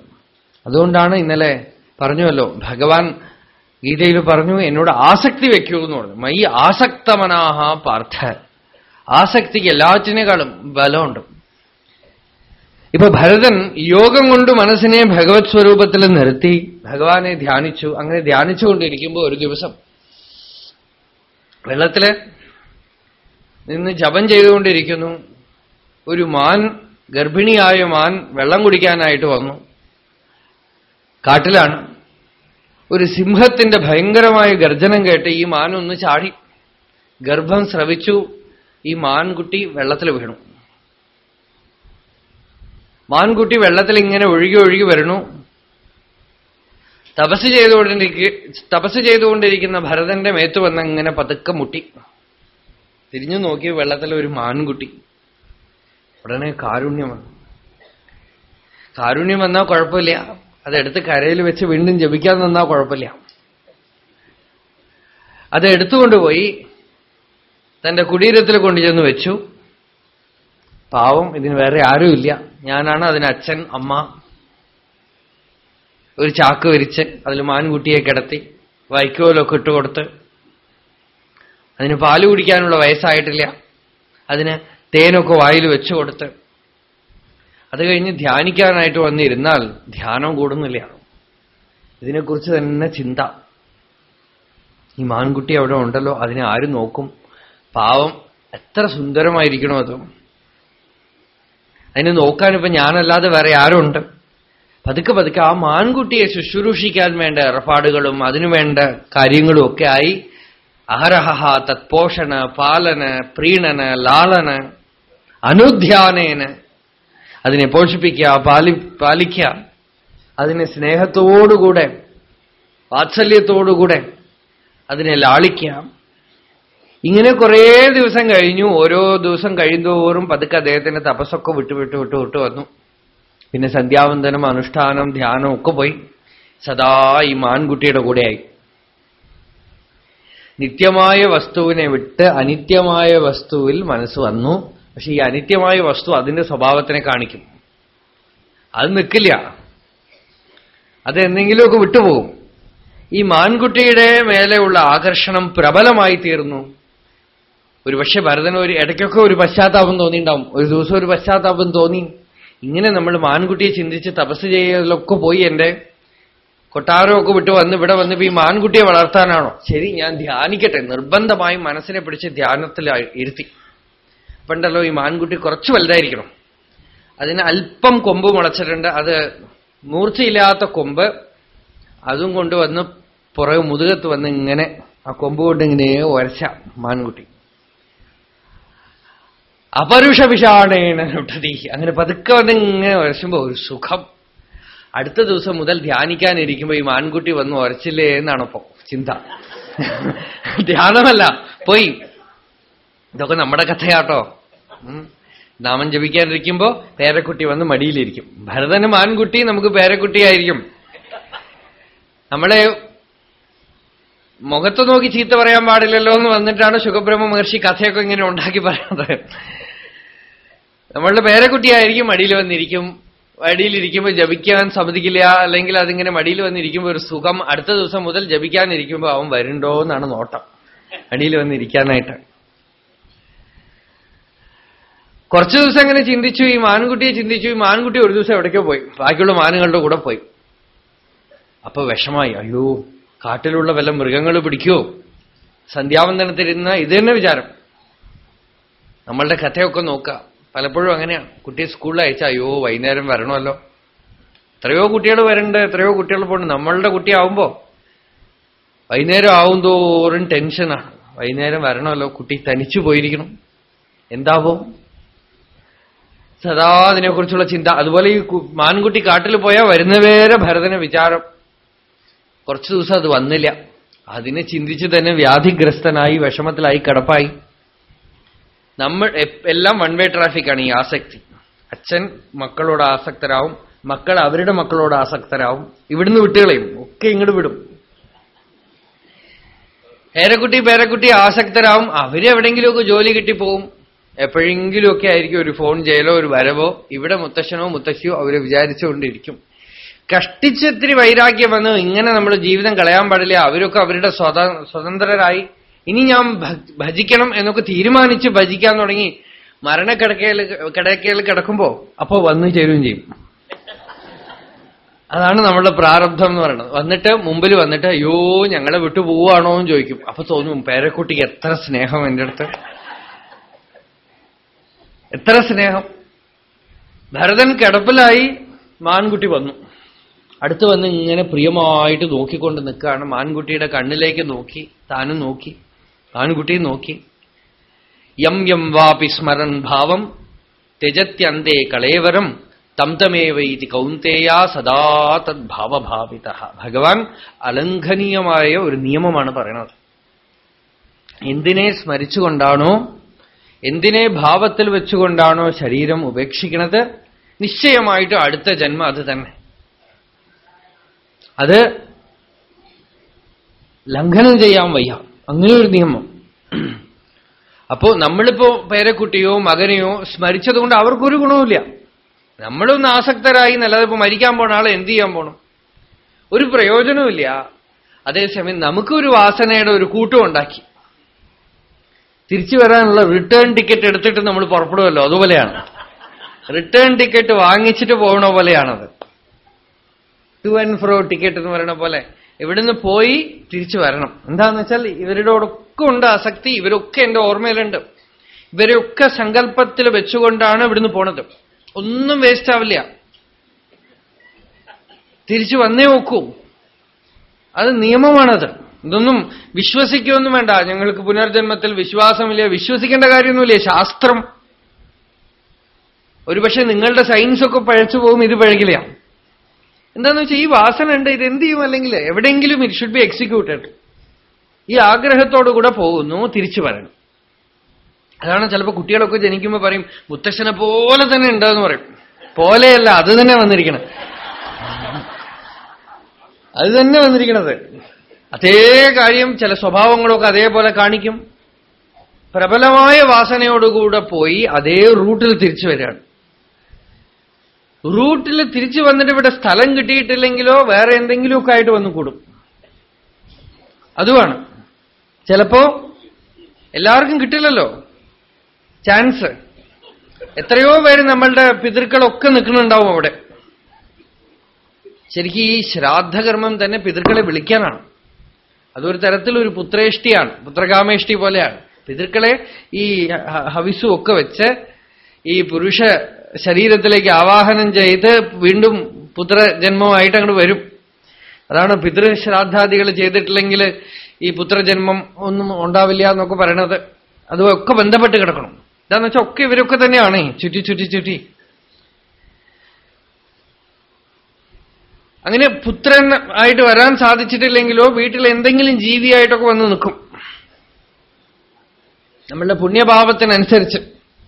അതുകൊണ്ടാണ് ഇന്നലെ പറഞ്ഞുവല്ലോ ഭഗവാൻ ഗീതയിൽ പറഞ്ഞു എന്നോട് ആസക്തി വെക്കൂ എന്ന് പറഞ്ഞു. മൈ ആസക്തമനാഹ പാർത്ഥ. ആസക്തിക്ക് എല്ലാറ്റിനേക്കാളും ബലമുണ്ട്. ഇപ്പൊ ഭരതൻ യോഗം കൊണ്ട് മനസ്സിനെ ഭഗവത് സ്വരൂപത്തിൽ നിർത്തി. ഭഗവാനെ ധ്യാനിച്ചു. അങ്ങനെ ധ്യാനിച്ചുകൊണ്ടിരിക്കുമ്പോൾ ഒരു ദിവസം വെള്ളത്തിൽ നിന്ന് ജപം ചെയ്തുകൊണ്ടിരിക്കുന്നു. ഒരു മാൻ ഗർഭിണിയായ മാൻ വെള്ളം കുടിക്കാനായിട്ട് വന്നു. കാട്ടിലാണ്. ഒരു സിംഹത്തിന്റെ ഭയങ്കരമായ ഗർജനം കേട്ട് ഈ മാൻ ഒന്ന് ചാടി. ഗർഭം സ്രവിച്ചു. ഈ മാൻകുട്ടി വെള്ളത്തിൽ വീണു. മാൻകുട്ടി വെള്ളത്തിൽ ഇങ്ങനെ ഒഴുകി ഒഴുകി വരണു തപസ് ചെയ്തുകൊണ്ടിരിക്ക തപസ് ചെയ്തുകൊണ്ടിരിക്കുന്ന ഭരതന്റെ മേത്ത് വന്ന് ഇങ്ങനെ പതുക്കെ മുട്ടി. തിരിഞ്ഞു നോക്കി വെള്ളത്തിൽ ഒരു മാൻകുട്ടി. ഉടനെ കാരുണ്യം വന്നു. കാരുണ്യം വന്നാൽ കുഴപ്പമില്ല. അതെടുത്ത് കരയിൽ വെച്ച് വീണ്ടും ജപിക്കാൻ നിന്നാൽ കുഴപ്പമില്ല. അത് എടുത്തുകൊണ്ടുപോയി തന്റെ കുടീരത്തിൽ കൊണ്ടുചെന്ന് വെച്ചു. പാവം ഇതിന് വേറെ ആരുമില്ല. ഞാനാണ് അതിന് അച്ഛൻ അമ്മ ഒരു ചാക്ക് വിരിച്ച് അതിൽ മാൻകുട്ടിയെ കിടത്തി വൈക്കോലൊക്കെ ഇട്ടുകൊടുത്ത് അതിന് പാൽ കുടിക്കാനുള്ള വയസ്സായിട്ടില്ല. അതിന് തേനൊക്കെ വായിൽ വെച്ചു കൊടുത്ത്. അത് കഴിഞ്ഞ് ധ്യാനിക്കാനായിട്ട് വന്നിരുന്നാൽ ധ്യാനം കൂടുന്നില്ല. ഇതിനെക്കുറിച്ച് തന്നെ ചിന്ത. ഈ മാൻകുട്ടി അവിടെ ഉണ്ടല്ലോ അതിനെ ആര് നോക്കും? പാവം എത്ര സുന്ദരമായിരിക്കണോ അത്. അതിനെ നോക്കാനിപ്പോ ഞാനല്ലാതെ വേറെ ആരുണ്ട്? പതുക്കെ പതുക്കെ ആ മാൻകുട്ടിയെ ശുശ്രൂഷിക്കാൻ വേണ്ട ഏർപ്പാടുകളും അതിനുവേണ്ട കാര്യങ്ങളും ഒക്കെ ആയി അഹരഹ തത്പോഷണ പാലന പ്രീണന ലാളന അനുധ്യാനേന അതിനെ പോഷിപ്പിക്കുക പാലി പാലിക്കുക. അതിനെ സ്നേഹത്തോടുകൂടെ വാത്സല്യത്തോടുകൂടെ അതിനെ ലാളിക്കുക. ഇങ്ങനെ കുറേ ദിവസം കഴിഞ്ഞു. ഓരോ ദിവസം കഴിയുന്തോറും പതുക്കെ അദ്ദേഹത്തിന്റെ തപസ്സൊക്കെ വിട്ടു വിട്ടു വിട്ടു വിട്ടു വന്നു. പിന്നെ സന്ധ്യാവന്തനം അനുഷ്ഠാനം ധ്യാനം ഒക്കെ പോയി. സദാ ഈ മാൻകുട്ടിയുടെ കൂടെയായി. നിത്യമായ വസ്തുവിനെ വിട്ട് അനിത്യമായ വസ്തുവിൽ മനസ്സ് വന്നു. പക്ഷെ ഈ അനിത്യമായ വസ്തു അതിന്റെ സ്വഭാവത്തിനെ കാണിക്കും. അത് നിൽക്കില്ല അതെന്തെങ്കിലുമൊക്കെ വിട്ടുപോകും. ഈ മാൻകുട്ടിയുടെ മേലെയുള്ള ആകർഷണം പ്രബലമായി തീർന്നു. ഒരുപക്ഷെ ഭരതന് ഒരു ഇടയ്ക്കൊക്കെ ഒരു പശ്ചാത്താപം തോന്നിയിട്ടുണ്ടാവും. ഒരു ദിവസം ഒരു പശ്ചാത്താപം തോന്നി. ഇങ്ങനെ നമ്മൾ മാൻകുട്ടിയെ ചിന്തിച്ച് തപസ് ചെയ്യലൊക്കെ പോയി എന്റെ കൊട്ടാരമൊക്കെ വിട്ട് വന്ന് ഇവിടെ വന്ന് ഈ മാൻകുട്ടിയെ വളർത്താനാണോ? ശരി ഞാൻ ധ്യാനിക്കട്ടെ. നിർബന്ധമായും മനസ്സിനെ പിടിച്ച് ധ്യാനത്തിൽ ഇരുത്തി. പണ്ടല്ലോ ഈ മാൻകുട്ടി കുറച്ച് വലുതായിരിക്കണം. അതിന് അല്പം കൊമ്പ് മുളച്ചിട്ടുണ്ട്. അത് മൂർച്ചയില്ലാത്ത കൊമ്പ്. അതും കൊണ്ടുവന്ന് പുറകെ മുതുകത്ത് വന്ന് ഇങ്ങനെ ആ കൊമ്പ് കൊണ്ട് ഇങ്ങനെ ഒരച്ച മാൻകുട്ടി. അപരുഷ വിഷാണേന അങ്ങനെ പതുക്കെ വന്ന് ഇങ്ങനെ ഉരച്ചുമ്പോ ഒരു സുഖം. അടുത്ത ദിവസം മുതൽ ധ്യാനിക്കാനിരിക്കുമ്പോ ഈ മാൻകുട്ടി വന്ന് ഉരച്ചില്ലേ എന്നാണ് ഇപ്പോ ചിന്ത. ധ്യാനമല്ല പോയി. ഇതൊക്കെ നമ്മുടെ കഥയാട്ടോ. നാമം ജപിക്കാനിരിക്കുമ്പോ പേരക്കുട്ടി വന്ന് മടിയിലിരിക്കും. ഭരതനും ആൺകുട്ടി നമുക്ക് പേരക്കുട്ടിയായിരിക്കും. നമ്മളെ മുഖത്ത് നോക്കി ചീത്ത പറയാൻ പാടില്ലല്ലോ എന്ന് വന്നിട്ടാണ് സുഖബ്രഹ്മ മഹർഷി കഥയൊക്കെ ഇങ്ങനെ ഉണ്ടാക്കി പറയുന്നത്. നമ്മളുടെ പേരക്കുട്ടിയായിരിക്കും മടിയിൽ വന്നിരിക്കും. മടിയിലിരിക്കുമ്പോൾ ജപിക്കാൻ സമ്മതിക്കില്ല. അല്ലെങ്കിൽ അതിങ്ങനെ മടിയിൽ വന്നിരിക്കുമ്പോൾ ഒരു സുഖം അടുത്ത ദിവസം മുതൽ ജപിക്കാനിരിക്കുമ്പോൾ അവൻ വരുണ്ടോ എന്നാണ് നോട്ടം. മടിയിൽ വന്നിരിക്കാനായിട്ട് കുറച്ചു ദിവസം അങ്ങനെ ചിന്തിച്ചു ഈ മാൻകുട്ടിയെ ചിന്തിച്ചു ഈ മാൻകുട്ടി ഒരു ദിവസം എവിടേക്കോ പോയി. ബാക്കിയുള്ള മാനുകളുടെ കൂടെ പോയി. അപ്പൊ വിഷമായി അയ്യോ കാട്ടിലുള്ള വല്ല മൃഗങ്ങൾ പിടിക്കുമോ സന്ധ്യാവന്തനത്തിരുന്ന ഇത് തന്നെ വിചാരം. നമ്മളുടെ കഥയൊക്കെ നോക്കുക പലപ്പോഴും അങ്ങനെയാണ് കുട്ടിയെ സ്കൂളിൽ അയച്ച അയ്യോ വൈകുന്നേരം വരണമല്ലോ. എത്രയോ കുട്ടികൾ വരണ്ട് എത്രയോ കുട്ടികൾ പോകണ്ട് നമ്മളുടെ കുട്ടിയാവുമ്പോ വൈകുന്നേരം ആവും തോറും ടെൻഷനാണ് വൈകുന്നേരം വരണമല്ലോ കുട്ടി തനിച്ചു പോയിരിക്കണം. എന്താവോ? സദാ അതിനെക്കുറിച്ചുള്ള ചിന്ത. അതുപോലെ ഈ മാൻകുട്ടി കാട്ടിൽ പോയാൽ വരുന്നവേരെ ഭരതന് വിചാരം. കുറച്ചു ദിവസം അത് വന്നില്ല. അതിനെ ചിന്തിച്ച് തന്നെ വ്യാധിഗ്രസ്തനായി വിഷമത്തിലായി കിടപ്പായി. നമ്മൾ എല്ലാം വൺ വേ ട്രാഫിക്കാണ് ഈ ആസക്തി. അച്ഛൻ മക്കളോട് ആസക്തരാവും മക്കൾ അവരുടെ മക്കളോട് ആസക്തരാവും. ഇവിടുന്ന് വിട്ടുകളയും ഒക്കെ ഇങ്ങോട്ട് വിടും. പേരക്കുട്ടി പേരക്കുട്ടി ആസക്തരാവും. അവരെവിടെങ്കിലുമൊക്കെ ജോലി കിട്ടിപ്പോവും. എപ്പോഴെങ്കിലുമൊക്കെ ആയിരിക്കും ഒരു ഫോൺ ചെയ്യലോ ഒരു വരവോ ഇവിടെ മുത്തശ്ശനോ മുത്തശ്ശിയോ അവരെ വിചാരിച്ചുകൊണ്ടിരിക്കും. കഷ്ടിച്ചിത്തിരി വൈരാഗ്യം വന്നു ഇങ്ങനെ നമ്മൾ ജീവിതം കളയാൻ പാടില്ല അവരൊക്കെ അവരുടെ സ്വതന്ത്രരായി. ഇനി ഞാൻ ഭജിക്കണം എന്നൊക്കെ തീരുമാനിച്ച് ഭജിക്കാൻ തുടങ്ങി മരണക്കിടക്കയിൽ കിടക്കയിൽ കിടക്കുമ്പോ അപ്പോ വന്നു ചേരുകയും ചെയ്യും. അതാണ് നമ്മളുടെ പ്രാരബ്ധം എന്ന് പറയുന്നത്. വന്നിട്ട് മുമ്പിൽ വന്നിട്ട് അയ്യോ ഞങ്ങളെ വിട്ടു പോവാണോ എന്ന് ചോദിക്കും. അപ്പൊ തോന്നും പേരക്കുട്ടിക്ക് എത്ര സ്നേഹം എന്റെ അടുത്ത്. എത്ര സ്നേഹം? ഭരതൻ കിടപ്പിലായി മാൻകുട്ടി വന്നു. അടുത്ത് വന്ന് ഇങ്ങനെ പ്രിയമായിട്ട് നോക്കിക്കൊണ്ട് നിൽക്കുകയാണ്. മാൻകുട്ടിയുടെ കണ്ണിലേക്ക് നോക്കി താനും നോക്കി ആൺകുട്ടിയും നോക്കി. യം യം വാപി സ്മരൻ ഭാവം തെജത്യന്തേ കളേവരം തം തമേവൈതി കൗന്തേയാ സദാ തദ്ഭാവഭാവിത ഭഗവാൻ അലംഘനീയമായ ഒരു നിയമമാണ് പറയുന്നത്. എന്തിനെ സ്മരിച്ചുകൊണ്ടാണോ എന്തിനെ ഭാവത്തിൽ വെച്ചുകൊണ്ടാണോ ശരീരം ഉപേക്ഷിക്കുന്നത് നിശ്ചയമായിട്ടും അടുത്ത ജന്മം അത് തന്നെ. അത് ലംഘനം ചെയ്യാൻ വയ്യ. അങ്ങനെ ഒരു നിയമം. അപ്പോ നമ്മളിപ്പോ പേരക്കുട്ടിയോ മകനെയോ സ്മരിച്ചതുകൊണ്ട് അവർക്കൊരു ഗുണവുമില്ല. നമ്മളൊന്ന് ആസക്തരായി നല്ലത് ഇപ്പൊ മരിക്കാൻ പോണ ആളെ എന്ത് ചെയ്യാൻ പോണം? ഒരു പ്രയോജനവുമില്ല. അതേസമയം നമുക്കൊരു വാസനയുടെ ഒരു കൂട്ടം ഉണ്ടാക്കി. തിരിച്ചു വരാനുള്ള റിട്ടേൺ ടിക്കറ്റ് എടുത്തിട്ട് നമ്മൾ പുറപ്പെടുമല്ലോ അതുപോലെയാണ്. റിട്ടേൺ ടിക്കറ്റ് വാങ്ങിച്ചിട്ട് പോകണ പോലെയാണത്. ടു ആൻഡ് ഫ്രോ ടിക്കറ്റ് എന്ന് പറയണ പോലെ ഇവിടുന്ന് പോയി തിരിച്ചു വരണം. എന്താന്ന് വെച്ചാൽ ഇവരോടൊക്കെ ഉണ്ട് ആസക്തി ഇവരൊക്കെ എന്റെ ഓർമ്മയിലുണ്ട്. ഇവരൊക്കെ സങ്കല്പത്തിൽ വെച്ചുകൊണ്ടാണ് ഇവിടുന്ന് പോണത്. ഒന്നും വേസ്റ്റ് ആവില്ല. തിരിച്ചു വന്നേ നോക്കൂ. അത് നിയമമാണത്. ഇതൊന്നും വിശ്വസിക്കുകയൊന്നും വേണ്ട. ഞങ്ങൾക്ക് പുനർജന്മത്തിൽ വിശ്വാസമില്ല. വിശ്വസിക്കേണ്ട കാര്യമൊന്നുമില്ല. ശാസ്ത്രം ഒരുപക്ഷെ നിങ്ങളുടെ സയൻസൊക്കെ പഴച്ചു പോകും ഇത് പഴകില്ല. എന്താന്ന് വെച്ചാൽ ഈ വാസന ഉണ്ട്. ഇത് എന്ത് ചെയ്യും? അല്ലെങ്കിൽ എവിടെയെങ്കിലും ഇറ്റ് ഷുഡ് ബി എക്സിക്യൂട്ടഡ് ഈ ആഗ്രഹത്തോടുകൂടെ പോകുന്നു. തിരിച്ചു വരണം. അതാണ് ചിലപ്പോൾ കുട്ടികളൊക്കെ ജനിക്കുമ്പോൾ പറയും മുത്തശ്ശനെ പോലെ തന്നെ ഉണ്ടെന്ന് പറയും. പോലെയല്ല അത് തന്നെ വന്നിരിക്കണം അത് തന്നെ വന്നിരിക്കണത്. അതേ കാര്യം ചില സ്വഭാവങ്ങളൊക്കെ അതേപോലെ കാണിക്കും. പ്രബലമായ വാസനയോടുകൂടെ പോയി അതേ റൂട്ടിൽ തിരിച്ചു വരികയാണ്. റൂട്ടിൽ തിരിച്ചു വന്നിട്ട് ഇവിടെ സ്ഥലം കിട്ടിയിട്ടില്ലെങ്കിലോ വേറെ എന്തെങ്കിലുമൊക്കെ ആയിട്ട് വന്നു കൂടും. അതുമാണ്. ചിലപ്പോ എല്ലാവർക്കും കിട്ടില്ലല്ലോ. ചാൻസ്. എത്രയോ പേര് നമ്മളുടെ പിതൃക്കളൊക്കെ നിൽക്കുന്നുണ്ടാവും അവിടെ. ശരിക്കും ഈ ശ്രാദ്ധകർമ്മം തന്നെ പിതൃക്കളെ വിളിക്കാനാണ്. അതൊരു തരത്തിലൊരു പുത്രേഷ്ടിയാണ് പുത്രകാമേഷ്ടി പോലെയാണ്. പിതൃക്കളെ ഈ ഹവിസും ഒക്കെ വെച്ച് ഈ പുരുഷ ശരീരത്തിലേക്ക് ആവാഹനം ചെയ്ത് വീണ്ടും പുത്രജന്മമായിട്ട് അങ്ങോട്ട് വരും. അതാണ് പിതൃശ്രാദ്ധാദികൾ ചെയ്തിട്ടില്ലെങ്കിൽ ഈ പുത്രജന്മം ഒന്നും ഉണ്ടാവില്ല എന്നൊക്കെ പറയണത്. അതൊക്കെ ബന്ധപ്പെട്ട് കിടക്കണം. എന്താന്ന് വെച്ചാൽ ഒക്കെ ഇവരൊക്കെ തന്നെയാണ്. ചുറ്റി ചുറ്റി ചുറ്റി. അങ്ങനെ പുത്രൻ ആയിട്ട് വരാൻ സാധിച്ചിട്ടില്ലെങ്കിലോ വീട്ടിൽ എന്തെങ്കിലും ജീവിയായിട്ടൊക്കെ വന്ന് നിൽക്കും. നമ്മളുടെ പുണ്യഭാവത്തിനനുസരിച്ച്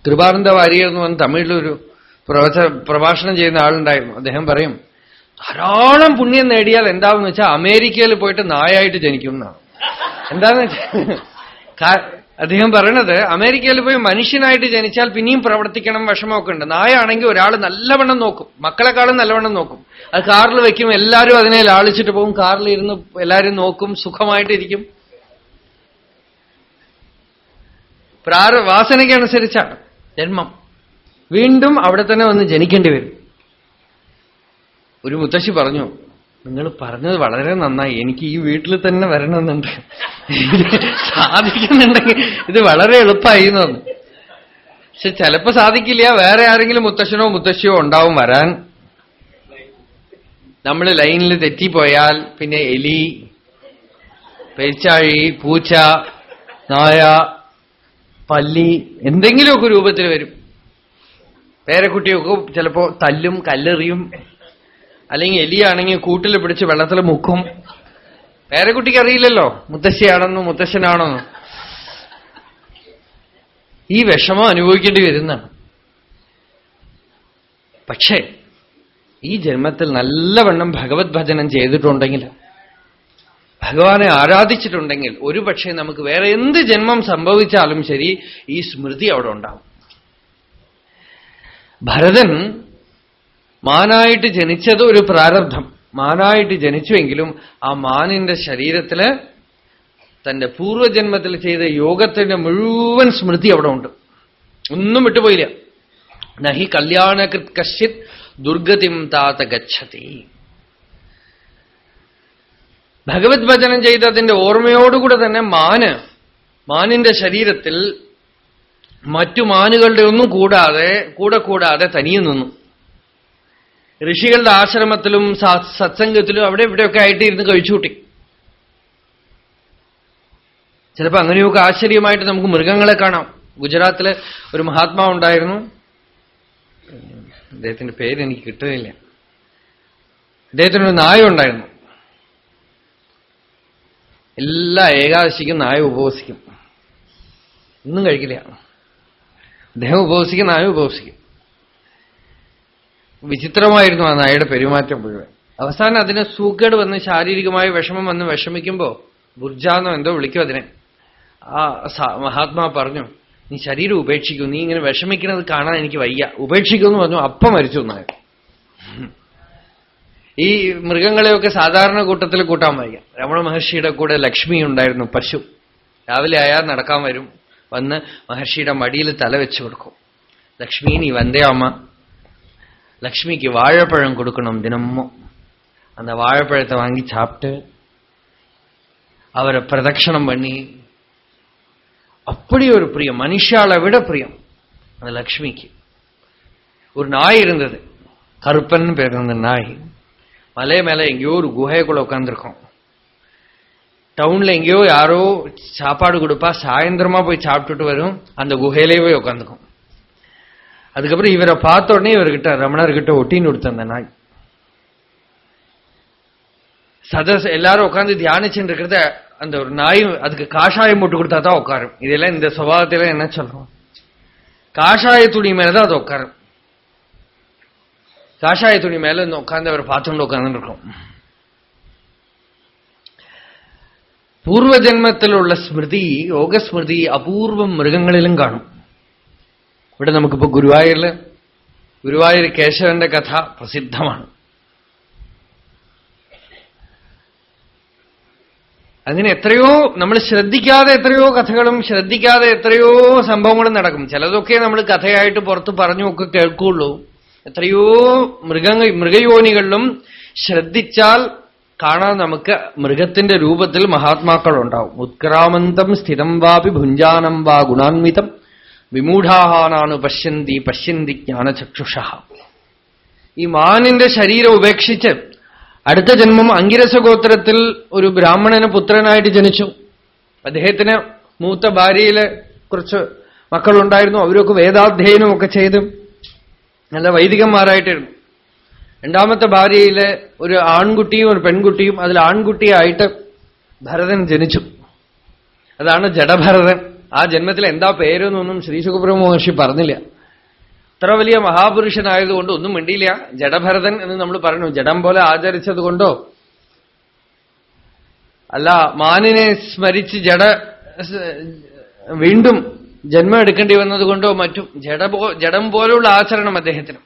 കൃപാനന്ദ വാര്യർ എന്ന് പറഞ്ഞ തമിഴിലൊരു പ്രവച പ്രഭാഷണം ചെയ്യുന്ന ആളുണ്ടായിരുന്നു. അദ്ദേഹം പറയും ധാരാളം പുണ്യം നേടിയാൽ എന്താവെന്ന് വെച്ചാൽ അമേരിക്കയിൽ പോയിട്ട് നായായിട്ട് ജനിക്കും എന്നാണ്. എന്താന്ന് വെച്ചാൽ അദ്ദേഹം പറയണത് അമേരിക്കയിൽ പോയി മനുഷ്യനായിട്ട് ജനിച്ചാൽ പിന്നെയും പ്രവർത്തിക്കണം വിഷമമൊക്കെ ഉണ്ട്. നായാണെങ്കിൽ ഒരാൾ നല്ലവണ്ണം നോക്കും. മക്കളെക്കാളും നല്ലവണ്ണം നോക്കും. അത് കാറിൽ വെക്കും എല്ലാവരും അതിനെ ലാളിച്ചിട്ട് പോകും. കാറിൽ ഇരുന്ന് എല്ലാവരും നോക്കും സുഖമായിട്ടിരിക്കും പ്രാര വാസനയ്ക്കനുസരിച്ചാണ് ജന്മം. വീണ്ടും അവിടെ തന്നെ വന്ന് ജനിക്കേണ്ടി വരും. ഒരു മുത്തശ്ശി പറഞ്ഞു നിങ്ങൾ പറഞ്ഞത് വളരെ നന്നായി. എനിക്ക് ഈ വീട്ടിൽ തന്നെ വരണമെന്നുണ്ട്. സാധിക്കുന്നുണ്ടെങ്കിൽ ഇത് വളരെ എളുപ്പമായി എന്ന് പക്ഷെ ചിലപ്പോ സാധിക്കില്ല. വേറെ ആരെങ്കിലും മുത്തശ്ശനോ മുത്തശ്ശിയോ ഉണ്ടാവും വരാൻ. നമ്മൾ ലൈനിൽ തെറ്റിപ്പോയാൽ പിന്നെ എലി പെരിച്ചാഴി പൂച്ച നായ പല്ലി എന്തെങ്കിലുമൊക്കെ രൂപത്തിൽ വരും. പേരക്കുട്ടിയൊക്കെ ചിലപ്പോ തല്ലും കല്ലെറിയും. അല്ലെങ്കിൽ എലിയാണെങ്കിൽ കൂട്ടിൽ പിടിച്ച് വെള്ളത്തിൽ മുക്കും. പേരക്കുട്ടിക്ക് അറിയില്ലല്ലോ. മുത്തശ്ശിയാണെന്നും മുത്തശ്ശനാണെന്നും. ഈ വിഷമം അനുഭവിക്കേണ്ടി വരുന്നതാണ്. പക്ഷേ ഈ ജന്മത്തിൽ നല്ലവണ്ണം ഭഗവത് ഭജനം ചെയ്തിട്ടുണ്ടെങ്കിൽ ഭഗവാനെ ആരാധിച്ചിട്ടുണ്ടെങ്കിൽ ഒരുപക്ഷെ നമുക്ക് വേറെ എന്ത് ജന്മം സംഭവിച്ചാലും ശരി ഈ സ്മൃതി അവിടെ ഉണ്ടാവും. ഭരതൻ മാനായിട്ട് ജനിച്ചത് ഒരു പ്രാരബ്ധം. മാനായിട്ട് ജനിച്ചുവെങ്കിലും ആ മാനിന്റെ ശരീരത്തിൽ തന്റെ പൂർവജന്മത്തിൽ ചെയ്ത യോഗത്തിന്റെ മുഴുവൻ സ്മൃതി അവിടെ ഉണ്ട് ഒന്നും വിട്ടുപോയില്ല. നഹി കല്യാണകൃത് കശ്ചിത് ദുർഗതിം താത ഗച്ഛതി. ഭഗവത് ഭജനം ചെയ്തതിന്റെ ഓർമ്മയോടുകൂടെ തന്നെ മാന് മാനിന്റെ ശരീരത്തിൽ മറ്റു മാനുകളുടെ ഒന്നും കൂടാതെ കൂടെ കൂടാതെ തനിയെ നിന്നു. ഋഷികളുടെ ആശ്രമത്തിലും സത്സംഗത്തിലും അവിടെ ഇവിടെയൊക്കെ ആയിട്ട് ഇരുന്ന് കഴിച്ചുകൂട്ടി. ചിലപ്പോൾ അങ്ങനെയൊക്കെ ആശ്ചര്യമായിട്ട് നമുക്ക് മൃഗങ്ങളെ കാണാം. ഗുജറാത്തിൽ ഒരു മഹാത്മാ ഉണ്ടായിരുന്നു അദ്ദേഹത്തിന്റെ പേര് എനിക്ക് കിട്ടുന്നില്ല അദ്ദേഹത്തിനൊരു നായ ഉണ്ടായിരുന്നു. എല്ലാ ഏകാദശിക്കും നായ ഉപവസിക്കും. ഒന്നും കഴിക്കില്ല. അദ്ദേഹം ഉപവസിക്കും നായ ഉപവസിക്കും. വിചിത്രമായിരുന്നു ആ നായയുടെ പെരുമാറ്റം മുഴുവൻ. അവസാനം അതിന് സൂക്കേട് വന്ന് ശാരീരികമായ വിഷമം വന്ന് വിഷമിക്കുമ്പോ ബുർജാന്നോ എന്തോ വിളിക്കും അതിനെ. ആ മഹാത്മാ പറഞ്ഞു നീ ശരീരം ഉപേക്ഷിക്കൂ. നീ ഇങ്ങനെ വിഷമിക്കുന്നത് കാണാൻ എനിക്ക് വയ്യ. ഉപേക്ഷിക്കുമെന്ന് പറഞ്ഞു അപ്പ മരിച്ചു നായ ഈ മൃഗങ്ങളെയൊക്കെ സാധാരണ കൂട്ടത്തിൽ കൂട്ടാൻ വയ്യ. രമണ മഹർഷിയുടെ കൂടെ ലക്ഷ്മി ഉണ്ടായിരുന്നു പശു. രാവിലെ ആയാൽ നടക്കാൻ വരും. വന്ന് മഹർഷിയുടെ മടിയിൽ തല വെച്ചു കൊടുക്കും. ലക്ഷ്മി നീ വന്ദേ അമ്മ. லக்ஷ்மிக்கு வாழைப்பழம் கொடுக்கணும் தினமும். அந்த வாழைப்பழத்தை வாங்கி சாப்பிட்டு அவரை பிரதட்சணம் பண்ணி அப்படி ஒரு பிரியம் மனுஷால விட பிரியம் அந்த லக்ஷ்மிக்கு. ஒரு நாய் இருந்தது கருப்பன் பேர் இருந்த நாய். மலை மேல எங்கேயோ ஒரு குகைக்குள்ள உட்காந்துருக்கோம் டவுன்ல எங்கேயோ யாரோ சாப்பாடு கொடுப்பா சாயந்தரமா போய் சாப்பிட்டுட்டு வரும் அந்த குகையிலே போய் உட்காந்துக்கும் அதுக்கப்புறம் இவரை பார்த்த உடனே இவர்கிட்ட ரமணர்கிட்ட ஒட்டின்னு கொடுத்த அந்த நாய். சதச எல்லாரும் உட்காந்து தியானிச்சுட்டு இருக்கிறத அந்த ஒரு நாய் அதுக்கு காஷாயம் போட்டு கொடுத்தா தான் உட்காரும். இதெல்லாம் இந்த சுபாவத்தில என்ன சொல்றோம்? காஷாய துணி மேலதான் அது உட்காரும். காஷாய துணி மேல இந்த உட்காந்து அவர் பார்த்துட்டு உட்கார்ந்து இருக்கும். பூர்வ ஜென்மத்தில் உள்ள ஸ்மிருதி யோக ஸ்மிருதி அபூர்வம் மிருகங்களிலும் காணும். ഇവിടെ നമുക്കിപ്പോ ഗുരുവായൂരിൽ ഗുരുവായൂർ കേശവന്റെ കഥ പ്രസിദ്ധമാണ്. അങ്ങനെ എത്രയോ നമ്മൾ ശ്രദ്ധിക്കാതെ എത്രയോ കഥകളും ശ്രദ്ധിക്കാതെ എത്രയോ സംഭവങ്ങളും നടക്കും. ചിലതൊക്കെ നമ്മൾ കഥയായിട്ട് പുറത്ത് പറഞ്ഞു പറഞ്ഞുമൊക്കെ കേൾക്കുള്ളൂ എത്രയോ മൃഗങ്ങൾ മൃഗയോനികളിലും ശ്രദ്ധിച്ചാൽ കാണാൻ നമുക്ക് മൃഗത്തിന്റെ രൂപത്തിൽ മഹാത്മാക്കളുണ്ടാവും. ഉത്ക്രാമന്തം സ്ഥിരം വാപി ഭുഞ്ചാനം വാ വിമൂഢാഹാനാണ് പശ്യന്തി പശ്യന്തി ജ്ഞാനചക്ഷുഷ. ഈ മാനിന്റെ ശരീരം ഉപേക്ഷിച്ച് അടുത്ത ജന്മം അങ്കിരസഗോത്രത്തിൽ ഒരു ബ്രാഹ്മണന് പുത്രനായിട്ട് ജനിച്ചു. അദ്ദേഹത്തിന് മൂത്ത ഭാര്യയിൽ കുറച്ച് മക്കളുണ്ടായിരുന്നു അവരൊക്കെ വേദാധ്യയനമൊക്കെ ചെയ്ത് നല്ല വൈദികന്മാരായിട്ടിരുന്നു രണ്ടാമത്തെ ഭാര്യയിൽ ഒരു ആൺകുട്ടിയും ഒരു പെൺകുട്ടിയും അതിൽ ആൺകുട്ടിയായിട്ട് ഭരതൻ ജനിച്ചു. അതാണ് ജഡഭരതൻ. ആ ജന്മത്തിൽ എന്താ പേരെന്നൊന്നും ശ്രീ സുഖബ്രഹ്മ മഹർഷി പറഞ്ഞില്ല. അത്ര വലിയ മഹാപുരുഷനായതുകൊണ്ട് ഒന്നും മിണ്ടിയില്ല. ജഡഭരതൻ എന്ന് നമ്മൾ പറഞ്ഞു. ജഡം പോലെ ആചരിച്ചത് കൊണ്ടോ? അല്ല മാനിനെ സ്മരിച്ച് ജഡ വീണ്ടും ജന്മം എടുക്കേണ്ടി വന്നതുകൊണ്ടോ മറ്റും? ജഡ ജഡം പോലുള്ള ആചരണം അദ്ദേഹത്തിന്.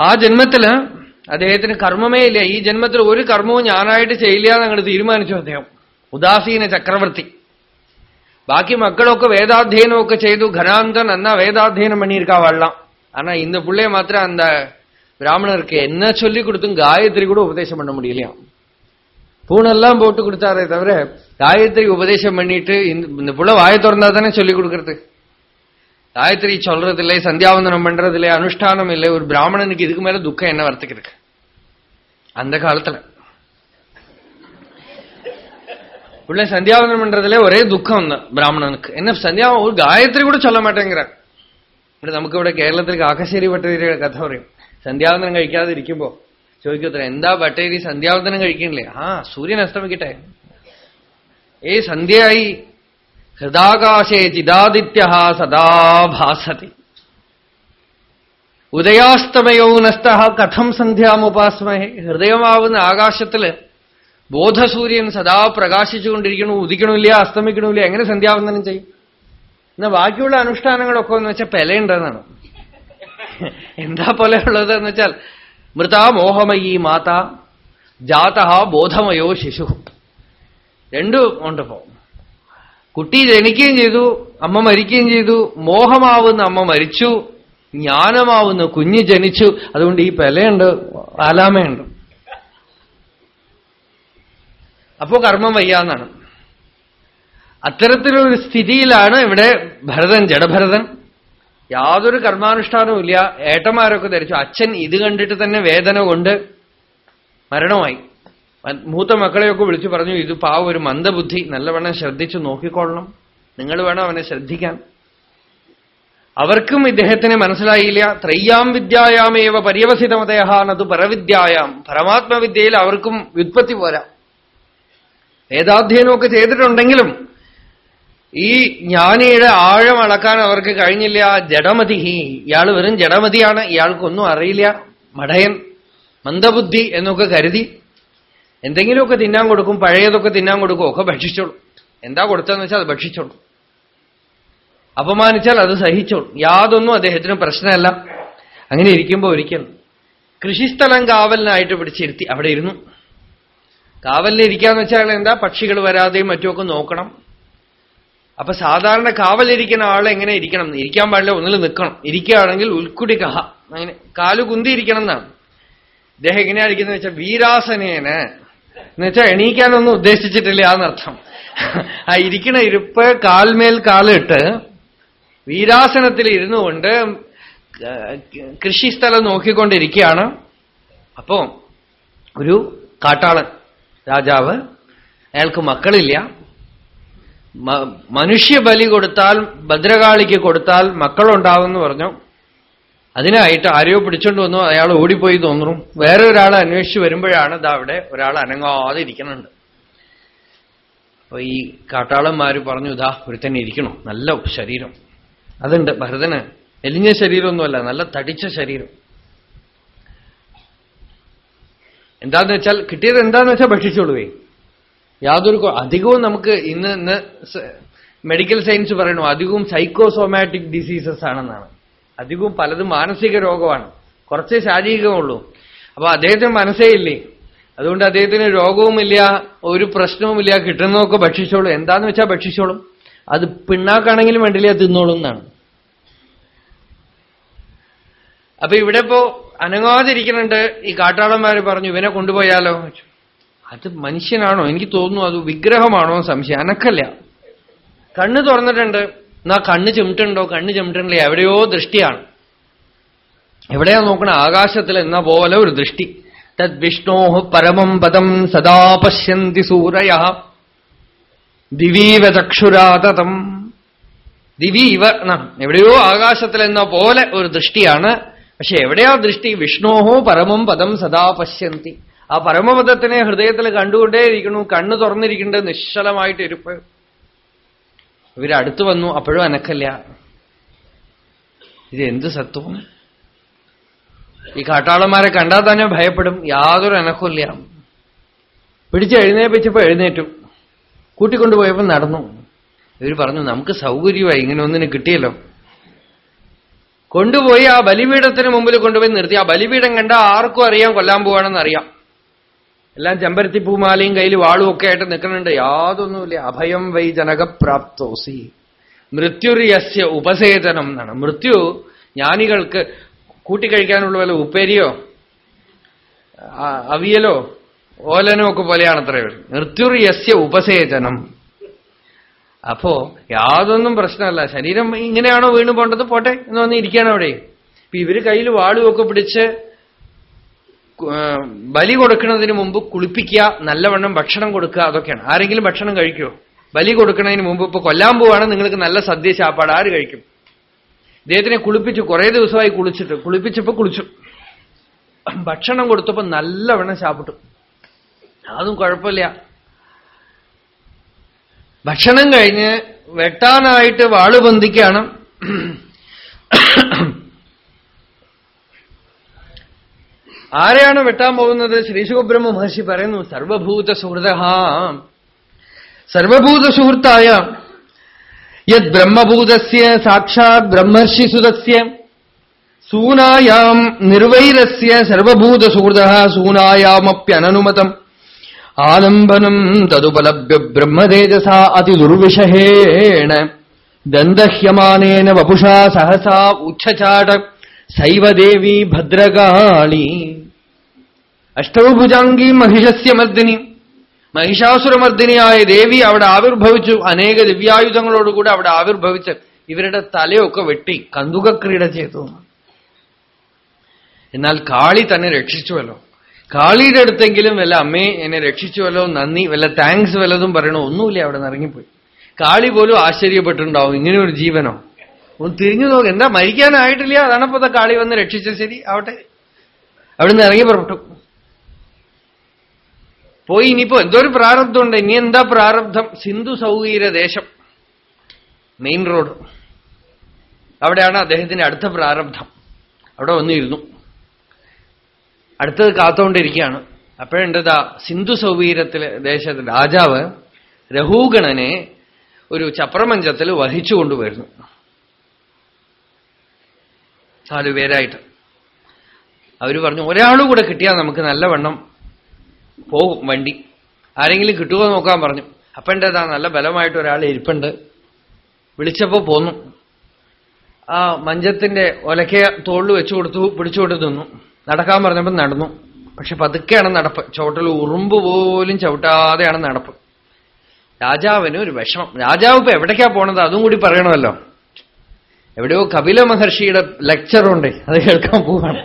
ആ ജന്മത്തിൽ അദ്ദേഹത്തിന് കർമ്മമേ ഇല്ല. ഈ ജന്മത്തിൽ ഒരു കർമ്മവും ഞാനായിട്ട് ചെയ്യില്ല എന്ന് എന്നങ്ങോട്ട് തീരുമാനിച്ചു അദ്ദേഹം. ഉദാസീന ചക്രവർത്തി. பாக்கி மக்களுக்கு മക്കളൊക്കെ செய்து ചെയ്തു ഘനാന്തൻ வேதாத்தியனம் பண்ணியிருக்கா பண்ணியிருக்காவெல்லாம் ஆனா இந்த பிள்ளைய மாத்திர அந்த பிராமணருக்கு என்ன சொல்லி கொடுத்தும் காயத்ரி கூட உபதேசம் பண்ண முடியலையாம் பூனெல்லாம் போட்டு கொடுத்தாரே தவிர காயத்ரி உபதேசம் பண்ணிட்டு இந்த புள்ள வாய திறந்தா தானே சொல்லிக் கொடுக்கறது? காயத்ரி சொல்றது இல்லை சந்தியாவந்தனம் பண்றது இல்லை அனுஷ்டானம் இல்லை ஒரு பிராமணனுக்கு இதுக்கு மேல துக்கம் என்ன வரத்துக்கு இருக்கு அந்த காலத்துல. உள்ள சந்தியாவந்தனம் பண்றதுல ஒரே துக்கம் தான் பிராமணனுக்கு என்ன சந்தியா ஒரு காயத்ரி கூட சொல்ல மாட்டேங்கிறார் ഇവിടെ നമുക്ക് ഇവിടെ കേരളത്തിൽ കാക്കശ്ശേരി ഭട്ടതിരിയുടെ കഥ പറയും സന്ധ്യാവന്തനം കഴിക്കാതെ ഇരിക്കുമ്പോ ചോദിക്കത്ര എന്താ ഭട്ടേരി സന്ധ്യാവന്തനം കഴിക്കണില്ലേ ആ സൂര്യൻ അസ്തമിക്കട്ടെ ഏ സന്ധ്യയായി ഹൃദാകാശേ ചിദാദിത്യ സദാ ഭാസതി ഉദയാസ്തമയോ നസ്ത കഥം സന്ധ്യാമുപാസ്മഹേ ഹൃദയമാവുന്ന ആകാശത്തില് ബോധസൂര്യൻ സദാ പ്രകാശിച്ചുകൊണ്ടിരിക്കണു ഉദിക്കണമില്ല അസ്തമിക്കണമില്ല എങ്ങനെ സന്ധ്യാവന്ദനം ചെയ്യും? എന്നാ ബാക്കിയുള്ള അനുഷ്ഠാനങ്ങളൊക്കെ എന്ന് വെച്ചാൽ പെലയുണ്ടെന്നാണ്. എന്താ പോലെ ഉള്ളത് എന്ന് വെച്ചാൽ മൃതാ മോഹമയി മാത ജാത ബോധമയോ ശിശു. രണ്ടും ഉണ്ടപ്പോ കുട്ടി ജനിക്കുകയും ചെയ്തു അമ്മ മരിക്കുകയും ചെയ്തു മോഹമാവുന്ന അമ്മ മരിച്ചു ജ്ഞാനമാവുന്ന കുഞ്ഞ് ജനിച്ചു അതുകൊണ്ട് ഈ പെലയുണ്ട് ആലാമയുണ്ട്. അപ്പോ കർമ്മം വയ്യാന്നാണ് അത്തരത്തിലൊരു സ്ഥിതിയിലാണ് ഇവിടെ ഭരതൻ ജഡഭരതൻ. യാതൊരു കർമാനുഷ്ഠാനവും ഇല്ല. ഏട്ടന്മാരൊക്കെ ധരിച്ചു. അച്ഛൻ ഇത് കണ്ടിട്ട് തന്നെ വേദന കൊണ്ട് മരണമായി. മൂത്ത മക്കളെയൊക്കെ വിളിച്ചു പറഞ്ഞു ഇത് പാവ ഒരു മന്ദബുദ്ധി. നല്ലവണ്ണം ശ്രദ്ധിച്ചു നോക്കിക്കൊള്ളണം. നിങ്ങൾ വേണം അവനെ ശ്രദ്ധിക്കാൻ. അവർക്കും ഇദ്ദേഹത്തിന് മനസ്സിലായില്ല. ത്രയ്യാം വിദ്യായാമേവ പര്യവസിതമതയാണത് പരവിദ്യായാം. പരമാത്മവിദ്യയിൽ അവർക്കും വ്യുത്പത്തി പോരാ. വേദാധ്യയനമൊക്കെ ചെയ്തിട്ടുണ്ടെങ്കിലും ഈ ജ്ഞാനിയുടെ ആഴം അളക്കാൻ അവർക്ക് കഴിഞ്ഞില്ല. ജഡമതി. ഇയാൾ വെറും ജഡമതിയാണ്. ഇയാൾക്കൊന്നും അറിയില്ല. മടയൻ മന്ദബുദ്ധി എന്നൊക്കെ കരുതി എന്തെങ്കിലുമൊക്കെ തിന്നാൻ കൊടുക്കും പഴയതൊക്കെ തിന്നാൻ കൊടുക്കും ഒക്കെ ഭക്ഷിച്ചോളൂ. എന്താ കൊടുത്തതെന്ന് വെച്ചാൽ അത് ഭക്ഷിച്ചോളൂ. അപമാനിച്ചാൽ അത് സഹിച്ചോളൂ. യാതൊന്നും അദ്ദേഹത്തിന് പ്രശ്നമല്ല. അങ്ങനെ ഇരിക്കുമ്പോൾ ഒരിക്കൽ കൃഷിസ്ഥലം കാവലിനായിട്ട് പിടിച്ചിരുത്തി അവിടെ ഇരുന്നു. കാവലിലിരിക്കാന്ന് വെച്ചാൽ എന്താ? പക്ഷികൾ വരാതെയും മറ്റുമൊക്കെ നോക്കണം. അപ്പൊ സാധാരണ കാവലിരിക്കുന്ന ആൾ എങ്ങനെ ഇരിക്കണം? ഇരിക്കാൻ പാടില്ല ഒന്നിൽ നിൽക്കണം. ഇരിക്കുകയാണെങ്കിൽ ഉൽക്കുടി കഹ. അങ്ങനെ കാലു കുന്തി ഇരിക്കണം എന്നാണ്. ഇദ്ദേഹം എങ്ങനെയാ ഇരിക്കുന്നത് വെച്ചാൽ വീരാസനേന്. എന്ന് വെച്ചാൽ എണീക്കാനൊന്നും ഉദ്ദേശിച്ചിട്ടില്ല എന്നർത്ഥം. ആ ഇരിക്കണ ഇരിപ്പ് കാൽമേൽ കാലിട്ട് വീരാസനത്തിൽ ഇരുന്നു കൊണ്ട് കൃഷിസ്ഥലം നോക്കിക്കൊണ്ടിരിക്കുകയാണ്. അപ്പോ ഒരു കാട്ടാളൻ രാജാവ് അയാൾക്ക് മക്കളില്ല. മനുഷ്യ ബലി കൊടുത്താൽ ഭദ്രകാളിക്ക് കൊടുത്താൽ മക്കളുണ്ടാവുമെന്ന് പറഞ്ഞു. അതിനായിട്ട് ആരെയോ പിടിച്ചോണ്ട് വന്നു അയാൾ ഓടിപ്പോയി തോന്നുന്നു. വേറെ ഒരാൾ അന്വേഷിച്ച് വരുമ്പോഴാണ് ഇതാ അവിടെ ഒരാൾ അനങ്ങാതെ ഇരിക്കുന്നുണ്ട്. അപ്പൊ ഈ കാട്ടാളന്മാര് പറഞ്ഞു ഇതാ ഒരുത്തന്നെ ഇരിക്കണം. നല്ല ശരീരം. അതുണ്ട് ഭരതന് എലിഞ്ഞ ശരീരമൊന്നുമല്ല നല്ല തടിച്ച ശരീരം. എന്താന്ന് വെച്ചാൽ കിട്ടിയത് എന്താന്ന് വെച്ചാൽ ഭക്ഷിച്ചോളുവേ. യാതൊരു അധികവും നമുക്ക് ഇന്ന് ഇന്ന് മെഡിക്കൽ സയൻസ് പറയണു അധികവും സൈക്കോസോമാറ്റിക് ഡിസീസസ് ആണെന്നാണ്. അധികവും പലതും മാനസിക രോഗമാണ്. കുറച്ചേ ശാരീരികമുള്ളൂ അപ്പൊ അദ്ദേഹത്തിന് മനസ്സേ ഇല്ലേ? അതുകൊണ്ട് അദ്ദേഹത്തിന് രോഗവുമില്ല ഒരു പ്രശ്നവുമില്ല കിട്ടുന്നതൊക്കെ ഭക്ഷിച്ചോളൂ. എന്താന്ന് വെച്ചാൽ ഭക്ഷിച്ചോളും. അത് പിണ്ണാക്കാണെങ്കിലും വേണ്ടില്ല തിന്നോളും എന്നാണ്. അപ്പൊ ഇവിടെ ഇപ്പോ അനങ്ങാതിരിക്കുന്നുണ്ട് ഈ കാട്ടാളന്മാര് പറഞ്ഞു ഇവനെ കൊണ്ടുപോയാലോ? അത് മനുഷ്യനാണോ? എനിക്ക് തോന്നുന്നു അത് വിഗ്രഹമാണോ സംശയം. അനക്കല്ല. കണ്ണ് തുറന്നിട്ടുണ്ട്. എന്നാ കണ്ണ് ചുമട്ടുണ്ടോ കണ്ണ് ചുമട്ടുണ്ടല്ലേ എവിടെയോ ദൃഷ്ടിയാണ്. എവിടെയാ നോക്കണ? ആകാശത്തിൽ എന്ന പോലെ ഒരു ദൃഷ്ടി. തദ് വിഷ്ണോ പരമം പദം സദാ പശ്യന്തി സൂരയ. ദിവീവ ചക്ഷുരാതം ദിവീവ എവിടെയോ ആകാശത്തിൽ എന്ന പോലെ ഒരു ദൃഷ്ടിയാണ്. പക്ഷെ എവിടെയാ ദൃഷ്ടി? വിഷ്ണോഹോ പരമം പദം സദാ പശ്യന്തി. ആ പരമപദത്തിനെ ഹൃദയത്തിൽ കണ്ടുകൊണ്ടേയിരിക്കണു കണ്ണു തുറന്നിരിക്കേണ്ടത് നിശ്ചലമായിട്ട് ഇരിപ്പ്. ഇവരടുത്ത് വന്നു. അപ്പോഴും അനക്കല്ല. ഇത് എന്ത് സത്വം? ഈ കാട്ടാളന്മാരെ കണ്ടാൽ തന്നെ ഭയപ്പെടും. യാതൊരു അനക്കമില്ല. പിടിച്ച് എഴുന്നേപ്പിച്ചപ്പോ എഴുന്നേറ്റു. കൂട്ടിക്കൊണ്ടുപോയപ്പോ നടന്നു. ഇവർ പറഞ്ഞു നമുക്ക് സൗകര്യമായി ഇങ്ങനെ ഒന്നിന് കിട്ടിയല്ലോ. കൊണ്ടുപോയി ആ ബലിപീഠത്തിന് മുമ്പിൽ കൊണ്ടുപോയി നിർത്തി. ആ ബലിപീഠം കണ്ട ആർക്കും അറിയാം കൊല്ലാൻ പോവാണെന്ന് അറിയാം. എല്ലാം ചെമ്പരത്തി പൂമാലയും കയ്യിൽ വാളും ഒക്കെ ആയിട്ട് നിൽക്കുന്നുണ്ട്. യാതൊന്നുമില്ല. അഭയം വൈ ജനകപ്രാപ്തോസി. മൃത്യുര്യസ്യ ഉപസേചനം എന്നാണ്. മൃത്യു ജ്ഞാനികൾക്ക് കൂട്ടിക്കഴിക്കാനുള്ള വല്ല ഉപ്പേരിയോ അവിയലോ ഓലനോ ഒക്കെ പോലെയാണത്രേ മൃത്യുര്യസ്യ ഉപസേചനം. അപ്പോ യാതൊന്നും പ്രശ്നമല്ല. ശരീരം ഇങ്ങനെയാണോ വീണു പോണ്ടത്? പോട്ടെ. എന്ന് വന്ന് ഇരിക്കുകയാണ് അവിടെ. ഇപ്പൊ ഇവർ കയ്യിൽ വാളുമൊക്കെ പിടിച്ച് ബലി കൊടുക്കുന്നതിന് മുമ്പ് കുളിപ്പിക്കുക നല്ലവണ്ണം ഭക്ഷണം കൊടുക്കുക അതൊക്കെയാണ്. ആരെങ്കിലും ഭക്ഷണം കഴിക്കുമോ ബലി കൊടുക്കുന്നതിന് മുമ്പ് ഇപ്പൊ കൊല്ലാൻ പോവാണ് നിങ്ങൾക്ക് നല്ല സദ്യ ചാപ്പാട് ആര് കഴിക്കും? ഇദ്ദേഹത്തിനെ കുളിപ്പിച്ചു. കുറേ ദിവസമായി കുളിച്ചിട്ട്. കുളിപ്പിച്ചപ്പോ കുളിച്ചു. ഭക്ഷണം കൊടുത്തപ്പോ നല്ലവണ്ണം ചാപ്പിട്ടു. അതും കുഴപ്പമില്ല. ഭക്ഷണം കഴിഞ്ഞ് വെട്ടാനായിട്ട് വാൾ ബന്ധിക്കുകയാണ് ആരെയാണ് വെട്ടാൻ പോകുന്നത്? ശ്രീശുഖബ്രഹ്മ മഹർഷി പറയുന്നു സർവഭൂത സുഹൃത സർവഭൂത സുഹൃത്തായ യത് ബ്രഹ്മഭൂതസ്യ സാക്ഷാത് ബ്രഹ്മർഷിസുതസ്യ സൂനായാം നിർവൈരസ്യ സർവഭൂത സുഹൃത സൂനായാമപ്യനനുമതം. ആലംബനം തതുപലഭ്യ ബ്രഹ്മതേജസ അതിദുർവിഷഹേണ ദന്തഹ്യമാനേന വപുഷാ സഹസാ ഉച്ചചാട സൈവദേവി ഭദ്രകാളി. അഷ്ടഭുജാംഗി മഹിഷസ്യ മർദ്ദിനി മഹിഷാസുരമർദ്ദിനിയായ ദേവി അവിടെ ആവിർഭവിച്ചു. അനേക ദിവ്യായുധങ്ങളോടുകൂടി അവിടെ ആവിർഭവിച്ച് ഇവരുടെ തലയൊക്കെ വെട്ടി കന്തുകക്രീഡ ചെയ്തു. എന്നാൽ കാളി തന്നെ രക്ഷിച്ചുവല്ലോ. കാളിയുടെ അടുത്തെങ്കിലും വല്ല അമ്മേ എന്നെ രക്ഷിച്ചുവല്ലോ നന്ദി വല്ല താങ്ക്സ് വല്ലതും പറയണോ? ഒന്നുമില്ല അവിടെ നിന്ന് ഇറങ്ങിപ്പോയി. കാളി പോലും ആശ്ചര്യപ്പെട്ടിട്ടുണ്ടാവും ഇങ്ങനെ ഒരു ജീവനോ? ഒന്ന് തിരിഞ്ഞു നോക്ക് എന്താ മരിക്കാനായിട്ടില്ല? അതാണപ്പോ കാളി വന്ന് രക്ഷിച്ചത് ശരി ആവട്ടെ. അവിടുന്ന് ഇറങ്ങി പുറപ്പെട്ടു. പോയി ഇനിയിപ്പോ എന്തോ ഒരു പ്രാരബ്ധമുണ്ട് ഇനി എന്താ പ്രാരബ്ധം? സിന്ധു സൗകര്യ ദേശം മെയിൻ റോഡ്. അവിടെയാണ് അദ്ദേഹത്തിന്റെ അടുത്ത പ്രാരബ്ധം. അവിടെ വന്നിരുന്നു. അടുത്തത് കാത്തുകൊണ്ടിരിക്കുകയാണ് അപ്പോഴെന്തതാ സിന്ധു സൗവീരത്തിലെ ദേശത്തെ രാജാവ് രഹൂഗണനെ ഒരു ചപ്രമഞ്ചത്തിൽ വഹിച്ചു കൊണ്ടുവരുന്നു നാലുപേരായിട്ട് അവർ പറഞ്ഞു ഒരാളുകൂടെ കിട്ടിയാൽ നമുക്ക് നല്ലവണ്ണം പോകും വണ്ടി. ആരെങ്കിലും കിട്ടുമോ നോക്കാൻ പറഞ്ഞു. അപ്പന്റെതാ നല്ല ബലമായിട്ട് ഒരാൾ ഇരിപ്പുണ്ട്. വിളിച്ചപ്പോ പോന്നു. ആ മഞ്ചത്തിന്റെ ഒലക്കയ തോളിൽ വെച്ചു കൊടുത്തു പിടിച്ചു കൊടുത്തു നിന്നു. നടക്കാൻ പറഞ്ഞപ്പോൾ നടന്നു. പക്ഷെ പതുക്കെയാണ് നടപ്പ്. ചോട്ടൽ ഉറുമ്പ് പോലും ചവിട്ടാതെയാണ് നടപ്പ്. രാജാവിന് ഒരു വിഷമം. രാജാവ് ഇപ്പൊ എവിടേക്കാ പോണത്? അതും കൂടി പറയണമല്ലോ. എവിടെയോ കപില മഹർഷിയുടെ ലെക്ചറുണ്ട് അത് കേൾക്കാൻ പോവാണ്.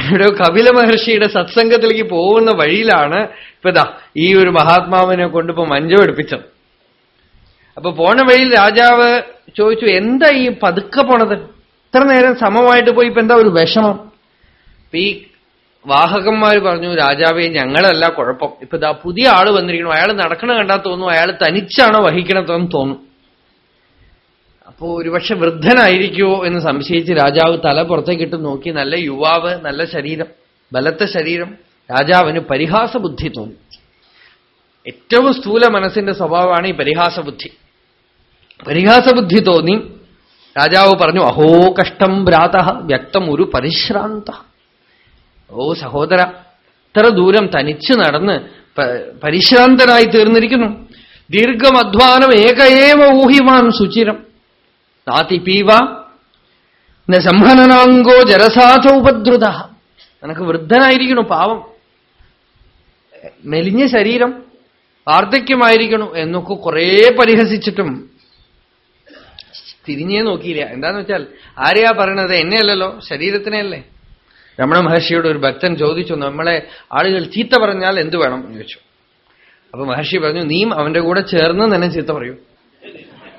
എവിടെയോ കപില മഹർഷിയുടെ സത്സംഗത്തിലേക്ക് പോകുന്ന വഴിയിലാണ് ഇപ്പൊ ഇതാ ഈ ഒരു മഹാത്മാവിനെ കൊണ്ടിപ്പോ മഞ്ചം എടുപ്പിച്ചത്. അപ്പൊ പോണ വഴിയിൽ രാജാവ് ചോദിച്ചു എന്താ ഈ പതുക്കെ പോണത്? ഇത്ര നേരം സമമായിട്ട് പോയി ഇപ്പൊ എന്താ ഒരു വിഷമം? ഇപ്പൊ ഈ വാഹകന്മാർ പറഞ്ഞു രാജാവേ ഞങ്ങളല്ല കുഴപ്പം. ഇപ്പൊ ഇതാ പുതിയ ആൾ വന്നിരിക്കണം അയാൾ നടക്കണ കണ്ടാ തോന്നും അയാൾ തനിച്ചാണോ വഹിക്കണതെന്ന് തോന്നും. അപ്പോ ഒരുപക്ഷെ വൃദ്ധനായിരിക്കുമോ എന്ന് സംശയിച്ച് രാജാവ് തല പുറത്തേക്കിട്ട് നോക്കി നല്ല യുവാവ് നല്ല ശരീരം ബലത്ത ശരീരം. രാജാവിന് പരിഹാസ ബുദ്ധി തോന്നി. ഏറ്റവും സ്ഥൂല മനസ്സിന്റെ സ്വഭാവമാണ് ഈ പരിഹാസ ബുദ്ധി പരിഹാസ ബുദ്ധി തോന്നി. രാജാവ് പറഞ്ഞു അഹോ കഷ്ടം ഭ്രാത വ്യക്തം ഒരു പരിശ്രാന്ത. ഓ സഹോദര ഇത്ര ദൂരം തനിച്ച് നടന്ന് പരിശ്രാന്തനായി തീർന്നിരിക്കുന്നു. ദീർഘമധ്വാനം ഏകയേവ ഊഹിവാൻ സുചിരം. നാതിപീവ ന സംഹനനാങ്കോ ജലസാധ ഉപദ്രുത. നിനക്ക് വൃദ്ധനായിരിക്കണു പാവം. മെലിഞ്ഞ ശരീരം വാർദ്ധക്യമായിരിക്കണു എന്നൊക്കെ കുറേ പരിഹസിച്ചിട്ടും തിരിഞ്ഞേ നോക്കിയില്ല. എന്താന്ന് വെച്ചാൽ ആരെയാ പറയണത്? എന്നെയല്ലല്ലോ? ശരീരത്തിനെയല്ലേ? രമണ മഹർഷിയോട് ഒരു ഭക്തൻ ചോദിച്ചു നമ്മളെ ആളുകൾ ചീത്ത പറഞ്ഞാൽ എന്ത് വേണം? എന്ന് ചോദിച്ചു. അപ്പൊ മഹർഷി പറഞ്ഞു നീം അവന്റെ കൂടെ ചേർന്ന് തന്നെ ചീത്ത പറയൂ.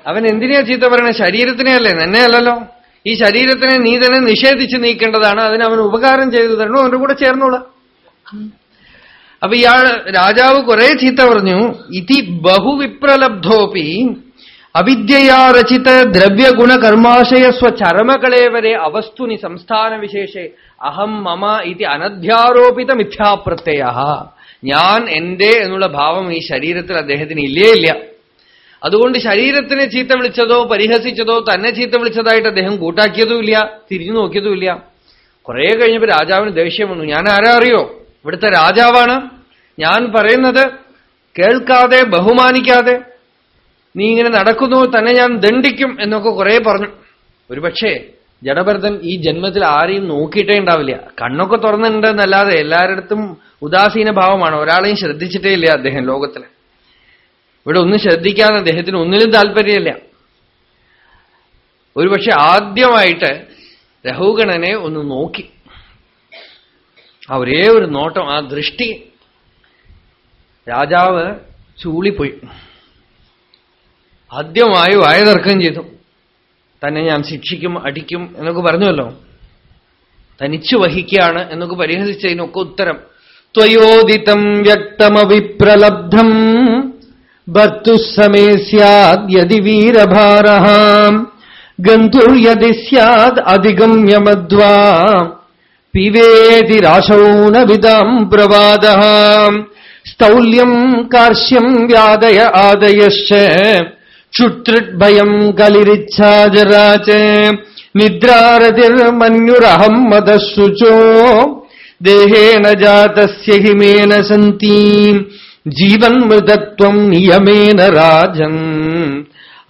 അവൻ എന്തിനാ ചീത്ത പറയണേ? ശരീരത്തിനെ അല്ലേ നിന്നെ അല്ലല്ലോ ഈ ശരീരത്തിനെ നീ തന്നെ നിഷേധിച്ച് നീക്കേണ്ടതാണ്. അതിന് അവൻ ഉപകാരം ചെയ്തു തരണോ? അവന്റെ കൂടെ ചേർന്നോളാം. അപ്പൊ ഇയാൾ രാജാവ് കുറെ ചീത്ത പറഞ്ഞു. ഇതി ബഹുവിപ്രലബ്ധോപി അവിദ്യയാ രചിത സ്വ ചരമകളേവരെ അവസ്തുനി സംസ്ഥാന വിശേഷേ അഹം മമ ഇതി അനധ്യാരോപിത മിഥ്യാപ്രത്യയ. ഞാൻ എന്റെ എന്നുള്ള ഭാവം ഈ ശരീരത്തിൽ അദ്ദേഹത്തിന് ഇല്ലേ ഇല്ല. അതുകൊണ്ട് ശരീരത്തിനെ ചീത്ത വിളിച്ചതോ പരിഹസിച്ചതോ തന്നെ ചീത്ത വിളിച്ചതായിട്ട് അദ്ദേഹം കൂട്ടാക്കിയതുമില്ല തിരിഞ്ഞു നോക്കിയതുമില്ല കുറെ കഴിഞ്ഞപ്പോൾ രാജാവിന് ദേഷ്യം വന്നു. ഞാൻ ആരാ അറിയോ? ഇവിടുത്തെ രാജാവാണ്. ഞാൻ പറയുന്നത് കേൾക്കാതെ ബഹുമാനിക്കാതെ നീ ഇങ്ങനെ നടക്കുന്നു തന്നെ ഞാൻ ദണ്ഡിക്കും എന്നൊക്കെ കുറെ പറഞ്ഞു. ഒരുപക്ഷേ ജഡഭരതൻ ഈ ജന്മത്തിൽ ആരെയും നോക്കിയിട്ടേ ഉണ്ടാവില്ല. കണ്ണൊക്കെ തുറന്നിട്ടുണ്ടെന്നല്ലാതെ എല്ലാവരിടത്തും ഉദാസീന ഭാവമാണ്. ഒരാളെയും ശ്രദ്ധിച്ചിട്ടേ ഇല്ല അദ്ദേഹം ലോകത്തിൽ ഇവിടെ ഒന്നും ശ്രദ്ധിക്കാതെ അദ്ദേഹത്തിന് ഒന്നിലും താല്പര്യമില്ല. ഒരുപക്ഷെ ആദ്യമായിട്ട് രഹുഗണനെ ഒന്ന് നോക്കി. ആ ഒരേ ഒരു നോട്ടം ആ ദൃഷ്ടി. രാജാവ് ചൂളിപ്പോയി. ആദ്യമായി വായ തർക്കം ചെയ്തു. തന്നെ ഞാൻ ശിക്ഷിക്കും അടിക്കും എന്നൊക്കെ പറഞ്ഞുവല്ലോ. തനിച്ചു വഹിക്കുകയാണ് എന്നൊക്കെ പരിഹസിച്ചതിനൊക്കെ ഉത്തരം. ത്വയോദിതം വ്യക്തമവിപ്രലബ്ധം ഭർത്തുസമേ സ്യാദ്യതി വീരഭാര ഗന്ധുർയതി സ്യാദ് അധിഗമ്യമദ്വാ പിവേതി രാശൗനവിതാം പ്രവാദ സ്ഥൗല്യം കാർശ്യം വ്യാദയ ആദയശ്ച. ക്ഷുത്രുഭയം നിദ്രാരതിർ നിദ്രാരതിർമന്യുരഹം മതശുചോ ദേഹേണ ജാതസ്യ ഹിമേന സന്തി ജീവൻ മൃതത്വം നിയമേന രാജൻ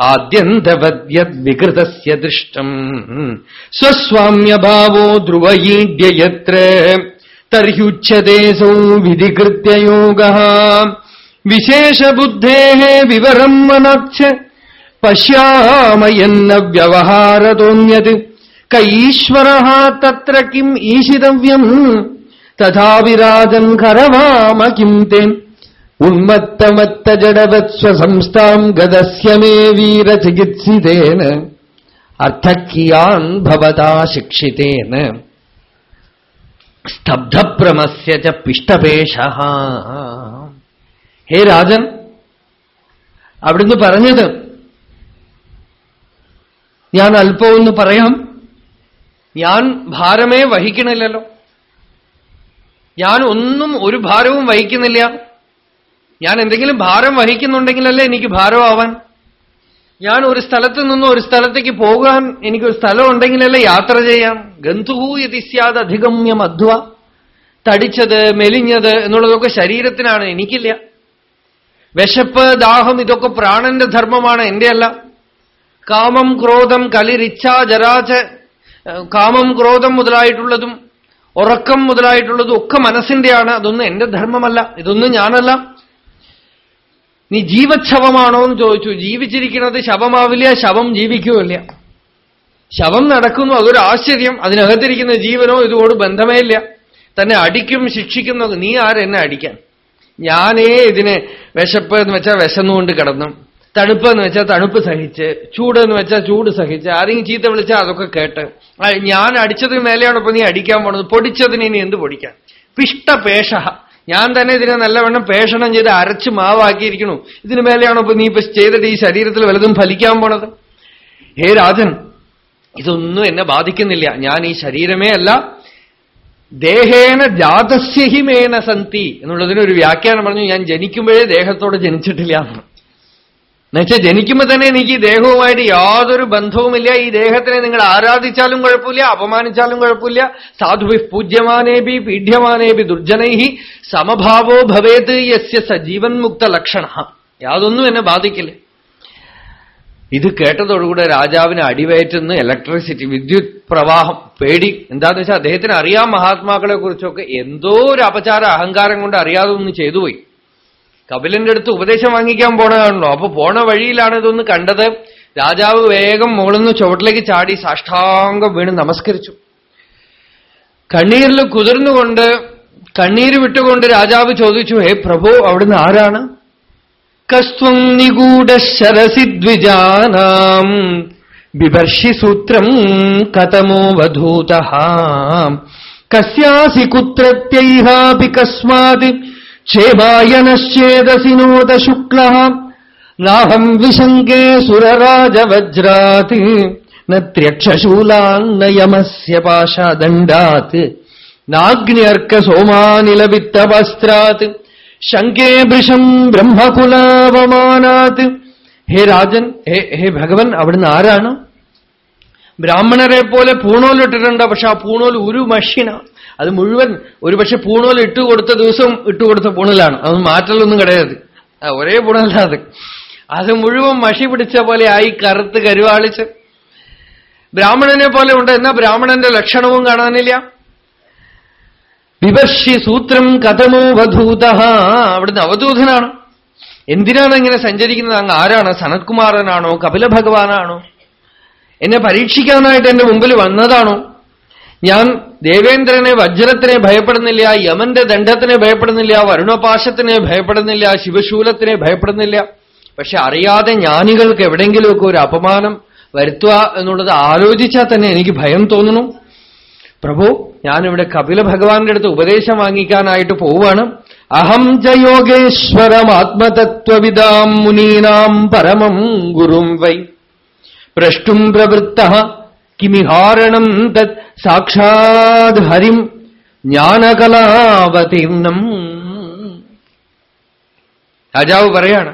ആദ്യന്തവദ്യദ്വികൃതസ്യ ദൃഷ്ടം. സ്വസ്വാമ്യഭാവോ ധ്രുവയീഡ്യയത്ര തർഹ്യുച്യതേസൗ വിധികൃത്യയോഗ വിശേഷബുദ്ധേ വിവരം മനക്ഷ പശ്യാമയെന്ന വ്യവഹാരതോന്യത്. കൈശ്വര തത്ര കിം ഈശിതവ്യം. തഥാവിരാജൻ കരവാമ കിം തേൻ. ഉന്മത്തമത്തജടവത്സ്വസംസ്ഥാം ഗതസ്യമേ വീര വീരചികിത്സിതേന അർത്ഥക്കിയാൻ ഭവതാ ശിക്ഷിതേന സ്തബ്ധപ്രമസ്യ ച പിഷ്ടപേഷ. ഹേ രാജൻ അവിടുന്ന് പറഞ്ഞത് ഞാൻ അല്പമൊന്ന് പറയാം. ഞാൻ ഭാരമേ വഹിക്കണില്ലല്ലോ. ഞാൻ ഒന്നും ഒരു ഭാരവും വഹിക്കുന്നില്ല. ഞാൻ എന്തെങ്കിലും ഭാരം വഹിക്കുന്നുണ്ടെങ്കിലല്ലേ എനിക്ക് ഭാരമാവാൻ. ഞാൻ ഒരു സ്ഥലത്ത് നിന്ന് ഒരു സ്ഥലത്തേക്ക് പോകാൻ എനിക്കൊരു സ്ഥലം ഉണ്ടെങ്കിലല്ലേ യാത്ര ചെയ്യാം. ഗന്ധുഹൂ യതിസ്യാത് അധികമ്യം അധ്വ. തടിച്ചത് മെലിഞ്ഞത് എന്നുള്ളതൊക്കെ ശരീരത്തിനാണ് എനിക്കില്ല. വിശപ്പ് ദാഹം ഇതൊക്കെ പ്രാണന്റെ ധർമ്മമാണ് എന്റെ അല്ല കാമം ക്രോധം കലിരിച്ഛാ ജരാച കാമം ക്രോധം മുതലായിട്ടുള്ളതും ഉറക്കം മുതലായിട്ടുള്ളതും ഒക്കെ മനസ്സിന്റെയാണ്. അതൊന്നും എന്റെ ധർമ്മമല്ല. ഇതൊന്നും ഞാനല്ല. നീ ജീവച്ഛവമാണോ എന്ന് ചോദിച്ചു. ജീവിച്ചിരിക്കുന്നത് ശവമാവില്ല ശവം ജീവിക്കുമില്ല ശവം നടക്കുന്നു അതൊരു ആശ്ചര്യം. അതിനകത്തിരിക്കുന്ന ജീവനോ ഇതുകൊണ്ട് ബന്ധമേ ഇല്ല. തന്നെ അടിക്കും ശിക്ഷിക്കും. നീ ആരെന്നെ അടിക്കാൻ? ഞാനേ ഇതിനെ വിശപ്പ് എന്ന് വെച്ചാൽ വിശന്നുകൊണ്ട് കിടന്നു. തണുപ്പ് എന്ന് വെച്ചാൽ തണുപ്പ് സഹിച്ച് ചൂട് എന്ന് വെച്ചാൽ ചൂട് സഹിച്ച് ആരെങ്കിലും ചീത്ത വിളിച്ചാൽ അതൊക്കെ കേട്ട്. ഞാൻ അടിച്ചതിന് മേലെയാണ് ഇപ്പൊ നീ അടിക്കാൻ പോണത്? പൊടിച്ചതിന് ഇനി എന്ത് പൊടിക്കാൻ പിഷ്ടപേഷ ഞാൻ തന്നെ ഇതിനെ നല്ലവണ്ണം പേഷണം ചെയ്ത് അരച്ച് മാവാക്കിയിരിക്കണു ഇതിന് മേലെയാണോ ഇപ്പൊ നീ ഇപ്പൊ ചെയ്തിട്ട് ഈ ശരീരത്തിൽ വലുതും ഫലിക്കാൻ പോണത്? ഹേ രാജൻ ഇതൊന്നും എന്നെ ബാധിക്കുന്നില്ല. ഞാൻ ഈ ശരീരമേ അല്ല. ദേഹേന ജാതസ്യഹിമേന സന്തി എന്നുള്ളതിനൊരു വ്യാഖ്യാനം പറഞ്ഞു. ഞാൻ ജനിക്കുമ്പോഴേ ദേഹത്തോട് ജനിച്ചിട്ടില്ല. എന്ന് എന്നുവെച്ചാൽ ജനിക്കുമ്പോൾ തന്നെ എനിക്ക് ഈ ദേഹവുമായിട്ട് യാതൊരു ബന്ധവുമില്ല. ഈ ദേഹത്തിനെ നിങ്ങൾ ആരാധിച്ചാലും കുഴപ്പമില്ല അപമാനിച്ചാലും കുഴപ്പമില്ല. സാധുഭി പൂജ്യമാനേബി പീഡ്യമാനേബി ദുർജനൈഹി സമഭാവോ ഭവേത് യസ്യ സജീവൻ മുക്ത ലക്ഷണ. യാതൊന്നും എന്നെ ബാധിക്കില്ല. ഇത് കേട്ടതോടുകൂടെ രാജാവിന് അടിവയറ്റുന്ന ഇലക്ട്രിസിറ്റി വിദ്യുത് പ്രവാഹം പേടി. എന്താന്ന് വെച്ചാൽ അദ്ദേഹത്തിന് അറിയാം മഹാത്മാക്കളെ കുറിച്ചൊക്കെ. എന്തോ ഒരു അപചാര അഹങ്കാരം കൊണ്ട് അറിയാതെ ഒന്ന് ചെയ്തുപോയി. കപിലന്റെ അടുത്ത് ഉപദേശം വാങ്ങിക്കാൻ പോണതാണല്ലോ. അപ്പൊ പോണ വഴിയിലാണ് ഇതൊന്ന് കണ്ടത്. രാജാവ് വേഗം മുകളിന്ന് ചുവട്ടിലേക്ക് ചാടി സാഷ്ടാംഗം വീണ് നമസ്കരിച്ചു. കണ്ണീരിൽ കുതിർന്നുകൊണ്ട് കണ്ണീര് വിട്ടുകൊണ്ട് രാജാവ് ചോദിച്ചു ഹേ പ്രഭു അവിടുന്ന് ആരാണ്? കസ്വം ബിഭർഷി സൂത്രം കതമോ വധൂത കസ്യാസി കുത്രത്യൈഹാപി കസ്മാത് ക്ഷേമായനശ്ചേദസി നോത ശുക്ല നാഹം വിശങ്കേ സുരരാജവജ്രാത് നത്യക്ഷശൂലാന്നയമസ്യ പാശദണ്ഡാത് നാഗ്ന്യർക്ക സോമാനിലവിത്തവസ്ത്രാത് ശങ്കേ വൃഷം ബ്രഹ്മകുലാവമാനാത് ഹേ രാജൻ ഹേ ഹേ ഭഗവൻ അവിടുന്ന് ആരാണ്? ബ്രാഹ്മണരെ പോലെ പൂണോലിട്ടിട്ടുണ്ട് പക്ഷെ ആ പൂണോൽ ഒരു മഷിന. അത് മുഴുവൻ ഒരുപക്ഷെ പൂണോൽ ഇട്ടുകൊടുത്ത ദിവസം ഇട്ടുകൊടുത്ത പൂണലാണ്. അത് മാറ്റലൊന്നും കിടയത് ഒരേ പൂണല്ല അത്. മുഴുവൻ മഷി പിടിച്ച പോലെ ആയി കറുത്ത് കരുവാളിച്ച്. ബ്രാഹ്മണനെ പോലെ ഉണ്ട്. എന്നാ ബ്രാഹ്മണന്റെ ലക്ഷണവും കാണാനില്ല. വിവർഷി സൂത്രം കഥമോ വധൂത അവിടുന്ന് അവധൂതനാണ്. എന്തിനാണ് ഇങ്ങനെ സഞ്ചരിക്കുന്നത്? അങ്ങ് ആരാണ്? സനത്കുമാരനാണോ? കപില ഭഗവാനാണോ എന്നെ പരീക്ഷിക്കാനായിട്ട് എന്റെ മുമ്പിൽ വന്നതാണോ? ഞാൻ ദേവേന്ദ്രനെ വജ്രത്തിനെ ഭയപ്പെടുന്നില്ല യമന്റെ ദണ്ഡത്തിനെ ഭയപ്പെടുന്നില്ല വരുണപാശത്തിനെ ഭയപ്പെടുന്നില്ല ശിവശൂലത്തിനെ ഭയപ്പെടുന്നില്ല. പക്ഷെ അറിയാതെ ജ്ഞാനികൾക്ക് എവിടെയെങ്കിലുമൊക്കെ ഒരു അപമാനം വരുത്തുക എന്നുള്ളത് ആലോചിച്ചാൽ തന്നെ എനിക്ക് ഭയം തോന്നുന്നു. പ്രഭു ഞാനിവിടെ കപില ഭഗവാന്റെ അടുത്ത് ഉപദേശം വാങ്ങിക്കാനായിട്ട് പോവുകയാണ്. അഹം ച യോഗേശ്വരമാത്മതത്വവിദാം മുനീനാം പരമം ഗുരും വൈ. പ്രഷ്ടും പ്രവൃത്ത കിമിഹാരണം തത് സാക്ഷാത് ഹരിം ജ്ഞാനകലാവതീർണം. രാജാവ് പറയാണ്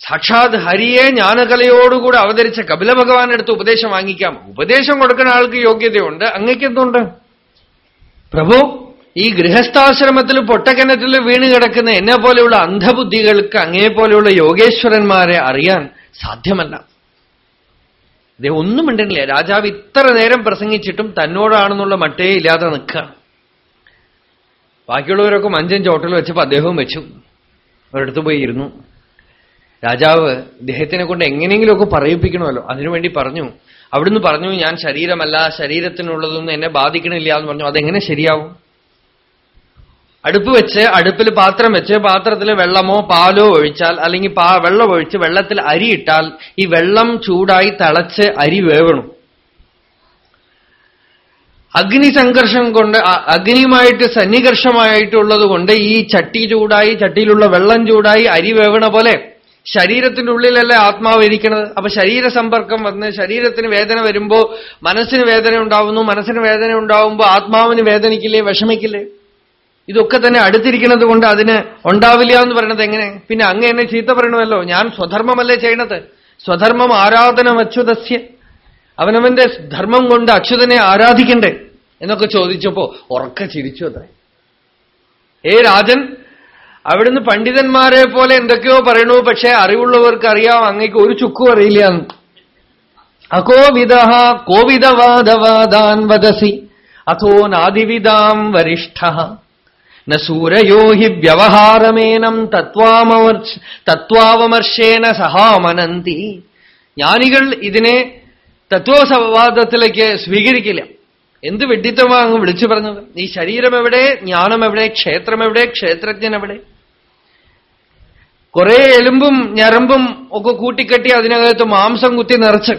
സാക്ഷാത് ഹരിയെ ജ്ഞാനകലയോടുകൂടെ അവതരിച്ച കപില ഭഗവാനെടുത്ത് ഉപദേശം വാങ്ങിക്കാം. ഉപദേശം കൊടുക്കുന്ന ആൾക്ക് യോഗ്യതയുണ്ട്. അങ്ങേക്കെന്തുണ്ട് പ്രഭു ഈ ഗൃഹസ്ഥാശ്രമത്തിൽ പൊട്ടക്കിണറ്റിൽ വീണ് കിടക്കുന്ന എന്നെ പോലെയുള്ള അന്ധബുദ്ധികൾക്ക് അങ്ങേ പോലെയുള്ള യോഗേശ്വരന്മാരെ അറിയാൻ സാധ്യമല്ല. ഇതേ ഒന്നും ഉണ്ടെങ്കിലേ രാജാവ് ഇത്ര നേരം പ്രസംഗിച്ചിട്ടും തന്നോടാണെന്നുള്ള മട്ടേ ഇല്ലാതെ നിൽക്കുക. ബാക്കിയുള്ളവരൊക്കെ മഞ്ചൻ ചോട്ടിൽ വെച്ചപ്പോൾ അദ്ദേഹവും വെച്ചു. അവരടുത്ത് പോയി ഇരുന്നു. രാജാവ് ഇദ്ദേഹത്തിനെ കൊണ്ട് എങ്ങനെയെങ്കിലുമൊക്കെ പറയിപ്പിക്കണമല്ലോ. അതിനുവേണ്ടി പറഞ്ഞു. അവിടുന്ന് പറഞ്ഞു ഞാൻ ശരീരമല്ല ശരീരത്തിനുള്ളതൊന്നും എന്നെ ബാധിക്കണില്ല എന്ന് പറഞ്ഞു. അതെങ്ങനെ ശരിയാവും? അടുപ്പ് വെച്ച് അടുപ്പിൽ പാത്രം വെച്ച് പാത്രത്തിൽ വെള്ളമോ പാലോ ഒഴിച്ചാൽ അല്ലെങ്കിൽ പാ വെള്ളം ഒഴിച്ച് വെള്ളത്തിൽ അരി ഇട്ടാൽ ഈ വെള്ളം ചൂടായി തിളച്ച് അരി വേവണം. അഗ്നി സംഘർഷം കൊണ്ട് അഗ്നിയുമായിട്ട് സന്നികർഷമായിട്ടുള്ളത് കൊണ്ട് ഈ ചട്ടി ചൂടായി ചട്ടിയിലുള്ള വെള്ളം ചൂടായി അരി വേവണ പോലെ ശരീരത്തിന്റെ ഉള്ളിലല്ലേ ആത്മാവ് ഇരിക്കുന്നത് അപ്പൊ ശരീര സമ്പർക്കം വന്ന് ശരീരത്തിന് വേദന വരുമ്പോ മനസ്സിന് വേദന ഉണ്ടാവുന്നു മനസ്സിന് വേദന ഉണ്ടാവുമ്പോ ആത്മാവിന് വേദനിക്കില്ലേ വിഷമിക്കില്ലേ? ഇതൊക്കെ തന്നെ അടുത്തിരിക്കുന്നത് കൊണ്ട് അതിന് ഉണ്ടാവില്ല എന്ന് പറയണത് എങ്ങനെ? പിന്നെ അങ്ങ് എന്നെ ചീത്ത പറയണമല്ലോ. ഞാൻ സ്വധർമ്മമല്ലേ ചെയ്യണത്? സ്വധർമ്മം ആരാധന അച്യുതസ്യ അവനവന്റെ ധർമ്മം കൊണ്ട് അച്യുതനെ ആരാധിക്കണ്ടേ? എന്നൊക്കെ ചോദിച്ചപ്പോ ഉറക്ക ചിരിച്ചു അത്രേ. ഏ രാജൻ അവിടുന്ന് പണ്ഡിതന്മാരെ പോലെ എന്തൊക്കെയോ പറയണു പക്ഷെ അറിവുള്ളവർക്ക് അറിയാം അങ്ങേക്ക് ഒരു ചുക്കും അറിയില്ല അകോവിദ കോവിദവാദവാദാൻ വദസി. അഥോ നാദിവിദാം വരിഷ്ഠ. ന ഹി വ്യവഹാരമേനം തത്വാമവർഷ തത്വാവമർശേന സഹാമനന്തി ജ്ഞാനികൾ ഇതിനെ തത്വസവാദത്തിലേക്ക് സ്വീകരിക്കില്ല. എന്ത് വെഡിത്തമാ അങ്ങ് വിളിച്ചു പറഞ്ഞത്? ഈ ശരീരം എവിടെ ജ്ഞാനം എവിടെ ക്ഷേത്രം എവിടെ ക്ഷേത്രജ്ഞൻ എവിടെ കുറെ എലുമ്പും ഞരമ്പും ഒക്കെ കൂട്ടിക്കെട്ടി അതിനകത്ത് മാംസം കുത്തി നിറച്ച്.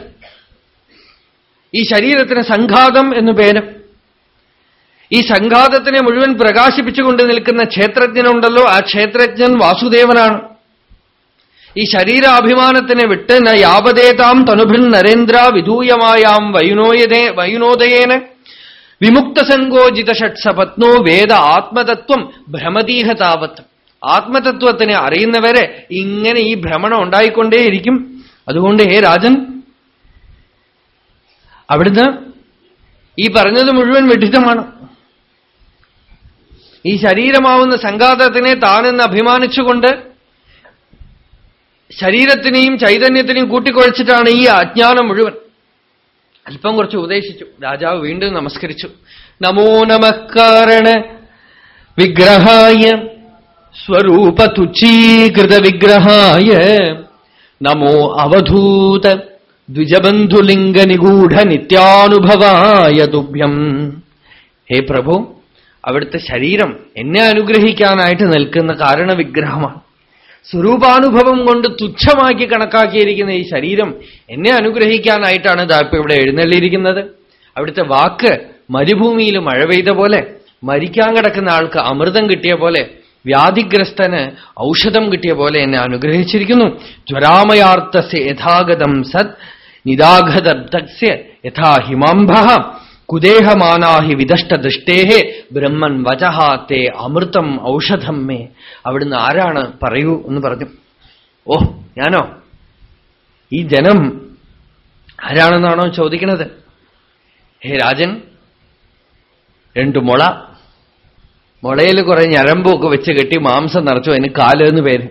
ഈ ശരീരത്തിന് സംഘാതം എന്നു പേര്. ഈ സംഘാതത്തിനെ മുഴുവൻ പ്രകാശിപ്പിച്ചുകൊണ്ട് നിൽക്കുന്ന ക്ഷേത്രജ്ഞനുണ്ടല്ലോ. ആ ക്ഷേത്രജ്ഞൻ വാസുദേവനാണ്. ഈ ശരീരാഭിമാനത്തിനെ വിട്ട് ന യാവതേതാം തനുഭിൻ നരേന്ദ്ര വിധൂയമായാം വൈനോയതേ വൈനോദയേന വിമുക്തസങ്കോചിത ഷട്സപത്നോ വേദ ആത്മതത്വം ഭ്രമതീഹ താവത്ത് ആത്മതത്വത്തിനെ അറിയുന്നവരെ ഇങ്ങനെ ഈ ഭ്രമണം ഉണ്ടായിക്കൊണ്ടേയിരിക്കും. അതുകൊണ്ട് ഹേ രാജൻ അവിടുന്ന് ഈ പറഞ്ഞത് മുഴുവൻ വിഡിതമാണ്. ഈ ശരീരമാവുന്ന സംഘാതത്തിനെ താനെന്ന് അഭിമാനിച്ചുകൊണ്ട് ശരീരത്തിനെയും ചൈതന്യത്തിനെയും കൂട്ടിക്കുഴച്ചിട്ടാണ് ഈ അജ്ഞാനം മുഴുവൻ. അല്പം കുറച്ച് ഉപദേശിച്ചു. രാജാവ് വീണ്ടും നമസ്കരിച്ചു. നമോ നമസ്കാരണ വിഗ്രഹായ സ്വരൂപ തുച്ഛീകൃത വിഗ്രഹായ നമോ അവധൂത ദ്വിജബന്ധുലിംഗ നിഗൂഢ നിത്യാനുഭവായ തുഭ്യം. ഹേ പ്രഭു അവിടുത്തെ ശരീരം എന്നെ അനുഗ്രഹിക്കാനായിട്ട് നിൽക്കുന്ന കാരണവിഗ്രഹമാണ്. സ്വരൂപാനുഭവം കൊണ്ട് തുച്ഛമാക്കി കണക്കാക്കിയിരിക്കുന്ന ഈ ശരീരം എന്നെ അനുഗ്രഹിക്കാനായിട്ടാണ് ദാപ്പ് ഇവിടെ എഴുന്നള്ളിയിരിക്കുന്നത്. അവിടുത്തെ വാക്ക് മരുഭൂമിയിൽ മഴ പെയ്ത പോലെ മരിക്കാൻ കിടക്കുന്ന ആൾക്ക് അമൃതം കിട്ടിയ പോലെ വ്യാധിഗ്രസ്തന് ഔഷധം കിട്ടിയ പോലെ എന്നെ അനുഗ്രഹിച്ചിരിക്കുന്നു. ജ്വരാമയാർത്ഥസ്യ യഥാഗതം സത് നിദാഘതസ്യ യഥാ ഹിമാംഭ കുദേഹമാനാഹി വിദഷ്ട ദൃഷ്ടേഹെ ബ്രഹ്മൻ വചഹാത്തെ അമൃതം ഔഷധം മേ. അവിടുന്ന് ആരാണ് പറയൂ എന്ന് പറഞ്ഞു. ഓ ഞാനോ? ഈ ജനം ആരാണെന്നാണോ ചോദിക്കുന്നത് ഹേ രാജൻ രണ്ടു മുള. മുളയിൽ കുറെ ഞരമ്പൊക്കെ വെച്ച് കെട്ടി മാംസം നിറച്ചു. അതിന് കാൽ എന്ന് പേര്.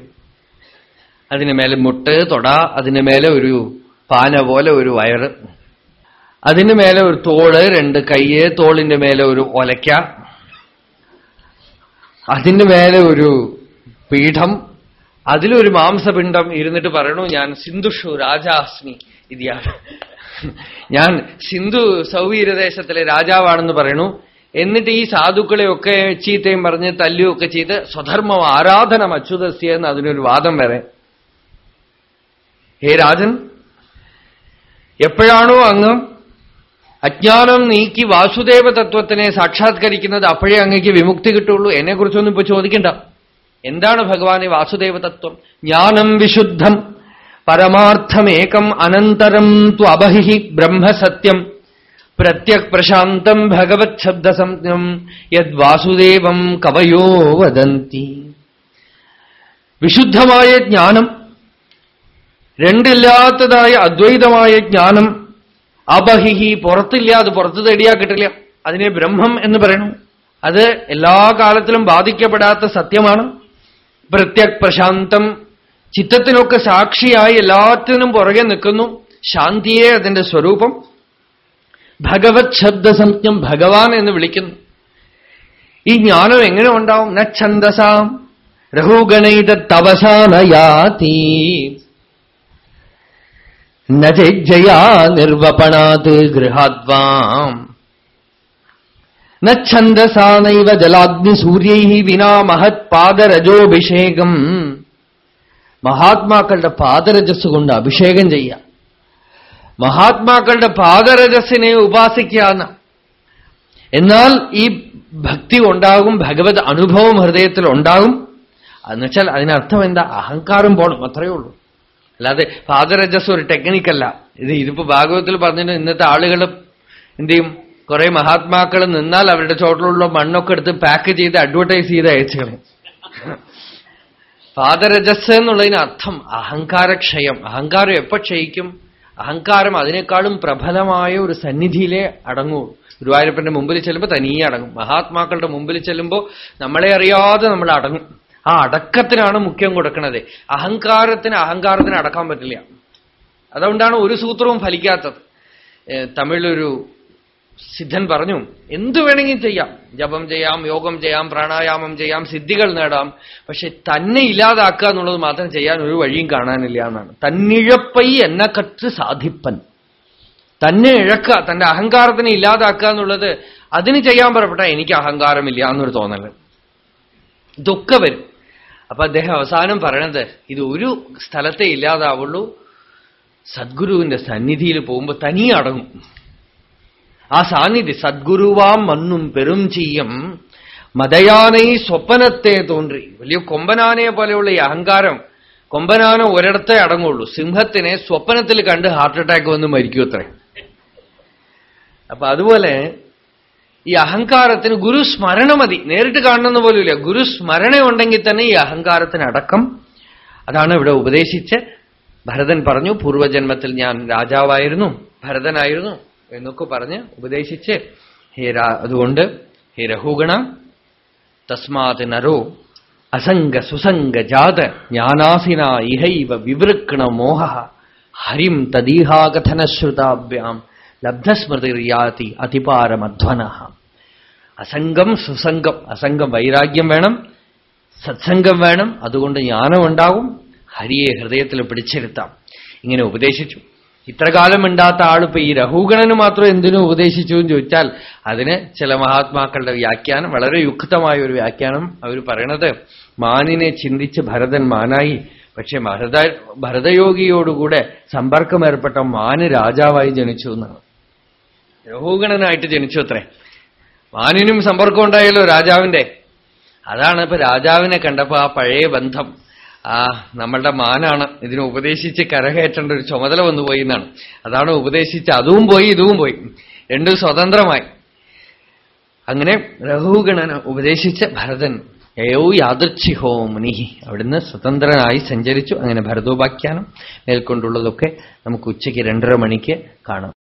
അതിന് മേലെ മുട്ട് തൊട അതിന് മേലെ ഒരു പാന പോലെ ഒരു വയറ്. അതിന് മേലെ ഒരു തോൾ രണ്ട് കയ്യ് തോളിന്റെ മേലെ ഒരു ഒലയ്ക്ക. അതിന് മേലെ ഒരു പീഠം. അതിലൊരു മാംസപിണ്ഡം ഇരുന്നിട്ട് പറയണു ഞാൻ സിന്ധുഷു രാജാസ്മി ഇതിയാണ് ഞാൻ സിന്ധു സൗവീരദേശത്തിലെ രാജാവാണെന്ന് പറയണു. എന്നിട്ട് ഈ സാധുക്കളെയൊക്കെ ചീത്തയും പറഞ്ഞ് തല്ലുമൊക്കെ ചെയ്ത് സ്വധർമ്മം ആരാധനം അച്യുതസ്യ എന്ന് അതിനൊരു വാദം വരെ ഹേ രാജൻ എപ്പോഴാണോ അങ്ങ് അജ്ഞാനം നീക്കി വാസുദേവ തത്വത്തിനെ സാക്ഷാത്കരിക്കുന്നത് അപ്പോഴേ അങ്ങേക്ക് വിമുക്തി കിട്ടുള്ളൂ. എന്നെക്കുറിച്ചൊന്നും ഇപ്പൊ ചോദിക്കണ്ട. എന്താണ് ഭഗവാനെ വാസുദേവ തത്വം ജ്ഞാനം വിശുദ്ധം. പരമാർത്ഥമേകം അനന്തരം ത്വ അബഹി ബ്രഹ്മസത്യം. പ്രത്യക് പ്രശാന്തം ഭഗവത് ശബ്ദസം യദ് വാസുദേവം കവയോ വദന്തി. വിശുദ്ധമായ ജ്ഞാനം രണ്ടില്ലാത്തതായ അദ്വൈതമായ ജ്ഞാനം അബഹിഹി പുറത്തില്ല അത് പുറത്ത് തേടിയാ കിട്ടില്ല. അതിനെ ബ്രഹ്മം എന്ന് പറയണം. അത് എല്ലാ കാലത്തിലും ബാധിക്കപ്പെടാത്ത സത്യമാണ്. പ്രത്യക് പ്രശാന്തം. ചിത്തത്തിനൊക്കെ സാക്ഷിയായി എല്ലാത്തിനും പുറകെ നിൽക്കുന്നു. ശാന്തിയെ അതിന്റെ സ്വരൂപം. ഭഗവത് ശബ്ദസംജ്ഞം ഭഗവാൻ എന്ന് വിളിക്കുന്നു. ഈ ജ്ഞാനം എങ്ങനെ ഉണ്ടാവും? ന ഛന്ദസാം. രഘുഗണൈത തവസാനയാതി നജയാ നിർവപണാത് ഗൃഹാദ്വാം നന്ദസാനൈവ ജലാഗ്നി സൂര്യൈ വിനാ മഹത് പാദരജോഭിഷേകം മഹാത്മാക്കളുടെ പാദരജസ് കൊണ്ട് അഭിഷേകം ചെയ്യാം. മഹാത്മാക്കളുടെ പാദരജസ്സിനെ ഉപാസിക്കാന്ന്. എന്നാൽ ഈ ഭക്തി ഉണ്ടാകും ഭഗവത് അനുഭവം ഹൃദയത്തിൽ ഉണ്ടാകും. എന്നുവെച്ചാൽ അതിനർത്ഥം എന്താ? അഹങ്കാരം പോണം അത്രയേ ഉള്ളൂ. അല്ലാതെ പാദരജസ് ഒരു ടെക്നിക്കല്ല. ഇത് ഇതിപ്പോ ഭാഗവത്തിൽ പറഞ്ഞിട്ട് ഇന്നത്തെ ആളുകൾ എന്ത് ചെയ്യും? കുറെ മഹാത്മാക്കൾ നിന്നാൽ അവരുടെ ചോട്ടിലുള്ള മണ്ണൊക്കെ എടുത്ത് പാക്ക് ചെയ്ത് അഡ്വർടൈസ് ചെയ്ത് അയച്ചു ഫാദരജസ് പാദരജസ് എന്നുള്ളതിന് അർത്ഥം അഹങ്കാരക്ഷയം അഹങ്കാരം എപ്പോ ക്ഷയിക്കും? അഹങ്കാരം അതിനേക്കാളും പ്രബലമായ ഒരു സന്നിധിയിലെ അടങ്ങൂ. ഗുരുവായൂരപ്പന്റെ മുമ്പിൽ ചെല്ലുമ്പോൾ തനിയെ അടങ്ങും. മഹാത്മാക്കളുടെ മുമ്പിൽ ചെല്ലുമ്പോൾ നമ്മളെ അറിയാതെ നമ്മൾ അടങ്ങും. ആ അടക്കത്തിനാണ് മുഖ്യം കൊടുക്കുന്നത് അഹങ്കാരത്തിന് അഹങ്കാരത്തിന് അടക്കാൻ പറ്റില്ല. അതുകൊണ്ടാണ് ഒരു സൂത്രവും ഫലിക്കാത്തത്. തമിഴൊരു സിദ്ധൻ പറഞ്ഞു എന്തു വേണമെങ്കിൽ ചെയ്യാം. ജപം ചെയ്യാം യോഗം ചെയ്യാം പ്രാണായാമം ചെയ്യാം സിദ്ധികൾ നേടാം. പക്ഷെ തന്നെ ഇല്ലാതാക്കുക എന്നുള്ളത് മാത്രം ചെയ്യാൻ ഒരു വഴിയും കാണാനില്ല എന്നാണ്. തന്നിഴപ്പൈ എന്ന കറ്റ് സാധിപ്പൻ. തന്നെ ഇഴക്കുക തന്റെ അഹങ്കാരത്തിനെ ഇല്ലാതാക്കുക എന്നുള്ളത് അതിന് ചെയ്യാൻ പറപ്പെട്ട എനിക്ക് അഹങ്കാരമില്ല എന്നൊരു തോന്നൽ. ഇതൊക്കെ വരും. അപ്പൊ അദ്ദേഹം അവസാനം പറയണത് ഇത് ഒരു സ്ഥലത്തെ ഇല്ലാതാവുള്ളൂ സദ്ഗുരുവിന്റെ സന്നിധിയിൽ പോകുമ്പോ തനിയെ അടങ്ങും. ആ സാന്നിധി സദ്ഗുരുവാം മണ്ണും പെരും ചെയ്യും മതയാനൈ സ്വപ്നത്തെ തോന്നി. വലിയ കൊമ്പനാനയെ പോലെയുള്ള ഈ അഹങ്കാരം കൊമ്പനാന ഒരിടത്തെ അടങ്ങുള്ളൂ. സിംഹത്തിനെ സ്വപ്നത്തിൽ കണ്ട് ഹാർട്ട് അറ്റാക്ക് വന്ന് മരിക്കൂ അത്രേ. അപ്പൊ അതുപോലെ ഈ അഹങ്കാരത്തിന് ഗുരുസ്മരണ മതി. നേരിട്ട് കാണണമെന്ന് പോലുമില്ല. ഗുരു സ്മരണ ഉണ്ടെങ്കിൽ തന്നെ ഈ അഹങ്കാരത്തിന് അടക്കം അതാണ് ഇവിടെ ഉപദേശിച്ച് ഭരതൻ പറഞ്ഞു പൂർവജന്മത്തിൽ ഞാൻ രാജാവായിരുന്നു ഭരതനായിരുന്നു എന്നൊക്കെ പറഞ്ഞ് ഉപദേശിച്ച് ഹേ അതുകൊണ്ട് ഹേ രഹുഗണ തസ്മാത് നരോ അസംഗ സുസംഗ ജാത ജ്ഞാനാസിന ഇഹൈവ വിവൃക്കണ മോഹ ഹരിം തദീഹാകഥനശ്രുതാഭ്യാം ലബ്ധസ്മൃതിർയാതി അതിപാരമധ്വന അസംഗം സുസംഗം. അസംഗം വൈരാഗ്യം വേണം സത്സംഗം വേണം. അതുകൊണ്ട് ജ്ഞാനം ഉണ്ടാവും ഹരിയെ ഹൃദയത്തിൽ പിടിച്ചെടുത്താം ഇങ്ങനെ ഉപദേശിച്ചു. ഇത്രകാലം ഉണ്ടാത്ത ആളിപ്പോ ഈ രഹൂഗണന് മാത്രം എന്തിനു ഉപദേശിച്ചു എന്ന് ചോദിച്ചാൽ അതിന് ചില മഹാത്മാക്കളുടെ വ്യാഖ്യാനം വളരെ യുക്തമായ ഒരു വ്യാഖ്യാനം അവർ പറയണത് മാനിനെ ചിന്തിച്ച് ഭരതൻ മാനായി. പക്ഷെ ഭരത ഭരതയോഗിയോടുകൂടെ സമ്പർക്കം ഏർപ്പെട്ട മാന് രാജാവായി ജനിച്ചു എന്നാണ്. രഹൂഗണനായിട്ട് ജനിച്ചു അത്രേ. മാനിനും സമ്പർക്കം ഉണ്ടായല്ലോ രാജാവിന്റെ. അതാണ് ഇപ്പൊ രാജാവിനെ കണ്ടപ്പോ ആ പഴയ ബന്ധം. ആ നമ്മളുടെ മാനാണ് ഇതിനെ ഉപദേശിച്ച് കരകയറ്റേണ്ട ഒരു ചുമതല വന്നു പോയി എന്നാണ്. അതാണ് ഉപദേശിച്ച് അതും പോയി ഇതും പോയി. രണ്ടും സ്വതന്ത്രമായി. അങ്ങനെ രഘുഗണന ഉപദേശിച്ച ഭരതൻ യയോ യാദൃച്ഛിഹോ മുനി അവിടുന്ന് സ്വതന്ത്രനായി സഞ്ചരിച്ചു. അങ്ങനെ ഭരതോപാഖ്യാനം മേൽക്കൊണ്ടുള്ളതൊക്കെ നമുക്ക് ഉച്ചയ്ക്ക് രണ്ടര മണിക്ക് കാണാം.